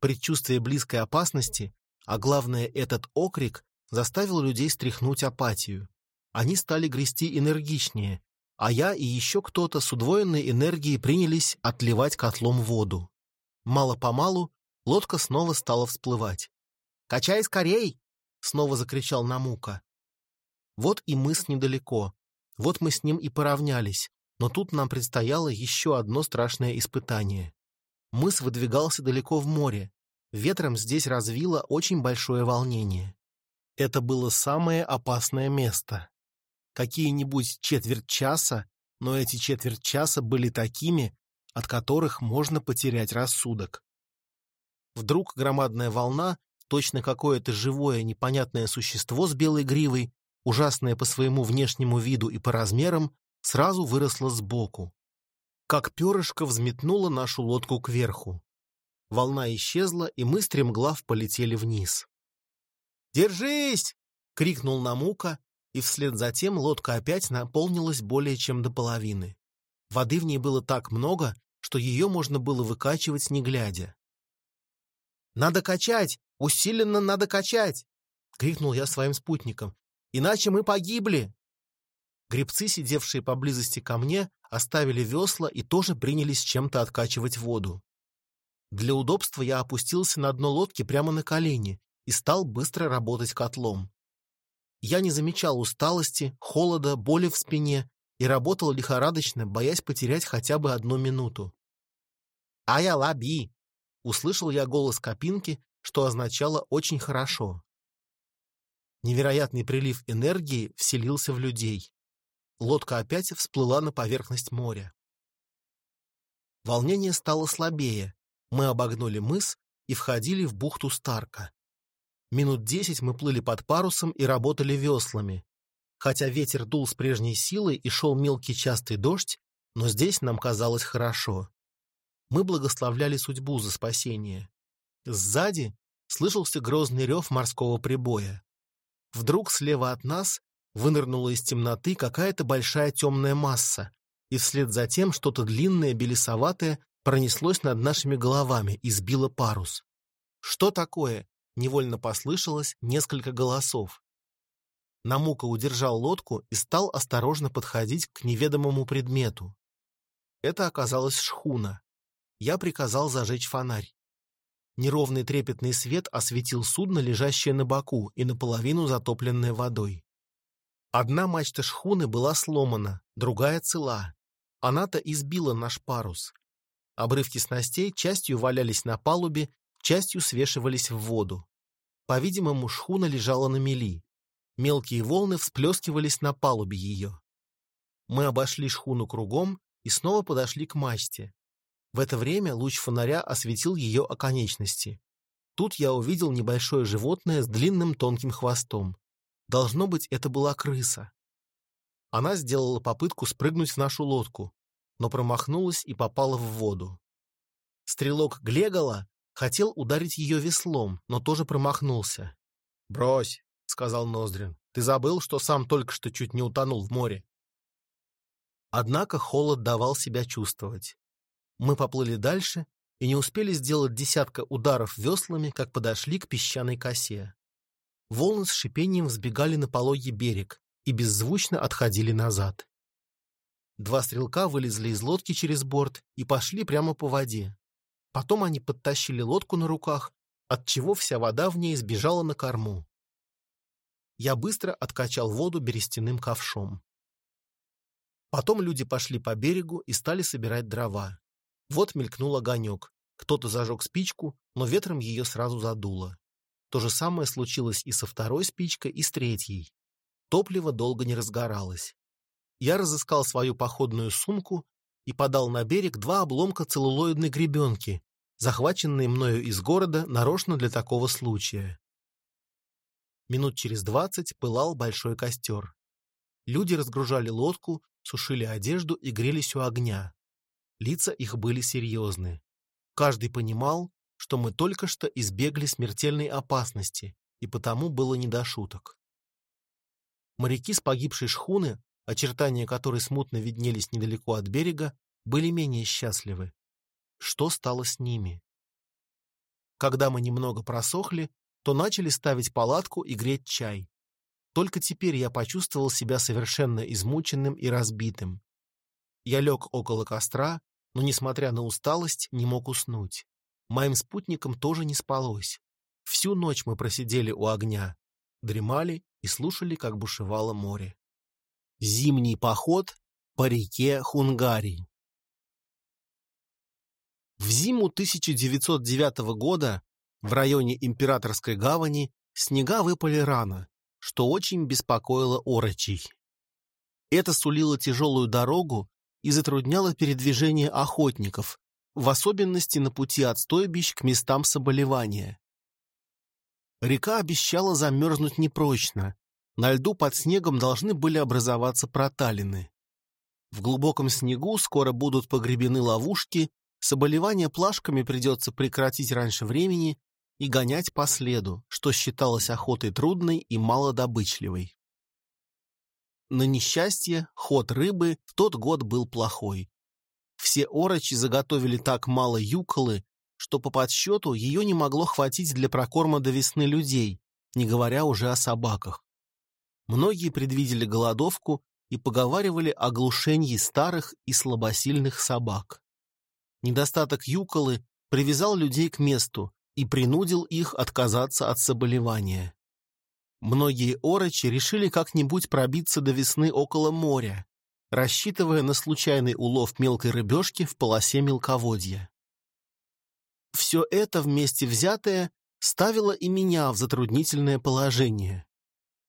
A: Предчувствие близкой опасности, а главное этот окрик, заставил людей стряхнуть апатию. Они стали грести энергичнее, а я и еще кто-то с удвоенной энергией принялись отливать котлом воду. Мало-помалу лодка снова стала всплывать. «Качай скорей!» — снова закричал Намука. Вот и мыс недалеко. Вот мы с ним и поравнялись. Но тут нам предстояло еще одно страшное испытание. Мыс выдвигался далеко в море. Ветром здесь развило очень большое волнение. Это было самое опасное место. Какие-нибудь четверть часа, но эти четверть часа были такими, от которых можно потерять рассудок. Вдруг громадная волна, точно какое-то живое непонятное существо с белой гривой, ужасное по своему внешнему виду и по размерам, сразу выросла сбоку. Как перышко взметнуло нашу лодку кверху. Волна исчезла, и мы стремглав полетели вниз. «Держись!» — крикнул Намука, и вслед за тем лодка опять наполнилась более чем до половины. Воды в ней было так много, что ее можно было выкачивать не глядя. «Надо качать! Усиленно надо качать!» — крикнул я своим спутникам. Иначе мы погибли!» Гребцы, сидевшие поблизости ко мне, оставили весла и тоже принялись чем-то откачивать воду. Для удобства я опустился на дно лодки прямо на колени и стал быстро работать котлом. Я не замечал усталости, холода, боли в спине и работал лихорадочно, боясь потерять хотя бы одну минуту. «Ая лаби!» — услышал я голос Копинки, что означало «очень хорошо». Невероятный прилив энергии вселился в людей. Лодка опять всплыла на поверхность моря. Волнение стало слабее. Мы обогнули мыс и входили в бухту Старка. Минут десять мы плыли под парусом и работали веслами. Хотя ветер дул с прежней силой и шел мелкий частый дождь, но здесь нам казалось хорошо. Мы благословляли судьбу за спасение. Сзади слышался грозный рев морского прибоя. Вдруг слева от нас вынырнула из темноты какая-то большая темная масса, и вслед за тем что-то длинное, белесоватое пронеслось над нашими головами и сбило парус. «Что такое?» — невольно послышалось несколько голосов. Намука удержал лодку и стал осторожно подходить к неведомому предмету. Это оказалась шхуна. Я приказал зажечь фонарь. Неровный трепетный свет осветил судно, лежащее на боку и наполовину затопленное водой. Одна мачта шхуны была сломана, другая цела. Она-то избила наш парус. Обрывки снастей частью валялись на палубе, частью свешивались в воду. По-видимому, шхуна лежала на мели. Мелкие волны всплескивались на палубе ее. Мы обошли шхуну кругом и снова подошли к мачте. В это время луч фонаря осветил ее оконечности. Тут я увидел небольшое животное с длинным тонким хвостом. Должно быть, это была крыса. Она сделала попытку спрыгнуть в нашу лодку, но промахнулась и попала в воду. Стрелок Глегала хотел ударить ее веслом, но тоже промахнулся. «Брось», — сказал Ноздрин, — «ты забыл, что сам только что чуть не утонул в море». Однако холод давал себя чувствовать. Мы поплыли дальше и не успели сделать десятка ударов веслами, как подошли к песчаной косе. Волны с шипением взбегали на пологий берег и беззвучно отходили назад. Два стрелка вылезли из лодки через борт и пошли прямо по воде. Потом они подтащили лодку на руках, отчего вся вода в ней сбежала на корму. Я быстро откачал воду берестяным ковшом. Потом люди пошли по берегу и стали собирать дрова. Вот мелькнул огонек. Кто-то зажег спичку, но ветром ее сразу задуло. То же самое случилось и со второй спичкой, и с третьей. Топливо долго не разгоралось. Я разыскал свою походную сумку и подал на берег два обломка целлулоидной гребенки, захваченные мною из города нарочно для такого случая. Минут через двадцать пылал большой костер. Люди разгружали лодку, сушили одежду и грелись у огня. Лица их были серьезны. Каждый понимал, что мы только что избегли смертельной опасности, и потому было не до шуток. Моряки с погибшей шхуны, очертания которой смутно виднелись недалеко от берега, были менее счастливы. Что стало с ними? Когда мы немного просохли, то начали ставить палатку и греть чай. Только теперь я почувствовал себя совершенно измученным и разбитым. Я лег около костра но, несмотря на усталость, не мог уснуть. Моим спутникам тоже не спалось. Всю ночь мы просидели у огня, дремали и слушали, как бушевало море. Зимний поход по реке Хунгари В зиму 1909 года в районе Императорской гавани снега выпали рано, что очень беспокоило орочей. Это сулило тяжелую дорогу и затрудняло передвижение охотников, в особенности на пути от стойбищ к местам соболевания. Река обещала замерзнуть непрочно. На льду под снегом должны были образоваться проталины. В глубоком снегу скоро будут погребены ловушки, соболевание плашками придется прекратить раньше времени и гонять по следу, что считалось охотой трудной и малодобычливой. На несчастье ход рыбы в тот год был плохой. Все орочи заготовили так мало юколы, что по подсчету ее не могло хватить для прокорма до весны людей, не говоря уже о собаках. Многие предвидели голодовку и поговаривали о глушении старых и слабосильных собак. Недостаток юколы привязал людей к месту и принудил их отказаться от соболевания. Многие орочи решили как-нибудь пробиться до весны около моря, рассчитывая на случайный улов мелкой рыбешки в полосе мелководья. Все это вместе взятое ставило и меня в затруднительное положение.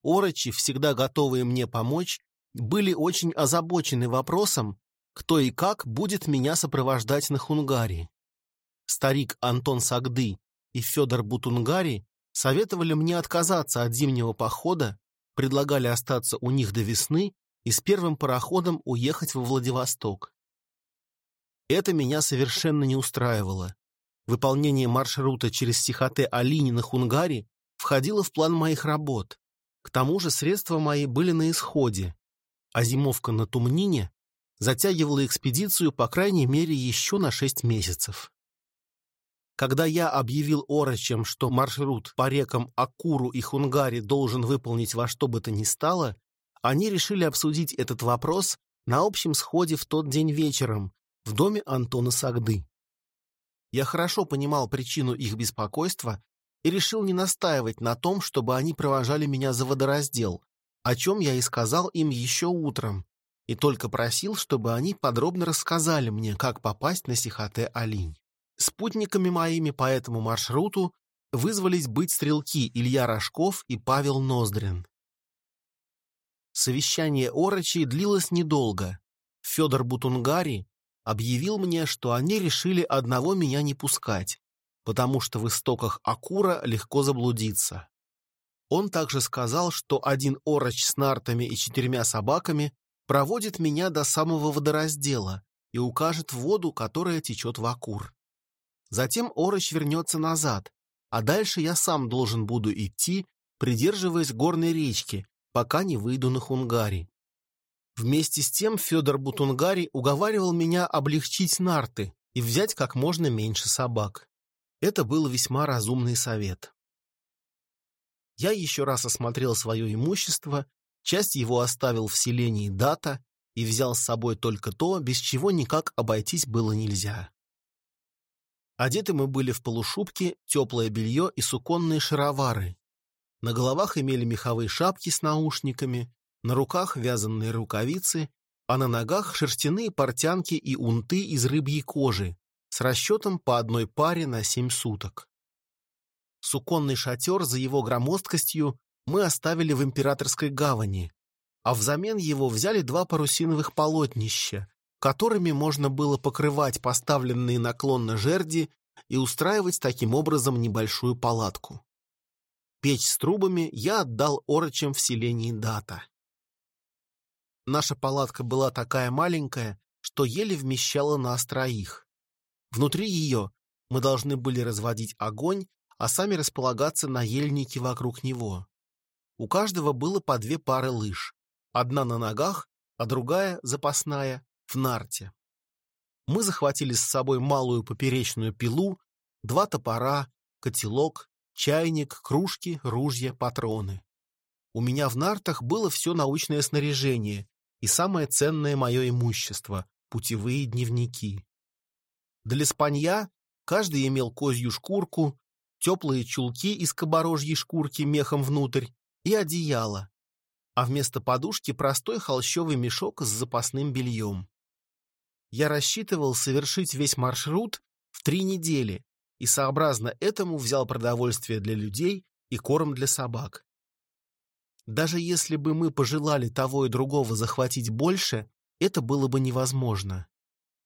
A: Орочи, всегда готовые мне помочь, были очень озабочены вопросом, кто и как будет меня сопровождать на Хунгари. Старик Антон Сагды и Федор Бутунгари советовали мне отказаться от зимнего похода, предлагали остаться у них до весны и с первым пароходом уехать во Владивосток. Это меня совершенно не устраивало. Выполнение маршрута через Сихоте-Алини на Хунгари входило в план моих работ. К тому же средства мои были на исходе, а зимовка на Тумнине затягивала экспедицию по крайней мере еще на шесть месяцев. Когда я объявил орочам, что маршрут по рекам Акуру и Хунгари должен выполнить во что бы то ни стало, они решили обсудить этот вопрос на общем сходе в тот день вечером в доме Антона Сагды. Я хорошо понимал причину их беспокойства и решил не настаивать на том, чтобы они провожали меня за водораздел, о чем я и сказал им еще утром, и только просил, чтобы они подробно рассказали мне, как попасть на Сихоте-Алинь. Спутниками моими по этому маршруту вызвались быть стрелки Илья Рожков и Павел Ноздрин. Совещание Орочи длилось недолго. Федор Бутунгари объявил мне, что они решили одного меня не пускать, потому что в истоках Акура легко заблудиться. Он также сказал, что один ороч с нартами и четырьмя собаками проводит меня до самого водораздела и укажет воду, которая течет в Акур. Затем Ороч вернется назад, а дальше я сам должен буду идти, придерживаясь горной речки, пока не выйду на Хунгари. Вместе с тем Федор Бутунгари уговаривал меня облегчить нарты и взять как можно меньше собак. Это был весьма разумный совет. Я еще раз осмотрел свое имущество, часть его оставил в селении Дата и взял с собой только то, без чего никак обойтись было нельзя. Одеты мы были в полушубки, теплое белье и суконные шаровары. На головах имели меховые шапки с наушниками, на руках вязаные рукавицы, а на ногах шерстяные портянки и унты из рыбьей кожи с расчетом по одной паре на семь суток. Суконный шатер за его громоздкостью мы оставили в императорской гавани, а взамен его взяли два парусиновых полотнища, которыми можно было покрывать поставленные наклонно жерди и устраивать таким образом небольшую палатку. Печь с трубами я отдал орочам в селении Дата. Наша палатка была такая маленькая, что еле вмещала нас троих. Внутри ее мы должны были разводить огонь, а сами располагаться на ельнике вокруг него. У каждого было по две пары лыж, одна на ногах, а другая, запасная, в нарте. Мы захватили с собой малую поперечную пилу, два топора, котелок, чайник, кружки, ружья, патроны. У меня в нартах было все научное снаряжение и самое ценное мое имущество – путевые дневники. Для спанья каждый имел козью шкурку, теплые чулки из каборожьей шкурки мехом внутрь и одеяло, а вместо подушки простой холщовый мешок с запасным бельем я рассчитывал совершить весь маршрут в три недели и сообразно этому взял продовольствие для людей и корм для собак. Даже если бы мы пожелали того и другого захватить больше, это было бы невозможно.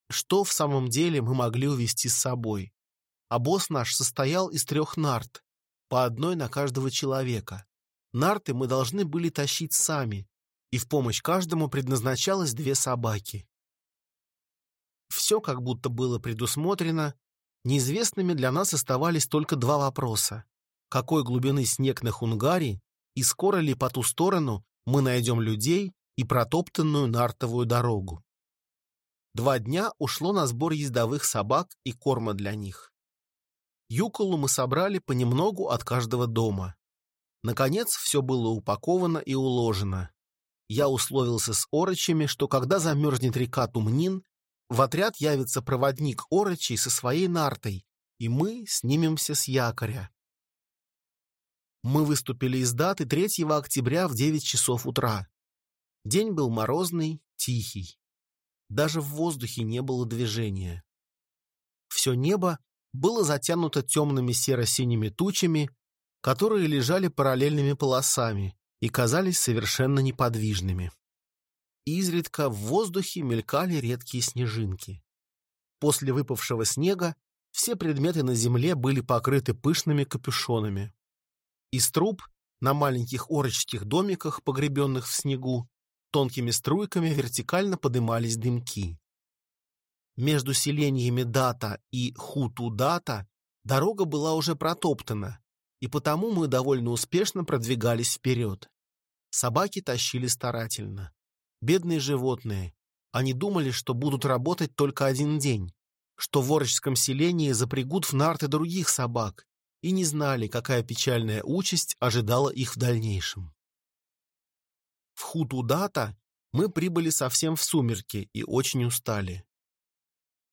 A: Что в самом деле мы могли увезти с собой? А босс наш состоял из трех нарт, по одной на каждого человека. Нарты мы должны были тащить сами, и в помощь каждому предназначалось две собаки. Все как будто было предусмотрено. Неизвестными для нас оставались только два вопроса. Какой глубины снег на Хунгари и скоро ли по ту сторону мы найдем людей и протоптанную нартовую дорогу. Два дня ушло на сбор ездовых собак и корма для них. Юколу мы собрали понемногу от каждого дома. Наконец, все было упаковано и уложено. Я условился с орочами, что когда замерзнет река Тумнин, в отряд явится проводник Орочи со своей нартой, и мы снимемся с якоря. Мы выступили из даты 3 октября в 9 часов утра. День был морозный, тихий. Даже в воздухе не было движения. Все небо было затянуто темными серо-синими тучами, которые лежали параллельными полосами и казались совершенно неподвижными. Изредка в воздухе мелькали редкие снежинки. После выпавшего снега все предметы на земле были покрыты пышными капюшонами. Из труб на маленьких орочских домиках, погребенных в снегу, тонкими струйками вертикально подымались дымки. Между селениями Дата и Хуту-Дата дорога была уже протоптана, и потому мы довольно успешно продвигались вперед. Собаки тащили старательно. Бедные животные. Они думали, что будут работать только один день, что в Ворочском селении запрягут в нарты других собак, и не знали, какая печальная участь ожидала их в дальнейшем. В Хуту-Дата мы прибыли совсем в сумерки и очень устали.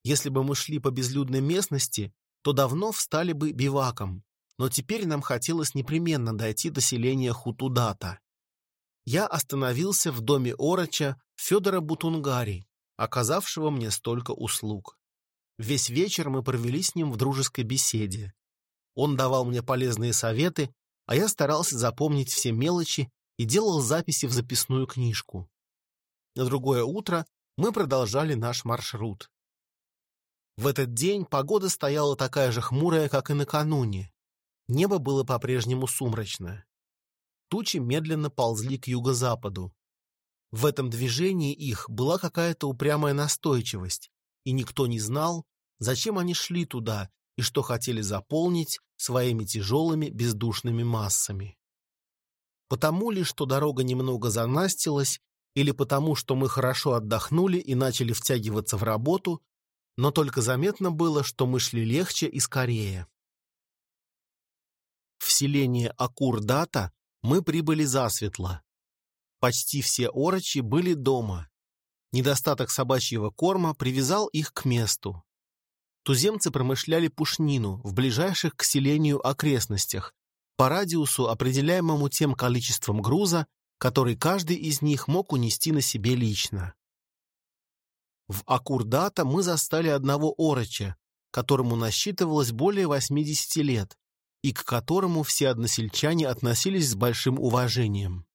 A: Если бы мы шли по безлюдной местности, то давно встали бы биваком, но теперь нам хотелось непременно дойти до селения Хутудата. Я остановился в доме Ороча Федора Бутунгари, оказавшего мне столько услуг. Весь вечер мы провели с ним в дружеской беседе. Он давал мне полезные советы, а я старался запомнить все мелочи и делал записи в записную книжку. На другое утро мы продолжали наш маршрут. В этот день погода стояла такая же хмурая, как и накануне. Небо было по-прежнему сумрачно. Тучи медленно ползли к юго-западу. В этом движении их была какая-то упрямая настойчивость, и никто не знал, зачем они шли туда и что хотели заполнить своими тяжелыми бездушными массами. Потому ли, что дорога немного занастилась, или потому, что мы хорошо отдохнули и начали втягиваться в работу, но только заметно было, что мы шли легче и скорее. В селение Акурдата мы прибыли засветло. Почти все орочи были дома. Недостаток собачьего корма привязал их к месту. Туземцы промышляли пушнину в ближайших к селению окрестностях, по радиусу, определяемому тем количеством груза, который каждый из них мог унести на себе лично. В Акурдата мы застали одного ороча, которому насчитывалось более 80 лет, и к которому все односельчане относились с большим уважением.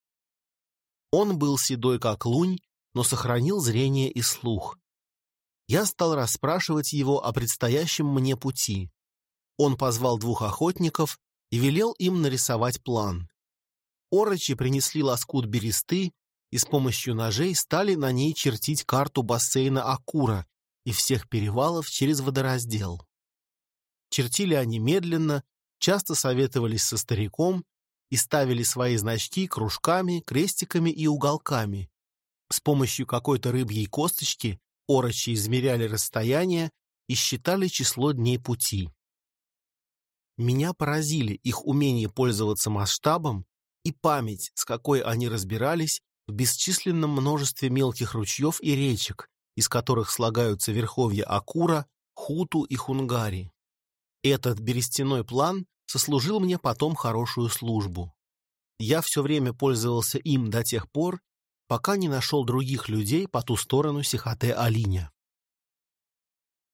A: Он был седой как лунь, но сохранил зрение и слух. Я стал расспрашивать его о предстоящем мне пути. Он позвал двух охотников и велел им нарисовать план. Орочи принесли лоскут бересты и с помощью ножей стали на ней чертить карту бассейна Акура и всех перевалов через водораздел. Чертили они медленно, часто советовались со стариком и ставили свои значки кружками, крестиками и уголками. С помощью какой-то рыбьей косточки орочи измеряли расстояние и считали число дней пути. Меня поразили их умение пользоваться масштабом и память, с какой они разбирались в бесчисленном множестве мелких ручьев и речек, из которых слагаются верховья Акура, Хуту и Хунгари. Этот берестяной план сослужил мне потом хорошую службу. Я все время пользовался им до тех пор, пока не нашел других людей по ту сторону Сихоте-Алиня.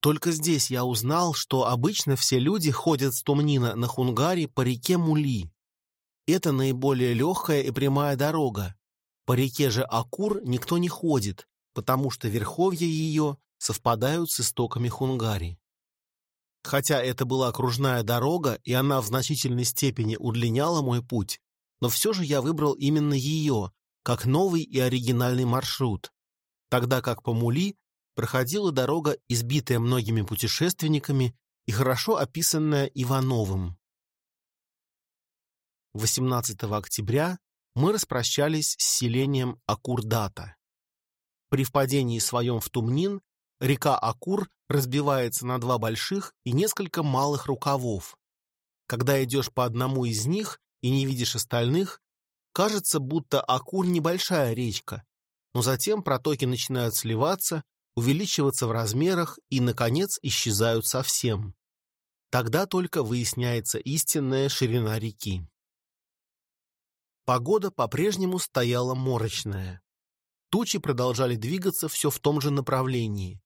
A: Только здесь я узнал, что обычно все люди ходят с Тумнина на Хунгари по реке Мули. Это наиболее легкая и прямая дорога, по реке же Акур никто не ходит, потому что верховья ее совпадают с истоками Хунгари. Хотя это была окружная дорога, и она в значительной степени удлиняла мой путь, но все же я выбрал именно ее, как новый и оригинальный маршрут, тогда как по Мули проходила дорога, избитая многими путешественниками и хорошо описанная Ивановым. 18 октября мы распрощались с селением Акурдата. При впадении своем в Тумнин река Акур разбивается на два больших и несколько малых рукавов. Когда идешь по одному из них и не видишь остальных, кажется, будто Акур небольшая речка, но затем протоки начинают сливаться, увеличиваться в размерах и, наконец, исчезают совсем. Тогда только выясняется истинная ширина реки. Погода по-прежнему стояла морочная. Тучи продолжали двигаться все в том же направлении.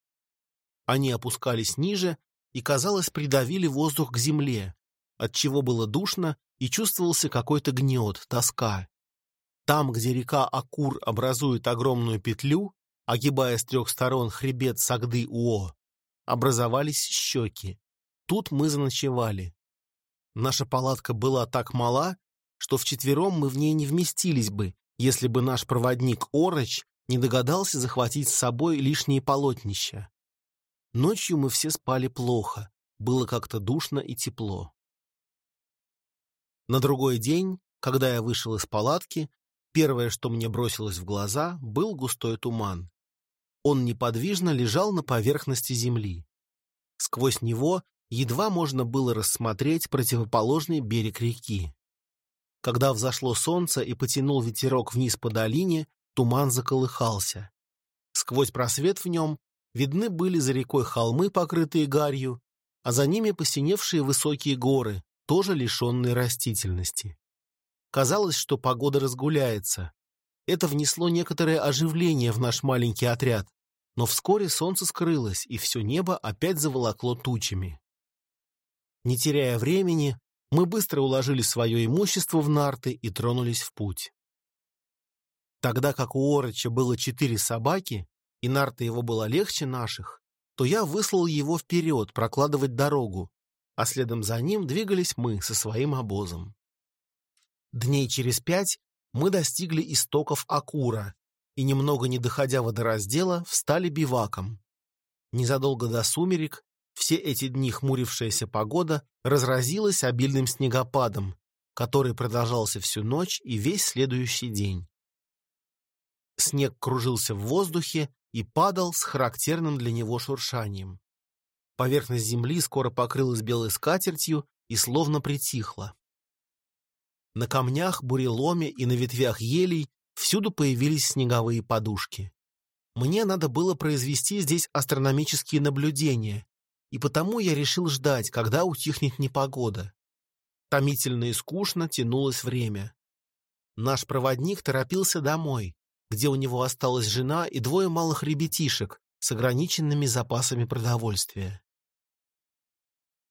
A: Они опускались ниже и, казалось, придавили воздух к земле, отчего было душно и чувствовался какой-то гнет, тоска. Там, где река Акур образует огромную петлю, огибая с трех сторон хребет Сагды-Уо, образовались щеки. Тут мы заночевали. Наша палатка была так мала, что вчетвером мы в ней не вместились бы, если бы наш проводник Ороч не догадался захватить с собой лишние полотнища. Ночью мы все спали плохо, было как-то душно и тепло. На другой день, когда я вышел из палатки, первое, что мне бросилось в глаза, был густой туман. Он неподвижно лежал на поверхности земли. Сквозь него едва можно было рассмотреть противоположный берег реки. Когда взошло солнце и потянул ветерок вниз по долине, туман заколыхался. Сквозь просвет в нем видны были за рекой холмы, покрытые гарью, а за ними посиневшие высокие горы, тоже лишенные растительности. Казалось, что погода разгуляется. Это внесло некоторое оживление в наш маленький отряд, но вскоре солнце скрылось, и все небо опять заволокло тучами. Не теряя времени, мы быстро уложили свое имущество в нарты и тронулись в путь. Тогда как у Орыча было четыре собаки, и нарта его была легче наших, то я выслал его вперед прокладывать дорогу, а следом за ним двигались мы со своим обозом. Дней через пять мы достигли истоков Акура и, немного не доходя водораздела, встали биваком. Незадолго до сумерек все эти дни хмурившаяся погода разразилась обильным снегопадом, который продолжался всю ночь и весь следующий день. Снег кружился в воздухе и падал с характерным для него шуршанием. Поверхность земли скоро покрылась белой скатертью и словно притихла. На камнях, буреломе и на ветвях елей всюду появились снеговые подушки. Мне надо было произвести здесь астрономические наблюдения, и потому я решил ждать, когда утихнет непогода. Томительно и скучно тянулось время. Наш проводник торопился домой, где у него осталась жена и двое малых ребятишек с ограниченными запасами продовольствия.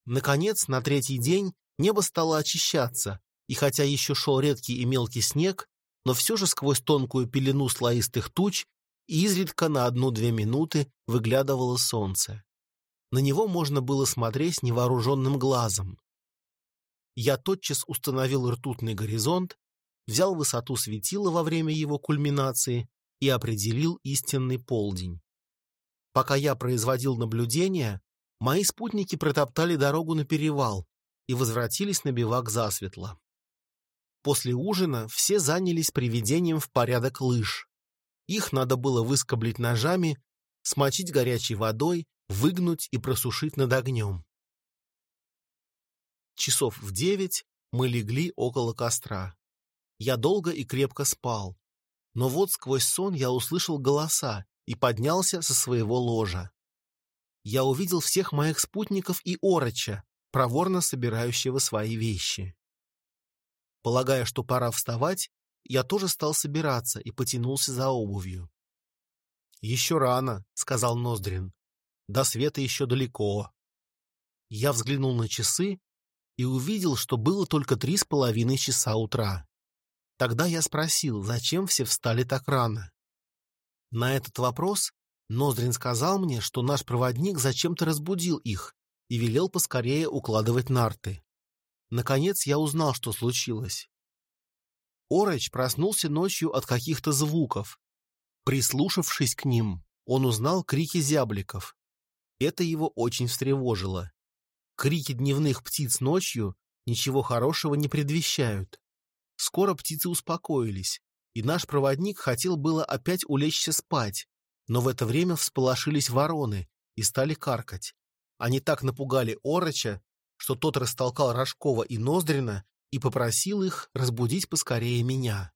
A: Наконец, на третий день небо стало очищаться, и хотя еще шел редкий и мелкий снег, но все же сквозь тонкую пелену слоистых туч изредка на одну-две минуты выглядывало солнце. На него можно было смотреть невооруженным глазом. Я тотчас установил ртутный горизонт, взял высоту светила во время его кульминации и определил истинный полдень. Пока я производил наблюдения, Мои спутники протоптали дорогу на перевал и возвратились на бивак засветло. После ужина все занялись приведением в порядок лыж. Их надо было выскоблить ножами, смочить горячей водой, выгнуть и просушить над огнем. Часов в девять мы легли около костра. Я долго и крепко спал. Но вот сквозь сон я услышал голоса и поднялся со своего ложа я увидел всех моих спутников и Ороча, проворно собирающего свои вещи. Полагая, что пора вставать, я тоже стал собираться и потянулся за обувью. «Еще рано», — сказал Ноздрин. «До света еще далеко». Я взглянул на часы и увидел, что было только три с половиной часа утра. Тогда я спросил, зачем все встали так рано. На этот вопрос Ноздрин сказал мне, что наш проводник зачем-то разбудил их и велел поскорее укладывать нарты. Наконец я узнал, что случилось. Ороч проснулся ночью от каких-то звуков. Прислушавшись к ним, он узнал крики зябликов. Это его очень встревожило. Крики дневных птиц ночью ничего хорошего не предвещают. Скоро птицы успокоились, и наш проводник хотел было опять улечься спать, но в это время всполошились вороны и стали каркать. Они так напугали Ороча, что тот растолкал Рожкова и Ноздрина и попросил их разбудить поскорее меня.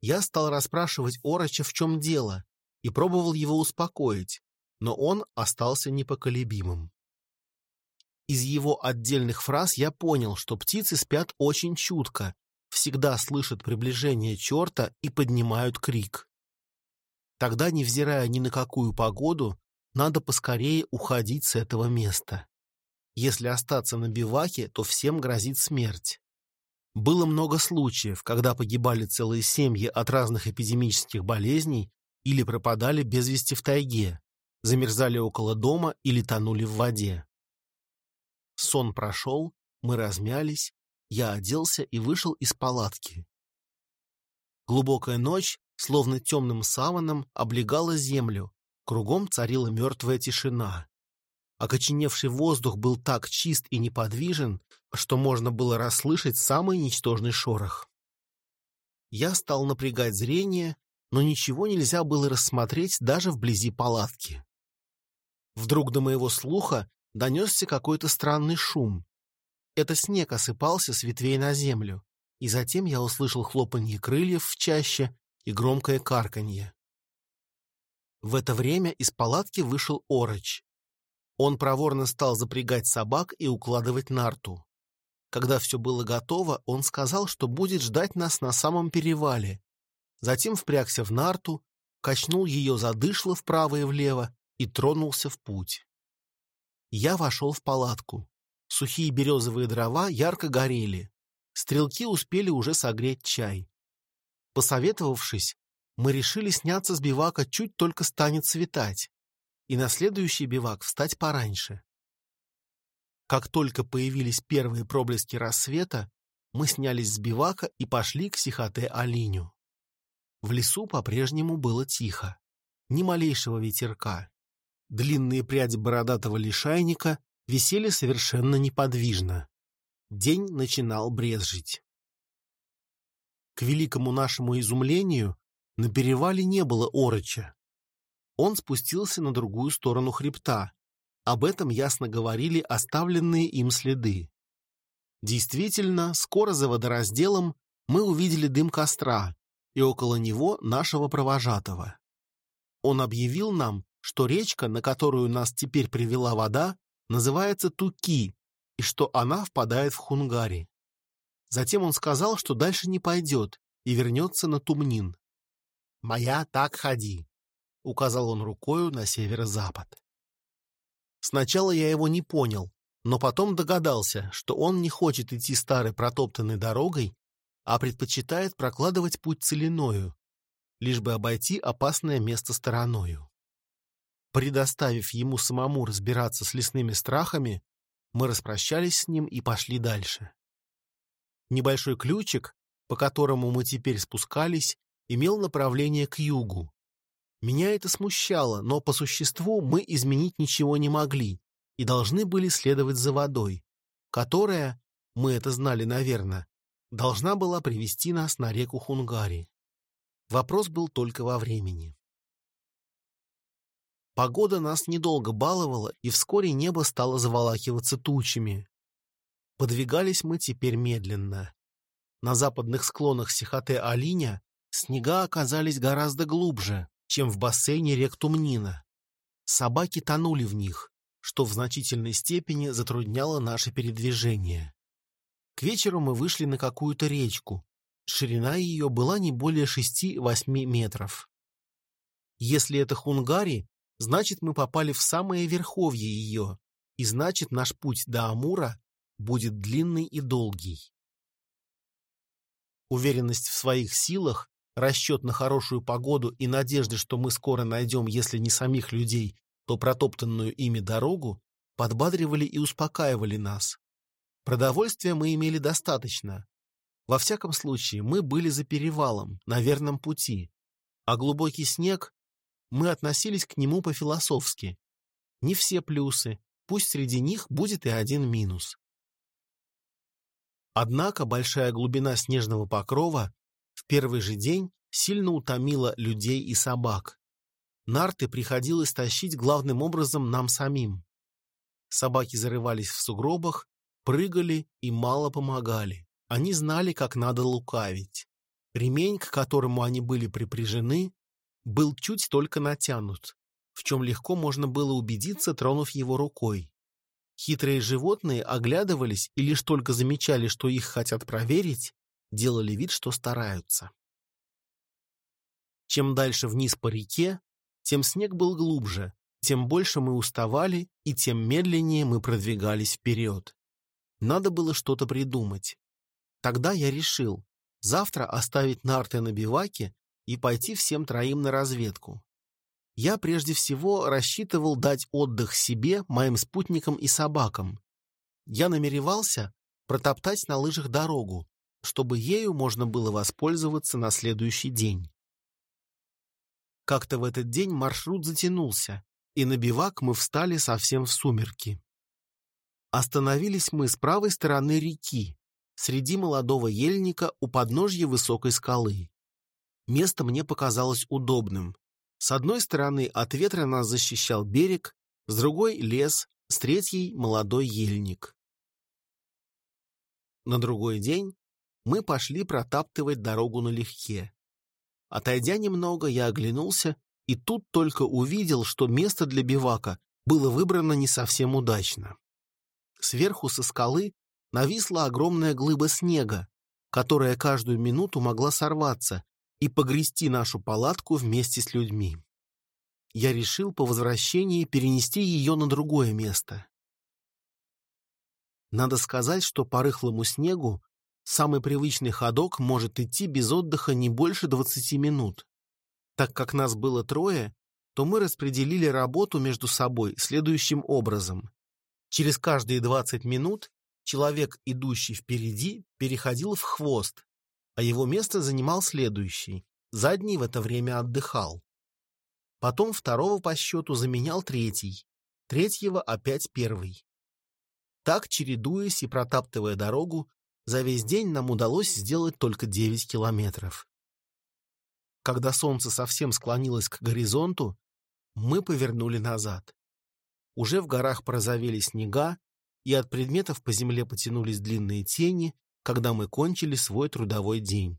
A: Я стал расспрашивать Ороча, в чем дело, и пробовал его успокоить, но он остался непоколебимым. Из его отдельных фраз я понял, что птицы спят очень чутко, всегда слышат приближение черта и поднимают крик. Тогда, невзирая ни на какую погоду, надо поскорее уходить с этого места. Если остаться на биваке, то всем грозит смерть. Было много случаев, когда погибали целые семьи от разных эпидемических болезней или пропадали без вести в тайге, замерзали около дома или тонули в воде. Сон прошел, мы размялись, я оделся и вышел из палатки. Глубокая ночь, словно темным саваном, облегала землю, кругом царила мертвая тишина. Окоченевший воздух был так чист и неподвижен, что можно было расслышать самый ничтожный шорох. Я стал напрягать зрение, но ничего нельзя было рассмотреть даже вблизи палатки. Вдруг до моего слуха донесся какой-то странный шум. Это снег осыпался с ветвей на землю, и затем я услышал хлопанье крыльев в чаще и громкое карканье. В это время из палатки вышел Ороч. Он проворно стал запрягать собак и укладывать нарту. Когда все было готово, он сказал, что будет ждать нас на самом перевале. Затем впрягся в нарту, качнул ее задышло вправо и влево и тронулся в путь. Я вошел в палатку. Сухие березовые дрова ярко горели. Стрелки успели уже согреть чай. Посоветовавшись, мы решили сняться с бивака чуть только станет светать, и на следующий бивак встать пораньше. Как только появились первые проблески рассвета, мы снялись с бивака и пошли к Сихоте-Алиню. В лесу по-прежнему было тихо, ни малейшего ветерка. Длинные пряди бородатого лишайника висели совершенно неподвижно. День начинал брезжить. К великому нашему изумлению на перевале не было Ороча. Он спустился на другую сторону хребта. Об этом ясно говорили оставленные им следы. Действительно, скоро за водоразделом мы увидели дым костра и около него нашего провожатого. Он объявил нам, что речка, на которую нас теперь привела вода, называется Туки, и что она впадает в Хунгари. Затем он сказал, что дальше не пойдет и вернется на Тумнин. «Моя так ходи», — указал он рукою на северо-запад. Сначала я его не понял, но потом догадался, что он не хочет идти старой протоптанной дорогой, а предпочитает прокладывать путь целиною, лишь бы обойти опасное место стороною. Предоставив ему самому разбираться с лесными страхами, мы распрощались с ним и пошли дальше. Небольшой ключик, по которому мы теперь спускались, имел направление к югу. Меня это смущало, но по существу мы изменить ничего не могли и должны были следовать за водой, которая, мы это знали, наверное, должна была привести нас на реку Хунгари. Вопрос был только во времени. Погода нас недолго баловала, и вскоре небо стало заволакиваться тучами. Подвигались мы теперь медленно. На западных склонах Сихоте-Алиня Снега оказались гораздо глубже, чем в бассейне рек Тумнина. Собаки тонули в них, что в значительной степени затрудняло наше передвижение. К вечеру мы вышли на какую-то речку. Ширина ее была не более 6-8 метров. Если это Хунгари, значит мы попали в самое верховье ее, и значит наш путь до Амура будет длинный и долгий. Уверенность в своих силах расчет на хорошую погоду и надежды, что мы скоро найдем, если не самих людей, то протоптанную ими дорогу, подбадривали и успокаивали нас. Продовольствия мы имели достаточно. Во всяком случае, мы были за перевалом, на верном пути. А глубокий снег, мы относились к нему по-философски. Не все плюсы, пусть среди них будет и один минус. Однако большая глубина снежного покрова в первый же день сильно утомила людей и собак. Нарты приходилось тащить главным образом нам самим. Собаки зарывались в сугробах, прыгали и мало помогали. Они знали, как надо лукавить. Ремень, к которому они были припряжены, был чуть только натянут, в чем легко можно было убедиться, тронув его рукой. Хитрые животные оглядывались и лишь только замечали, что их хотят проверить, делали вид, что стараются. Чем дальше вниз по реке, тем снег был глубже, тем больше мы уставали и тем медленнее мы продвигались вперед. Надо было что-то придумать. Тогда я решил завтра оставить нарты на биваке и пойти всем троим на разведку. Я прежде всего рассчитывал дать отдых себе, моим спутникам и собакам. Я намеревался протоптать на лыжах дорогу, чтобы ею можно было воспользоваться на следующий день. Как-то в этот день маршрут затянулся, и на бивак мы встали совсем в сумерки. Остановились мы с правой стороны реки, среди молодого ельника у подножья высокой скалы. Место мне показалось удобным. С одной стороны от ветра нас защищал берег, с другой — лес, с третьей — молодой ельник. На другой день мы пошли протаптывать дорогу налегке. Отойдя немного, я оглянулся и тут только увидел, что место для бивака было выбрано не совсем удачно. Сверху со скалы нависла огромная глыба снега, которая каждую минуту могла сорваться и погрести нашу палатку вместе с людьми. Я решил по возвращении перенести ее на другое место. Надо сказать, что по рыхлому снегу самый привычный ходок может идти без отдыха не больше 20 минут. Так как нас было трое, то мы распределили работу между собой следующим образом. Через каждые 20 минут человек, идущий впереди, переходил в хвост, а его место занимал следующий. Задний в это время отдыхал. Потом второго по счету заменял третий, третьего опять первый. Так, чередуясь и протаптывая дорогу, за весь день нам удалось сделать только 9 километров. Когда солнце совсем склонилось к горизонту, мы повернули назад. Уже в горах прозовели снега, и от предметов по земле потянулись длинные тени, когда мы кончили свой трудовой день.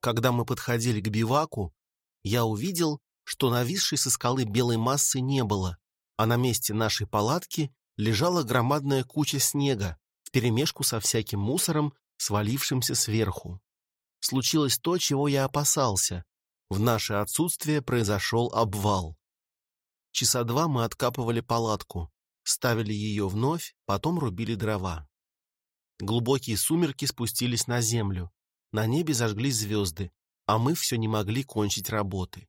A: Когда мы подходили к биваку, я увидел, что нависшей со скалы белой массы не было, а на месте нашей палатки лежала громадная куча снега вперемешку со всяким мусором, свалившимся сверху. Случилось то, чего я опасался. В наше отсутствие произошел обвал. Часа два мы откапывали палатку, ставили ее вновь, потом рубили дрова. Глубокие сумерки спустились на землю. На небе зажглись звезды, а мы все не могли кончить работы.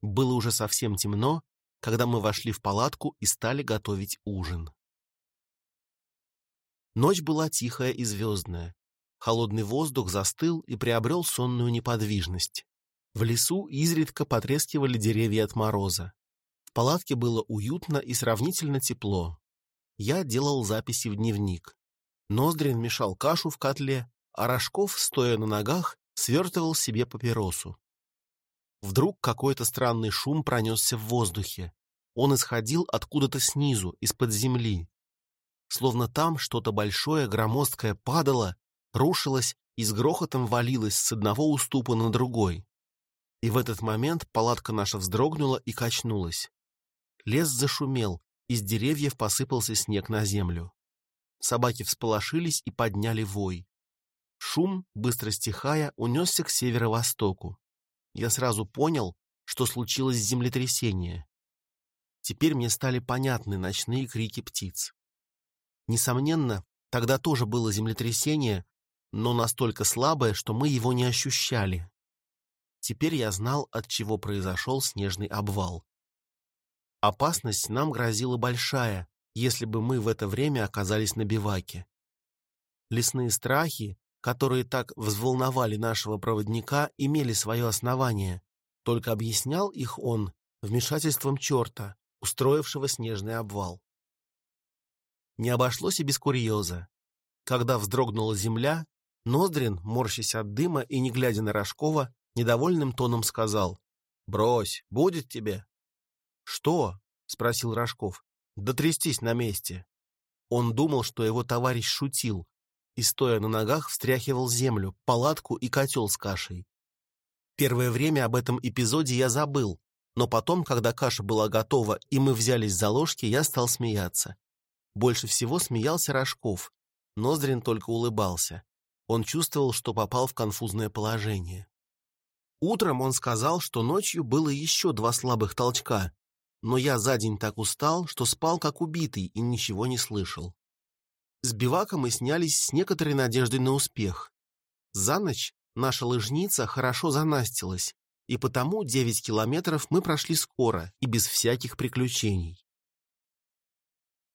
A: Было уже совсем темно, когда мы вошли в палатку и стали готовить ужин. Ночь была тихая и звездная. Холодный воздух застыл и приобрел сонную неподвижность. В лесу изредка потрескивали деревья от мороза. В палатке было уютно и сравнительно тепло. Я делал записи в дневник. Ноздрин мешал кашу в котле, а Рожков, стоя на ногах, свертывал себе папиросу. Вдруг какой-то странный шум пронесся в воздухе. Он исходил откуда-то снизу, из-под земли. Словно там что-то большое, громоздкое падало, рушилось и с грохотом валилось с одного уступа на другой. И в этот момент палатка наша вздрогнула и качнулась. Лес зашумел, из деревьев посыпался снег на землю. Собаки всполошились и подняли вой. Шум, быстро стихая, унесся к северо-востоку я сразу понял, что случилось землетрясение. Теперь мне стали понятны ночные крики птиц. Несомненно, тогда тоже было землетрясение, но настолько слабое, что мы его не ощущали. Теперь я знал, от чего произошел снежный обвал. Опасность нам грозила большая, если бы мы в это время оказались на биваке. Лесные страхи которые так взволновали нашего проводника, имели свое основание, только объяснял их он вмешательством черта, устроившего снежный обвал. Не обошлось и без курьеза. Когда вздрогнула земля, Ноздрин, морщась от дыма и не глядя на Рожкова, недовольным тоном сказал «Брось, будет тебе». «Что?» — спросил Рожков. «Да трястись на месте». Он думал, что его товарищ шутил, и, стоя на ногах, встряхивал землю, палатку и котел с кашей. Первое время об этом эпизоде я забыл, но потом, когда каша была готова и мы взялись за ложки, я стал смеяться. Больше всего смеялся Рожков. Ноздрин только улыбался. Он чувствовал, что попал в конфузное положение. Утром он сказал, что ночью было еще два слабых толчка, но я за день так устал, что спал как убитый и ничего не слышал. С бивака мы снялись с некоторой надеждой на успех. За ночь наша лыжница хорошо занастилась, и потому 9 километров мы прошли скоро и без всяких приключений.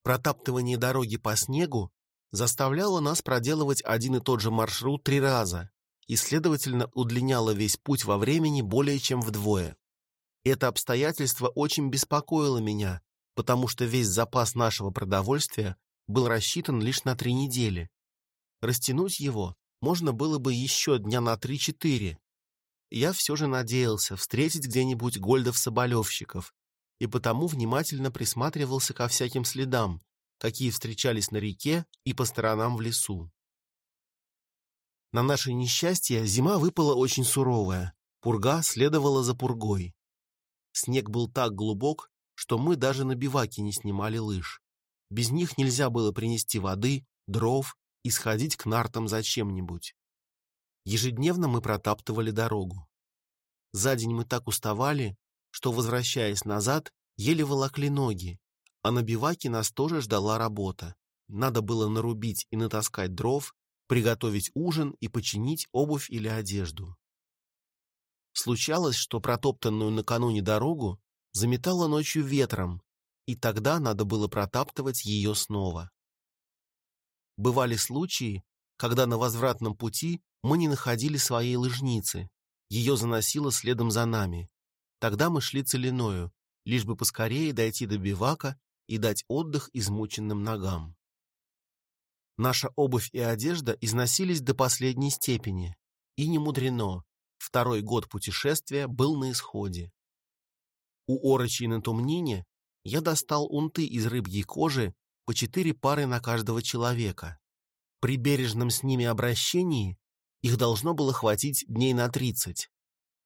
A: Протаптывание дороги по снегу заставляло нас проделывать один и тот же маршрут три раза и, следовательно, удлиняло весь путь во времени более чем вдвое. Это обстоятельство очень беспокоило меня, потому что весь запас нашего продовольствия был рассчитан лишь на три недели. Растянуть его можно было бы еще дня на три-четыре. Я все же надеялся встретить где-нибудь гольдов-соболевщиков, и потому внимательно присматривался ко всяким следам, какие встречались на реке и по сторонам в лесу. На наше несчастье зима выпала очень суровая, пурга следовала за пургой. Снег был так глубок, что мы даже на биваке не снимали лыж. Без них нельзя было принести воды, дров и сходить к нартам за чем-нибудь. Ежедневно мы протаптывали дорогу. За день мы так уставали, что, возвращаясь назад, еле волокли ноги, а на биваке нас тоже ждала работа. Надо было нарубить и натаскать дров, приготовить ужин и починить обувь или одежду. Случалось, что протоптанную накануне дорогу заметало ночью ветром, и тогда надо было протаптывать ее снова. Бывали случаи, когда на возвратном пути мы не находили своей лыжницы, ее заносило следом за нами. Тогда мы шли целиною, лишь бы поскорее дойти до бивака и дать отдых измученным ногам. Наша обувь и одежда износились до последней степени, и не мудрено, второй год путешествия был на исходе. У Орочи на Тумнине я достал унты из рыбьей кожи по четыре пары на каждого человека. При бережном с ними обращении их должно было хватить дней на тридцать.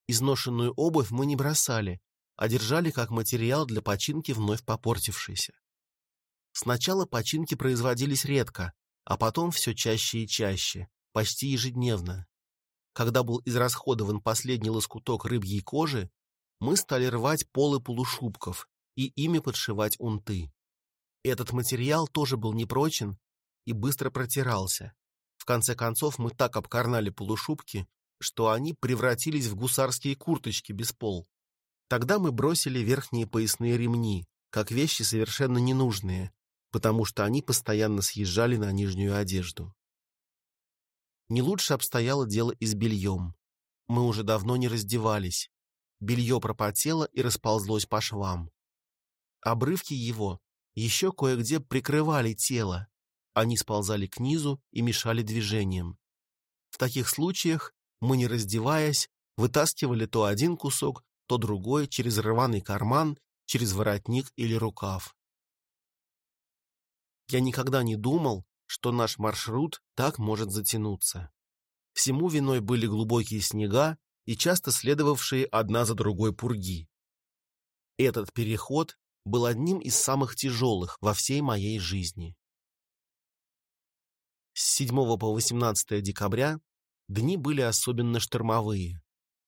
A: Изношенную обувь мы не бросали, а держали как материал для починки вновь попортившейся. Сначала починки производились редко, а потом все чаще и чаще, почти ежедневно. Когда был израсходован последний лоскуток рыбьей кожи, мы стали рвать полы полушубков и ими подшивать унты. Этот материал тоже был непрочен и быстро протирался. В конце концов мы так обкарнали полушубки, что они превратились в гусарские курточки без пол. Тогда мы бросили верхние поясные ремни, как вещи совершенно ненужные, потому что они постоянно съезжали на нижнюю одежду. Не лучше обстояло дело и с бельем. Мы уже давно не раздевались. Белье пропотело и расползлось по швам. Обрывки его еще кое-где прикрывали тело. Они сползали к низу и мешали движениям. В таких случаях мы, не раздеваясь, вытаскивали то один кусок, то другой через рваный карман, через воротник или рукав. Я никогда не думал, что наш маршрут так может затянуться. Всему виной были глубокие снега и часто следовавшие одна за другой пурги. Этот переход был одним из самых тяжелых во всей моей жизни. С 7 по 18 декабря дни были особенно штормовые.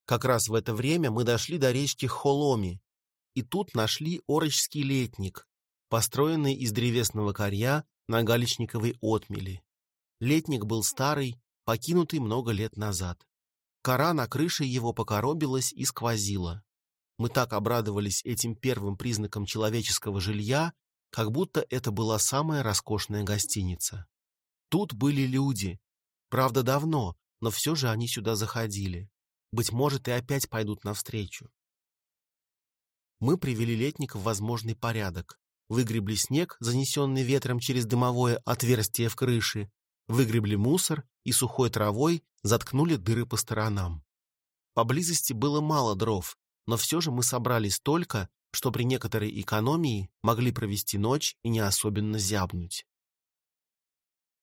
A: Как раз в это время мы дошли до речки Холоми, и тут нашли орочский летник, построенный из древесного корья на галечниковой отмели. Летник был старый, покинутый много лет назад. Кора на крыше его покоробилась и сквозила. Мы так обрадовались этим первым признаком человеческого жилья, как будто это была самая роскошная гостиница. Тут были люди. Правда, давно, но все же они сюда заходили. Быть может, и опять пойдут навстречу. Мы привели летник в возможный порядок выгребли снег, занесенный ветром через дымовое отверстие в крыше, выгребли мусор и сухой травой заткнули дыры по сторонам. Поблизости было мало дров, но все же мы собрали столько, что при некоторой экономии могли провести ночь и не особенно зябнуть.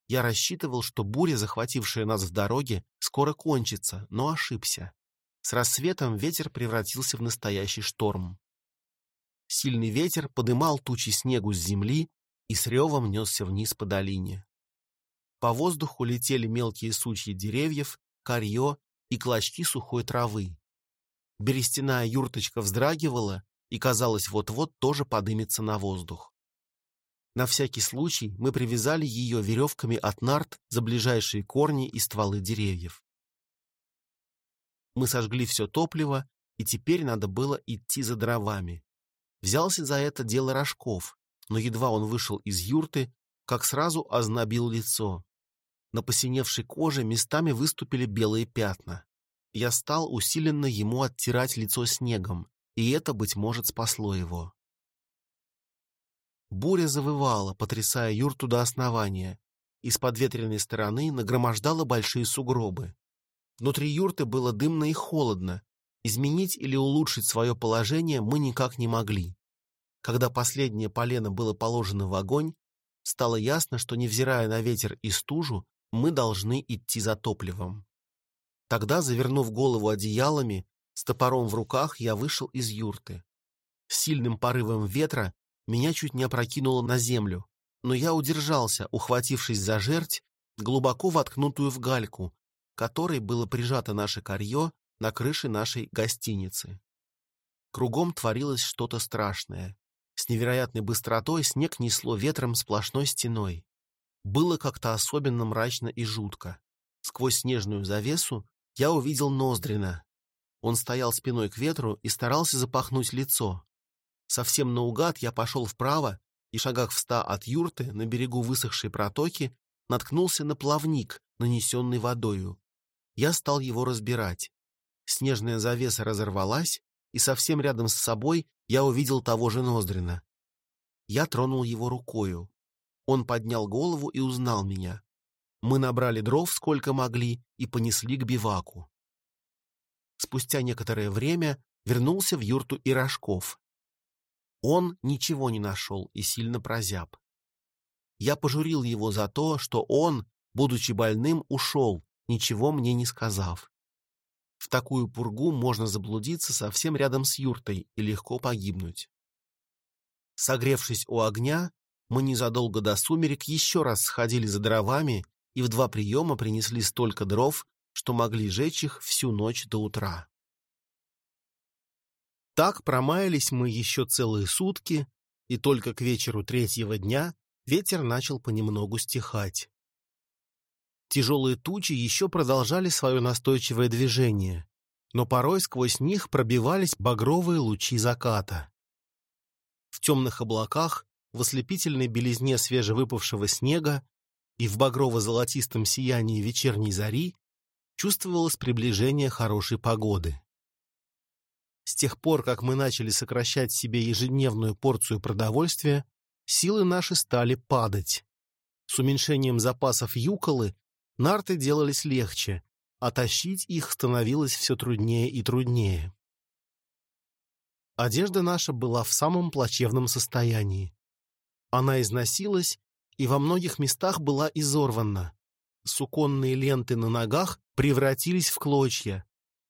A: Я рассчитывал, что буря, захватившая нас в дороге, скоро кончится, но ошибся. С рассветом ветер превратился в настоящий шторм. Сильный ветер подымал тучи снегу с земли и с ревом несся вниз по долине. По воздуху летели мелкие сучья деревьев, корье и клочки сухой травы. Берестяная юрточка вздрагивала и, казалось, вот-вот тоже подымется на воздух. На всякий случай мы привязали ее веревками от нарт за ближайшие корни и стволы деревьев. Мы сожгли все топливо, и теперь надо было идти за дровами. Взялся за это дело Рожков, но едва он вышел из юрты, как сразу ознобил лицо. На посиневшей коже местами выступили белые пятна. Я стал усиленно ему оттирать лицо снегом, и это, быть может, спасло его. Буря завывала, потрясая юрту до основания. Из подветренной стороны нагромождала большие сугробы. Внутри юрты было дымно и холодно. Изменить или улучшить свое положение мы никак не могли. Когда последнее полено было положено в огонь, стало ясно, что, невзирая на ветер и стужу, мы должны идти за топливом. Тогда, завернув голову одеялами, с топором в руках я вышел из юрты. Сильным порывом ветра меня чуть не опрокинуло на землю, но я удержался, ухватившись за жерть, глубоко воткнутую в гальку, которой было прижато наше корье на крыше нашей гостиницы. Кругом творилось что-то страшное. С невероятной быстротой снег несло ветром сплошной стеной. Было как-то особенно мрачно и жутко. Сквозь снежную завесу я увидел Ноздрина. Он стоял спиной к ветру и старался запахнуть лицо. Совсем наугад я пошел вправо и, шагах в ста от юрты, на берегу высохшей протоки, наткнулся на плавник, нанесенный водою. Я стал его разбирать. Снежная завеса разорвалась, и совсем рядом с собой я увидел того же Ноздрина. Я тронул его рукою. Он поднял голову и узнал меня. Мы набрали дров сколько могли и понесли к биваку. Спустя некоторое время вернулся в юрту и Рожков. Он ничего не нашел и сильно прозяб. Я пожурил его за то, что он, будучи больным, ушел, ничего мне не сказав. Такую пургу можно заблудиться совсем рядом с юртой и легко погибнуть. Согревшись у огня, мы незадолго до сумерек еще раз сходили за дровами и в два приема принесли столько дров, что могли жечь их всю ночь до утра. Так промаялись мы еще целые сутки, и только к вечеру третьего дня ветер начал понемногу стихать. Тяжелые тучи еще продолжали свое настойчивое движение, но порой сквозь них пробивались багровые лучи заката. В темных облаках, в ослепительной белизне свежевыпавшего снега и в багрово-золотистом сиянии вечерней зари чувствовалось приближение хорошей погоды. С тех пор, как мы начали сокращать себе ежедневную порцию продовольствия, силы наши стали падать. С уменьшением запасов юколы нарты делались легче, а тащить их становилось все труднее и труднее. Одежда наша была в самом плачевном состоянии. Она износилась и во многих местах была изорвана. Суконные ленты на ногах превратились в клочья,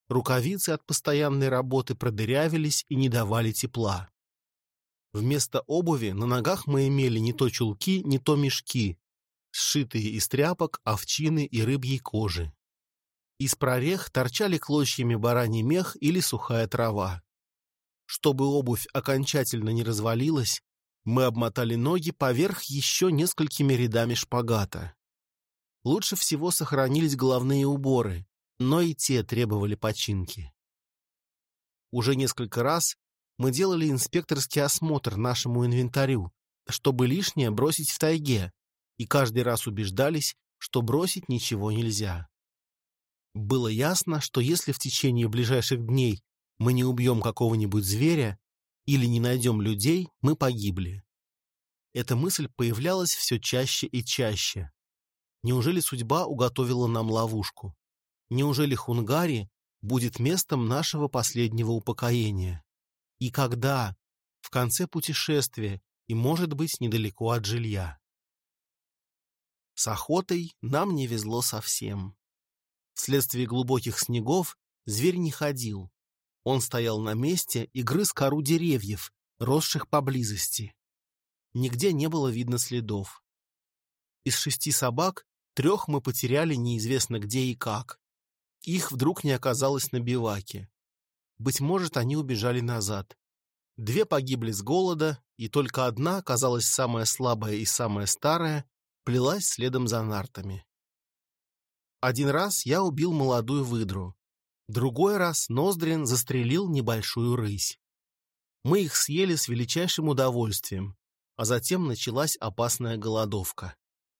A: Рукавицы от постоянной работы продырявились и не давали тепла. Вместо обуви на ногах мы имели не то чулки, не то мешки, сшитые из тряпок, овчины и рыбьей кожи. Из прорех торчали клочьями бараний мех или сухая трава. Чтобы обувь окончательно не развалилась, мы обмотали ноги поверх еще несколькими рядами шпагата. Лучше всего сохранились головные уборы, но и те требовали починки. Уже несколько раз мы делали инспекторский осмотр нашему инвентарю, чтобы лишнее бросить в тайге, и каждый раз убеждались, что бросить ничего нельзя. Было ясно, что если в течение ближайших дней мы не убьем какого-нибудь зверя или не найдем людей, мы погибли. Эта мысль появлялась все чаще и чаще. Неужели судьба уготовила нам ловушку? Неужели Хунгари будет местом нашего последнего упокоения? И когда? В конце путешествия и, может быть, недалеко от жилья. С охотой нам не везло совсем. Вследствие глубоких снегов зверь не ходил. Он стоял на месте и грыз кору деревьев, росших поблизости. Нигде не было видно следов. Из шести собак Трех мы потеряли неизвестно где и как. Их вдруг не оказалось на биваке. Быть может, они убежали назад. Две погибли с голода, и только одна, казалась самая слабая и самая старая, плелась следом за нартами. Один раз я убил молодую выдру. Другой раз Ноздрин застрелил небольшую рысь. Мы их съели с величайшим удовольствием, а затем началась опасная голодовка.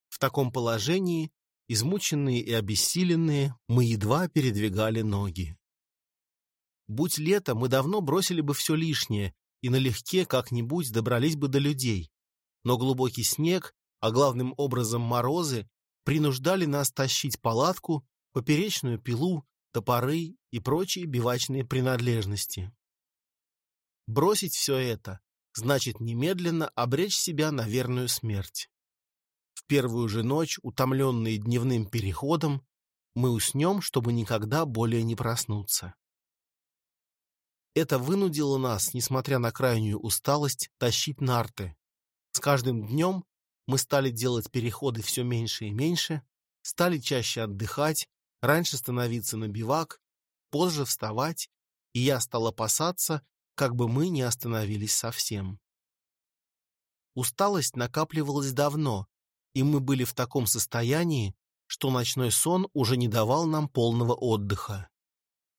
A: В таком положении, измученные и обессиленные, мы едва передвигали ноги. Будь лето, мы давно бросили бы все лишнее и налегке как-нибудь добрались бы до людей. Но глубокий снег, а главным образом морозы, принуждали нас тащить палатку, поперечную пилу, топоры и прочие бивачные принадлежности. Бросить все это значит немедленно обречь себя на верную смерть. В первую же ночь, утомленные дневным переходом, мы уснем, чтобы никогда более не проснуться. Это вынудило нас, несмотря на крайнюю усталость, тащить нарты. С каждым днем мы стали делать переходы все меньше и меньше, стали чаще отдыхать, раньше становиться на бивак, позже вставать, и я стал опасаться, как бы мы не остановились совсем. Усталость накапливалась давно, и мы были в таком состоянии, что ночной сон уже не давал нам полного отдыха.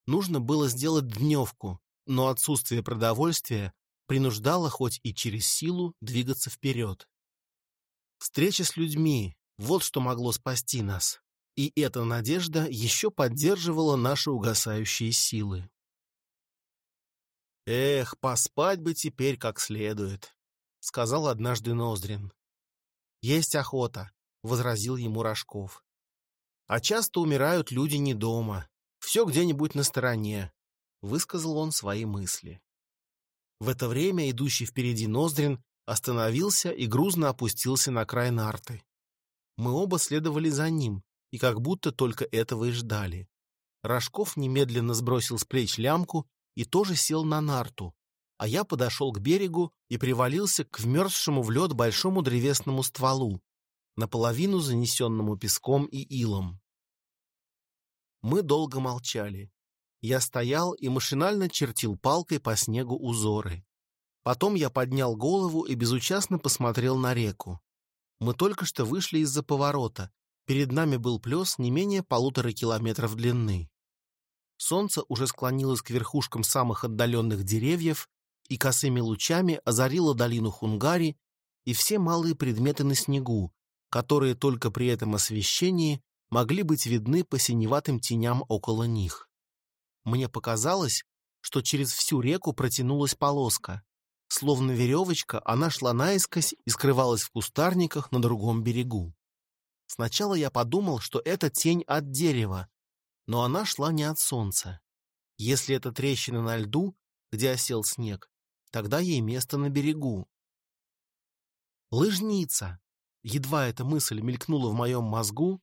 A: Нужно было сделать дневку, но отсутствие продовольствия принуждало хоть и через силу двигаться вперед. Встреча с людьми — вот что могло спасти нас. И эта надежда еще поддерживала наши угасающие силы. «Эх, поспать бы теперь как следует», — сказал однажды Ноздрин. «Есть охота», — возразил ему Рожков. «А часто умирают люди не дома, все где-нибудь на стороне», — высказал он свои мысли. В это время идущий впереди Ноздрин остановился и грузно опустился на край нарты. Мы оба следовали за ним, и как будто только этого и ждали. Рожков немедленно сбросил с плеч лямку и тоже сел на нарту, а я подошел к берегу и привалился к вмерзшему в лед большому древесному стволу, наполовину занесенному песком и илом. Мы долго молчали. Я стоял и машинально чертил палкой по снегу узоры. Потом я поднял голову и безучастно посмотрел на реку. Мы только что вышли из-за поворота. Перед нами был плес не менее полутора километров длины. Солнце уже склонилось к верхушкам самых отдаленных деревьев и косыми лучами озарило долину Хунгари и все малые предметы на снегу, которые только при этом освещении могли быть видны по синеватым теням около них. Мне показалось, что через всю реку протянулась полоска. Словно веревочка, она шла наискось и скрывалась в кустарниках на другом берегу. Сначала я подумал, что это тень от дерева, но она шла не от солнца. Если это трещина на льду, где осел снег, тогда ей место на берегу. Лыжница! Едва эта мысль мелькнула в моем мозгу,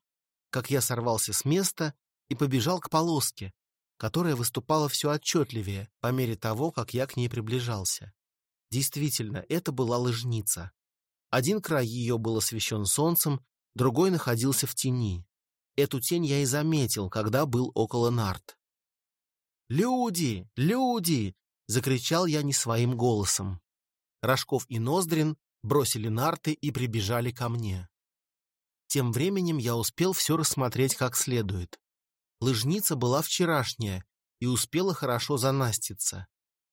A: как я сорвался с места и побежал к полоске, которая выступала все отчетливее по мере того, как я к ней приближался. Действительно, это была лыжница. Один край ее был освещен солнцем, другой находился в тени. Эту тень я и заметил, когда был около нарт. «Люди! Люди!» — закричал я не своим голосом. Рожков и Ноздрин бросили нарты и прибежали ко мне. Тем временем я успел все рассмотреть как следует. Лыжница была вчерашняя и успела хорошо занаститься.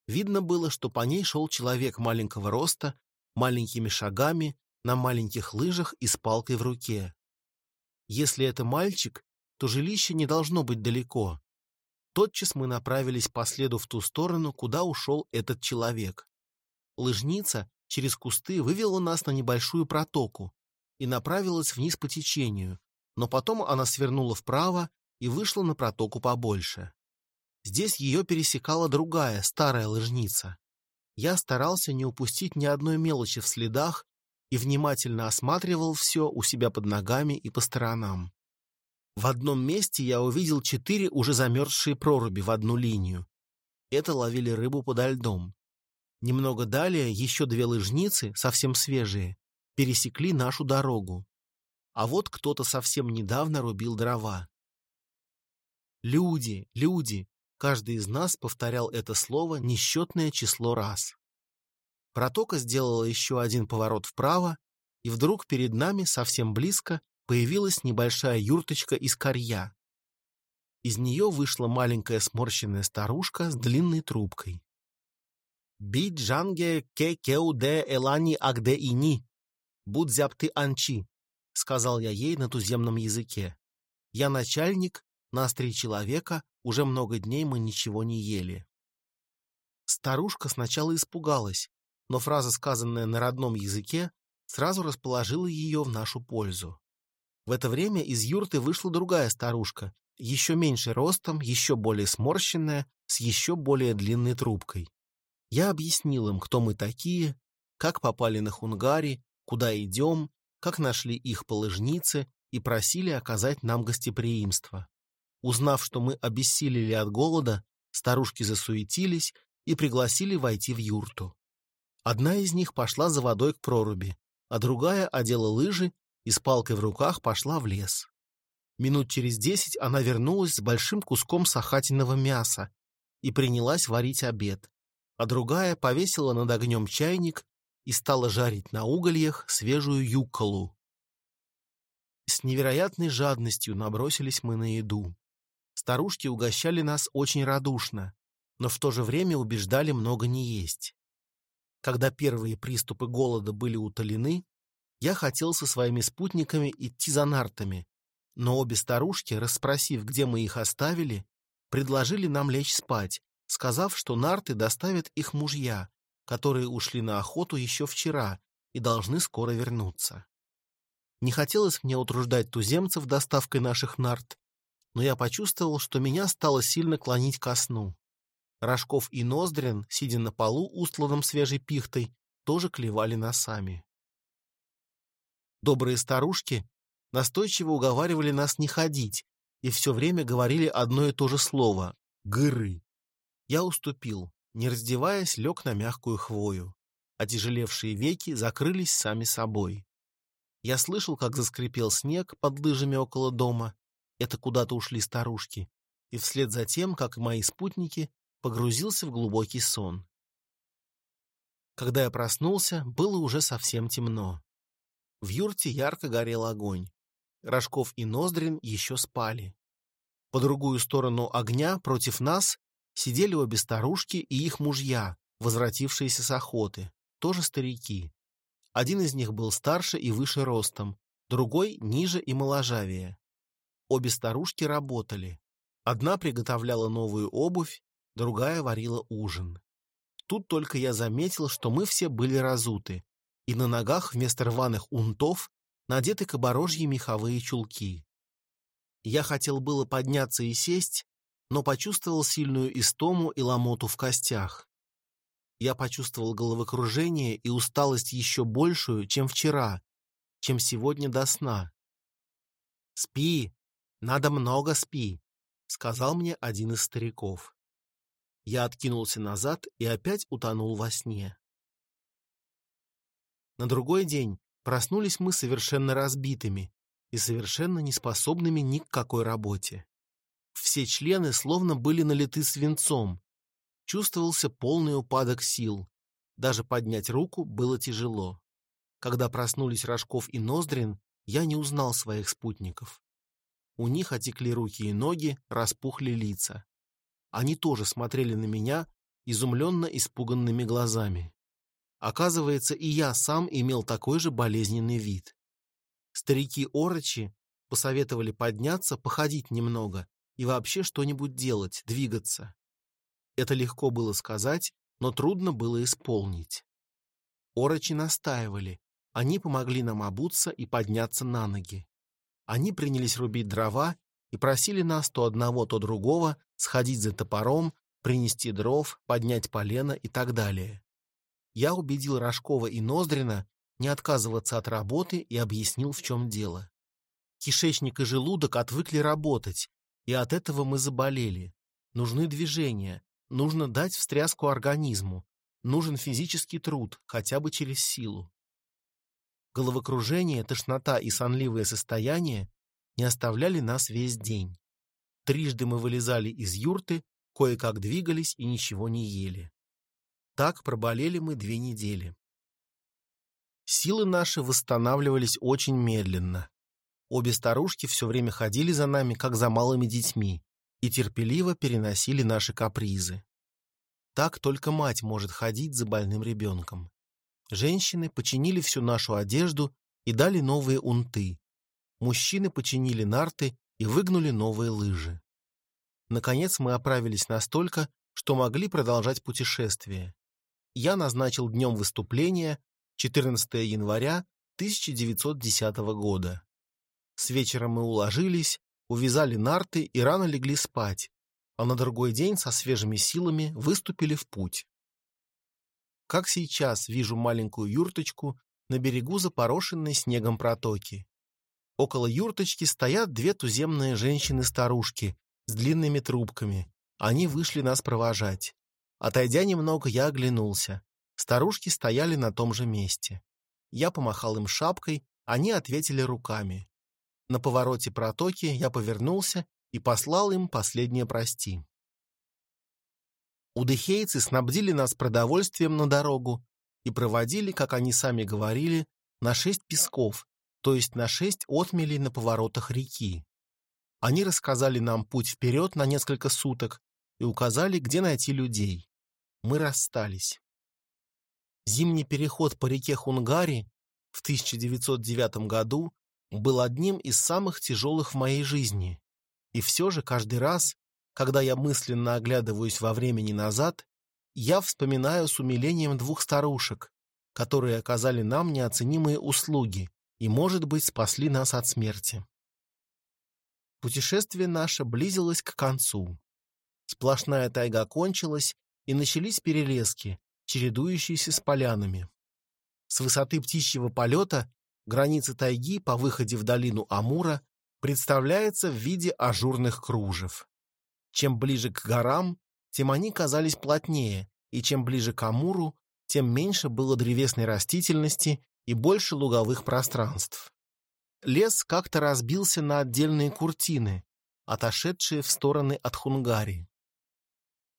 A: Видно было, что по ней шел человек маленького роста, маленькими шагами, на маленьких лыжах и с палкой в руке. Если это мальчик, то жилище не должно быть далеко. Тотчас мы направились по следу в ту сторону, куда ушел этот человек. Лыжница через кусты вывела нас на небольшую протоку и направилась вниз по течению, но потом она свернула вправо и вышла на протоку побольше. Здесь ее пересекала другая, старая лыжница. Я старался не упустить ни одной мелочи в следах и внимательно осматривал все у себя под ногами и по сторонам. В одном месте я увидел четыре уже замерзшие проруби в одну линию. Это ловили рыбу подо льдом. Немного далее еще две лыжницы, совсем свежие, пересекли нашу дорогу. а вот кто-то совсем недавно рубил дрова. Люди, люди, каждый из нас повторял это слово несчетное число раз. Протока сделала еще один поворот вправо, и вдруг перед нами, совсем близко, появилась небольшая юрточка из корья. Из нее вышла маленькая сморщенная старушка с длинной трубкой. «Биджанге ке кеуде элани агде ини, будзяпты анчи», — сказал я ей на туземном языке. «Я начальник, нас три человека, уже много дней мы ничего не ели». Старушка сначала испугалась, но фраза, сказанная на родном языке, сразу расположила ее в нашу пользу. В это время из юрты вышла другая старушка, еще меньше ростом, еще более сморщенная, с еще более длинной трубкой. Я объяснил им, кто мы такие, как попали на Хунгари, куда идем, как нашли их по и просили оказать нам гостеприимство. Узнав, что мы обессилели от голода, старушки засуетились и пригласили войти в юрту. Одна из них пошла за водой к проруби, а другая одела лыжи и с палкой в руках пошла в лес. Минут через десять она вернулась с большим куском сахатиного мяса и принялась варить обед, а другая повесила над огнем чайник и стала жарить на угольях свежую юкколу. С невероятной жадностью набросились мы на еду. Старушки угощали нас очень радушно, но в то же время убеждали много не есть. Когда первые приступы голода были утолены, я хотел со своими спутниками идти за нартами, но обе старушки, расспросив, где мы их оставили, предложили нам лечь спать, сказав, что нарты доставят их мужья, которые ушли на охоту еще вчера и должны скоро вернуться. Не хотелось мне утруждать туземцев доставкой наших нарт, но я почувствовал, что меня стало сильно клонить ко сну. Рожков и Ноздрин, сидя на полу, устланном свежей пихтой, тоже клевали носами. Добрые старушки настойчиво уговаривали нас не ходить и все время говорили одно и то же слово — «гыры». Я уступил, не раздеваясь, лег на мягкую хвою. Отяжелевшие веки закрылись сами собой. Я слышал, как заскрипел снег под лыжами около дома. Это куда-то ушли старушки. И вслед за тем, как и мои спутники, погрузился в глубокий сон. Когда я проснулся, было уже совсем темно. В юрте ярко горел огонь. Рожков и Ноздрин еще спали. По другую сторону огня, против нас, сидели обе старушки и их мужья, возвратившиеся с охоты, тоже старики. Один из них был старше и выше ростом, другой ниже и моложавее. Обе старушки работали. Одна приготовляла новую обувь, другая варила ужин. Тут только я заметил, что мы все были разуты, и на ногах вместо рваных унтов надеты коборожьи меховые чулки. Я хотел было подняться и сесть, но почувствовал сильную истому и ломоту в костях. Я почувствовал головокружение и усталость еще большую, чем вчера, чем сегодня до сна. «Спи, надо много спи», — сказал мне один из стариков. Я откинулся назад и опять утонул во сне. На другой день Проснулись мы совершенно разбитыми и совершенно неспособными ни к какой работе. Все члены словно были налиты свинцом. Чувствовался полный упадок сил. Даже поднять руку было тяжело. Когда проснулись Рожков и Ноздрин, я не узнал своих спутников. У них отекли руки и ноги, распухли лица. Они тоже смотрели на меня изумленно испуганными глазами. Оказывается, и я сам имел такой же болезненный вид. Старики-орочи посоветовали подняться, походить немного и вообще что-нибудь делать, двигаться. Это легко было сказать, но трудно было исполнить. Орочи настаивали, они помогли нам обуться и подняться на ноги. Они принялись рубить дрова и просили нас то одного, то другого сходить за топором, принести дров, поднять полено и так далее я убедил Рожкова и Ноздрина не отказываться от работы и объяснил, в чем дело. Кишечник и желудок отвыкли работать, и от этого мы заболели. Нужны движения, нужно дать встряску организму, нужен физический труд, хотя бы через силу. Головокружение, тошнота и сонливое состояние не оставляли нас весь день. Трижды мы вылезали из юрты, кое-как двигались и ничего не ели. Так проболели мы две недели. Силы наши восстанавливались очень медленно. Обе старушки все время ходили за нами, как за малыми детьми, и терпеливо переносили наши капризы. Так только мать может ходить за больным ребенком. Женщины починили всю нашу одежду и дали новые унты. Мужчины починили нарты и выгнули новые лыжи. Наконец мы оправились настолько, что могли продолжать путешествие. Я назначил днем выступления 14 января 1910 года. С вечера мы уложились, увязали нарты и рано легли спать, а на другой день со свежими силами выступили в путь. Как сейчас вижу маленькую юрточку на берегу запорошенной снегом протоки. Около юрточки стоят две туземные женщины-старушки с длинными трубками. Они вышли нас провожать. Отойдя немного, я оглянулся. Старушки стояли на том же месте. Я помахал им шапкой, они ответили руками. На повороте протоки я повернулся и послал им последнее прости. Удыхейцы снабдили нас продовольствием на дорогу и проводили, как они сами говорили, на шесть песков, то есть на шесть отмелей на поворотах реки. Они рассказали нам путь вперед на несколько суток и указали, где найти людей. Мы расстались. Зимний переход по реке Хунгари в 1909 году был одним из самых тяжелых в моей жизни. И все же каждый раз, когда я мысленно оглядываюсь во времени назад, я вспоминаю с умилением двух старушек, которые оказали нам неоценимые услуги и, может быть, спасли нас от смерти. Путешествие наше близилось к концу. Сплошная тайга кончилась, и начались перелески, чередующиеся с полянами. С высоты птичьего полета граница тайги по выходе в долину Амура представляется в виде ажурных кружев. Чем ближе к горам, тем они казались плотнее, и чем ближе к Амуру, тем меньше было древесной растительности и больше луговых пространств. Лес как-то разбился на отдельные куртины, отошедшие в стороны от Хунгари.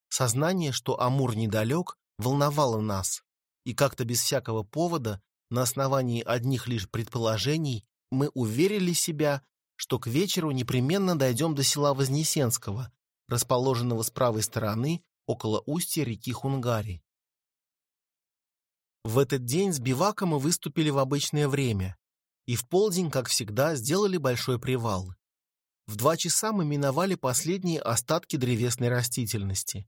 A: Сознание, что Амур недалек, волновало нас, и как-то без всякого повода, на основании одних лишь предположений, мы уверили себя, что к вечеру непременно дойдем до села Вознесенского, расположенного с правой стороны около устья реки Хунгари. В этот день с биваком мы выступили в обычное время, и в полдень, как всегда, сделали большой привал. В два часа мы миновали последние остатки древесной растительности.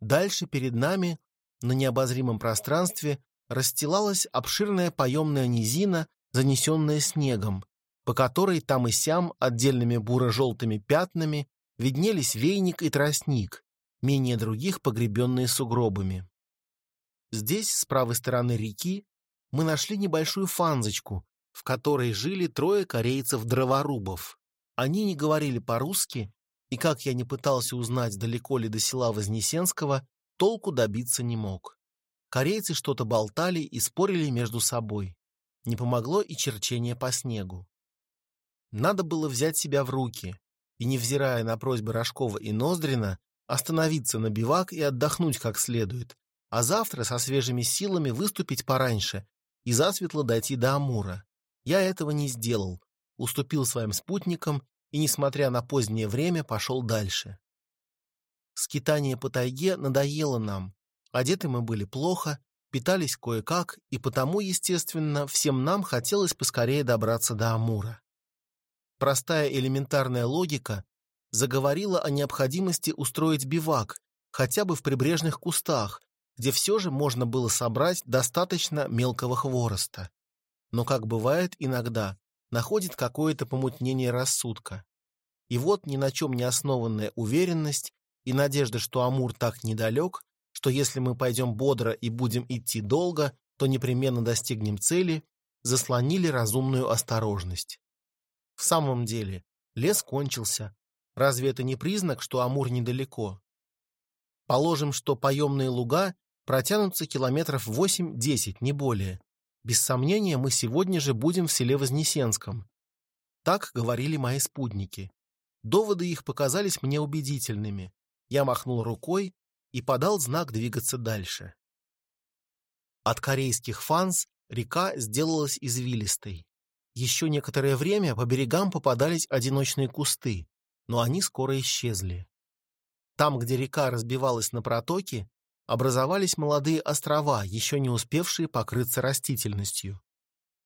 A: Дальше перед нами, на необозримом пространстве, расстилалась обширная поемная низина, занесенная снегом, по которой там и сям отдельными буро-желтыми пятнами виднелись вейник и тростник, менее других погребенные сугробами. Здесь, с правой стороны реки, мы нашли небольшую фанзочку, в которой жили трое корейцев-дроворубов. Они не говорили по-русски, и, как я не пытался узнать, далеко ли до села Вознесенского, толку добиться не мог. Корейцы что-то болтали и спорили между собой. Не помогло и черчение по снегу. Надо было взять себя в руки и, невзирая на просьбы Рожкова и Ноздрина, остановиться на бивак и отдохнуть как следует, а завтра со свежими силами выступить пораньше и засветло дойти до Амура. Я этого не сделал, уступил своим спутникам и, несмотря на позднее время, пошел дальше. Скитание по тайге надоело нам. Одеты мы были плохо, питались кое-как, и потому, естественно, всем нам хотелось поскорее добраться до Амура. Простая элементарная логика заговорила о необходимости устроить бивак, хотя бы в прибрежных кустах, где все же можно было собрать достаточно мелкого хвороста. Но, как бывает иногда, находит какое-то помутнение рассудка. И вот ни на чем не основанная уверенность и надежда, что Амур так недалек, что если мы пойдем бодро и будем идти долго, то непременно достигнем цели, заслонили разумную осторожность. В самом деле, лес кончился. Разве это не признак, что Амур недалеко? Положим, что поемные луга протянутся километров 8-10, не более. Без сомнения, мы сегодня же будем в селе Вознесенском. Так говорили мои спутники. Доводы их показались мне убедительными. Я махнул рукой и подал знак двигаться дальше. От корейских фанс река сделалась извилистой. Еще некоторое время по берегам попадались одиночные кусты, но они скоро исчезли. Там, где река разбивалась на протоки, образовались молодые острова, еще не успевшие покрыться растительностью.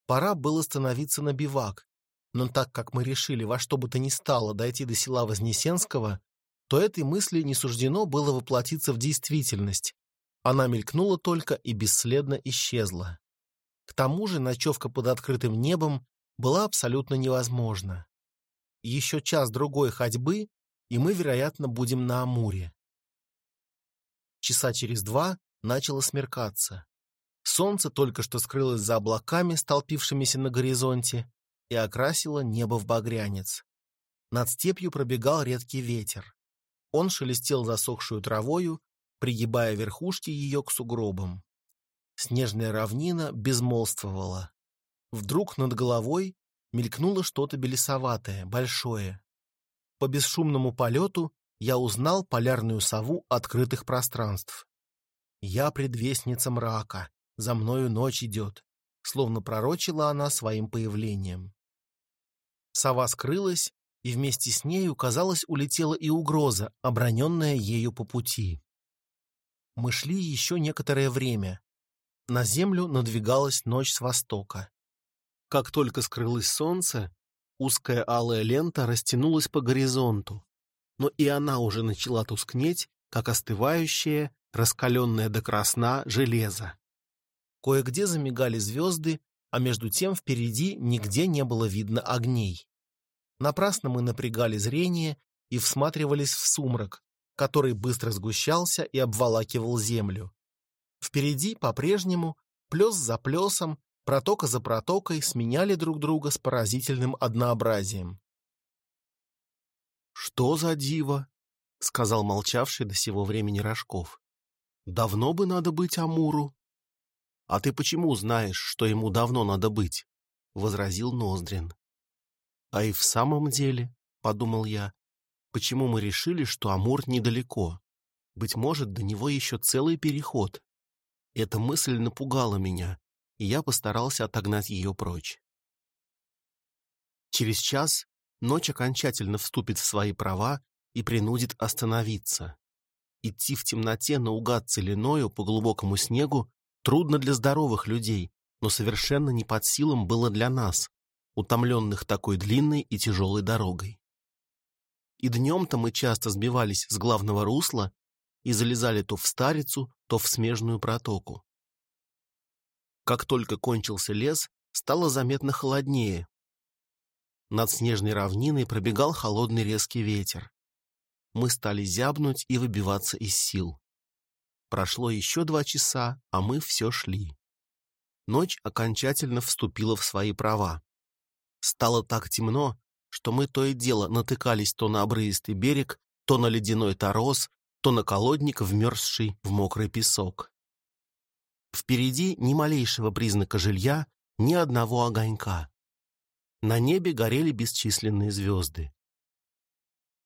A: Пора было становиться на бивак, но так как мы решили во что бы то ни стало дойти до села Вознесенского, то этой мысли не суждено было воплотиться в действительность. Она мелькнула только и бесследно исчезла. К тому же ночевка под открытым небом была абсолютно невозможна. Еще час-другой ходьбы, и мы, вероятно, будем на Амуре. Часа через два начало смеркаться. Солнце только что скрылось за облаками, столпившимися на горизонте, и окрасило небо в багрянец. Над степью пробегал редкий ветер. Он шелестел засохшую травою, пригибая верхушки ее к сугробам. Снежная равнина безмолвствовала. Вдруг над головой мелькнуло что-то белесоватое, большое. По бесшумному полету я узнал полярную сову открытых пространств. Я предвестница мрака, за мною ночь идет, словно пророчила она своим появлением. Сова скрылась, и вместе с нею, казалось, улетела и угроза, оброненная ею по пути. Мы шли еще некоторое время. На землю надвигалась ночь с востока. Как только скрылось солнце, узкая алая лента растянулась по горизонту, но и она уже начала тускнеть, как остывающее, раскаленное до красна железо. Кое-где замигали звезды, а между тем впереди нигде не было видно огней. Напрасно мы напрягали зрение и всматривались в сумрак, который быстро сгущался и обволакивал землю. Впереди по-прежнему, плес за плесом, протока за протокой сменяли друг друга с поразительным однообразием. «Что за диво?» — сказал молчавший до сего времени Рожков. «Давно бы надо быть Амуру». «А ты почему знаешь, что ему давно надо быть?» — возразил Ноздрин. «А и в самом деле», — подумал я, — «почему мы решили, что Амур недалеко? Быть может, до него еще целый переход». Эта мысль напугала меня, и я постарался отогнать ее прочь. Через час ночь окончательно вступит в свои права и принудит остановиться. Идти в темноте наугад целиною по глубокому снегу трудно для здоровых людей, но совершенно не под силам было для нас, утомленных такой длинной и тяжелой дорогой. И днем-то мы часто сбивались с главного русла и залезали то в старицу, то в смежную протоку. Как только кончился лес, стало заметно холоднее, над снежной равниной пробегал холодный резкий ветер. Мы стали зябнуть и выбиваться из сил. Прошло еще два часа, а мы все шли. Ночь окончательно вступила в свои права. Стало так темно, что мы то и дело натыкались то на обрывистый берег, то на ледяной торос, то на колодник, вмерзший в мокрый песок. Впереди ни малейшего признака жилья, ни одного огонька. На небе горели бесчисленные звезды.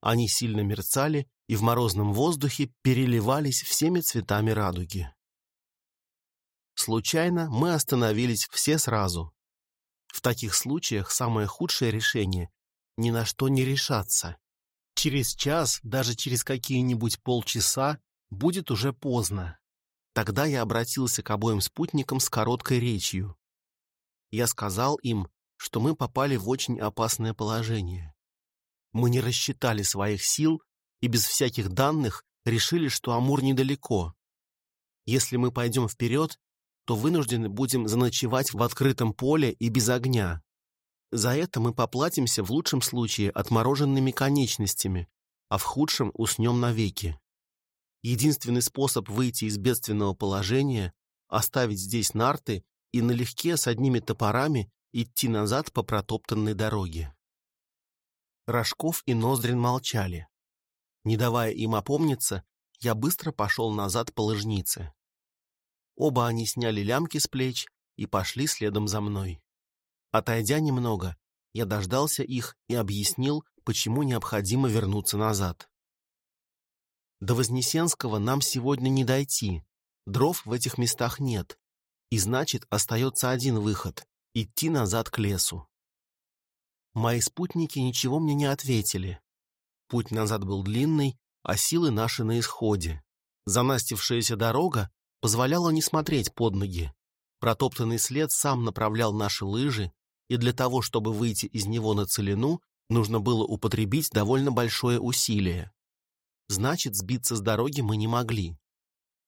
A: Они сильно мерцали и в морозном воздухе переливались всеми цветами радуги. Случайно мы остановились все сразу. В таких случаях самое худшее решение — ни на что не решаться. Через час, даже через какие-нибудь полчаса, будет уже поздно. Тогда я обратился к обоим спутникам с короткой речью. Я сказал им, что мы попали в очень опасное положение. Мы не рассчитали своих сил и без всяких данных решили, что Амур недалеко. Если мы пойдем вперед, то вынуждены будем заночевать в открытом поле и без огня. За это мы поплатимся в лучшем случае отмороженными конечностями, а в худшем уснем навеки. Единственный способ выйти из бедственного положения — оставить здесь нарты и налегке с одними топорами идти назад по протоптанной дороге. Рожков и Ноздрин молчали. Не давая им опомниться, я быстро пошел назад по лыжнице. Оба они сняли лямки с плеч и пошли следом за мной. Отойдя немного, я дождался их и объяснил, почему необходимо вернуться назад. До Вознесенского нам сегодня не дойти, дров в этих местах нет, и значит, остается один выход — идти назад к лесу. Мои спутники ничего мне не ответили. Путь назад был длинный, а силы наши на исходе. Занастившаяся дорога позволяла не смотреть под ноги. Протоптанный след сам направлял наши лыжи, и для того, чтобы выйти из него на целину, нужно было употребить довольно большое усилие. Значит, сбиться с дороги мы не могли.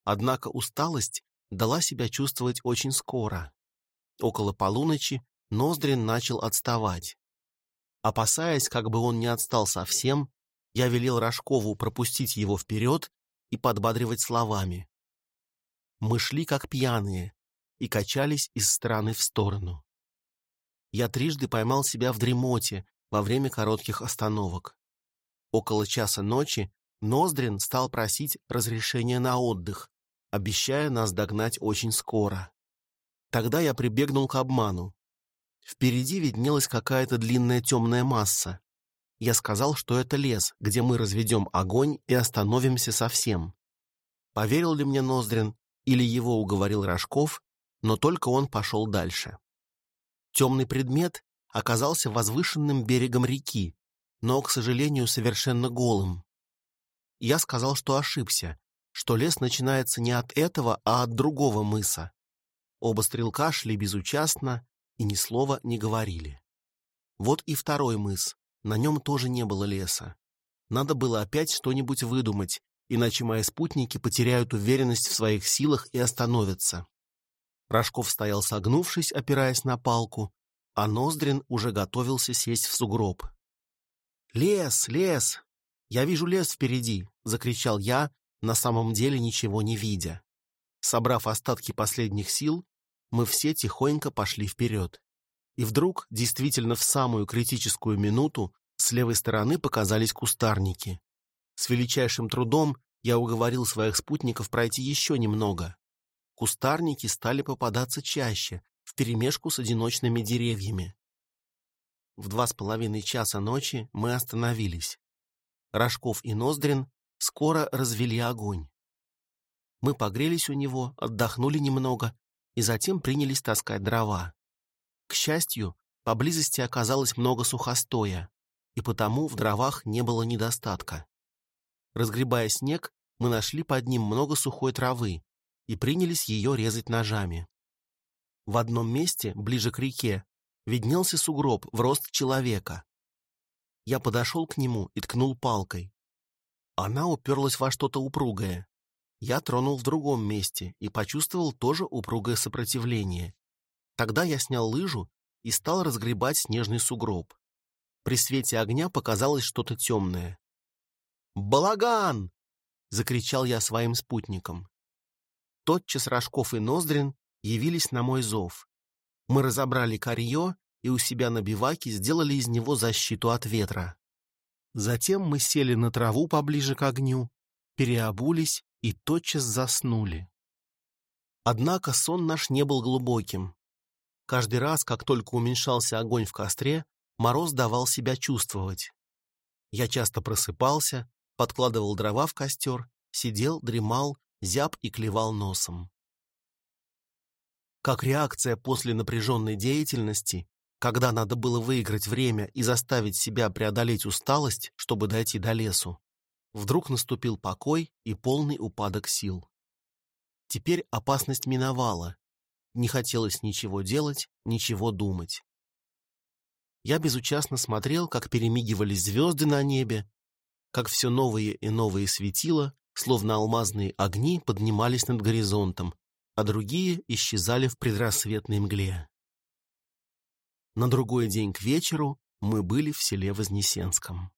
A: Однако усталость дала себя чувствовать очень скоро. Около полуночи Ноздрин начал отставать. Опасаясь, как бы он не отстал совсем, я велел Рожкову пропустить его вперед и подбадривать словами. Мы шли как пьяные и качались из стороны в сторону. Я трижды поймал себя в дремоте во время коротких остановок. Около часа ночи Ноздрин стал просить разрешения на отдых, обещая нас догнать очень скоро. Тогда я прибегнул к обману. Впереди виднелась какая-то длинная темная масса. Я сказал, что это лес, где мы разведем огонь и остановимся совсем. Поверил ли мне Ноздрин, или его уговорил Рожков, но только он пошел дальше. Темный предмет оказался возвышенным берегом реки, но, к сожалению, совершенно голым. Я сказал, что ошибся, что лес начинается не от этого, а от другого мыса. Оба стрелка шли безучастно, и ни слова не говорили. Вот и второй мыс. На нем тоже не было леса. Надо было опять что-нибудь выдумать, иначе мои спутники потеряют уверенность в своих силах и остановятся. Рожков стоял согнувшись, опираясь на палку, а Ноздрин уже готовился сесть в сугроб. «Лес, лес! Я вижу лес впереди!» — закричал я, на самом деле ничего не видя. Собрав остатки последних сил, мы все тихонько пошли вперед. И вдруг, действительно в самую критическую минуту, с левой стороны показались кустарники. С величайшим трудом я уговорил своих спутников пройти еще немного. Кустарники стали попадаться чаще, вперемешку с одиночными деревьями. В два с половиной часа ночи мы остановились. Рожков и Ноздрин скоро развели огонь. Мы погрелись у него, отдохнули немного и затем принялись таскать дрова. К счастью, поблизости оказалось много сухостоя, и потому в дровах не было недостатка. Разгребая снег, мы нашли под ним много сухой травы и принялись ее резать ножами. В одном месте, ближе к реке, виднелся сугроб в рост человека. Я подошел к нему и ткнул палкой. Она уперлась во что-то упругое. Я тронул в другом месте и почувствовал тоже упругое сопротивление. Тогда я снял лыжу и стал разгребать снежный сугроб. При свете огня показалось что-то темное. «Балаган!» — закричал я своим спутникам. Тотчас Рожков и Ноздрин явились на мой зов. Мы разобрали корье и у себя на биваке сделали из него защиту от ветра. Затем мы сели на траву поближе к огню, переобулись и тотчас заснули. Однако сон наш не был глубоким. Каждый раз, как только уменьшался огонь в костре, мороз давал себя чувствовать. Я часто просыпался, подкладывал дрова в костер, сидел, дремал, зяб и клевал носом. Как реакция после напряженной деятельности, когда надо было выиграть время и заставить себя преодолеть усталость, чтобы дойти до лесу, Вдруг наступил покой и полный упадок сил. Теперь опасность миновала. Не хотелось ничего делать, ничего думать. Я безучастно смотрел, как перемигивались звезды на небе, как все новые и новые светила, словно алмазные огни, поднимались над горизонтом, а другие исчезали в предрассветной мгле. На другой день к вечеру мы были в селе Вознесенском.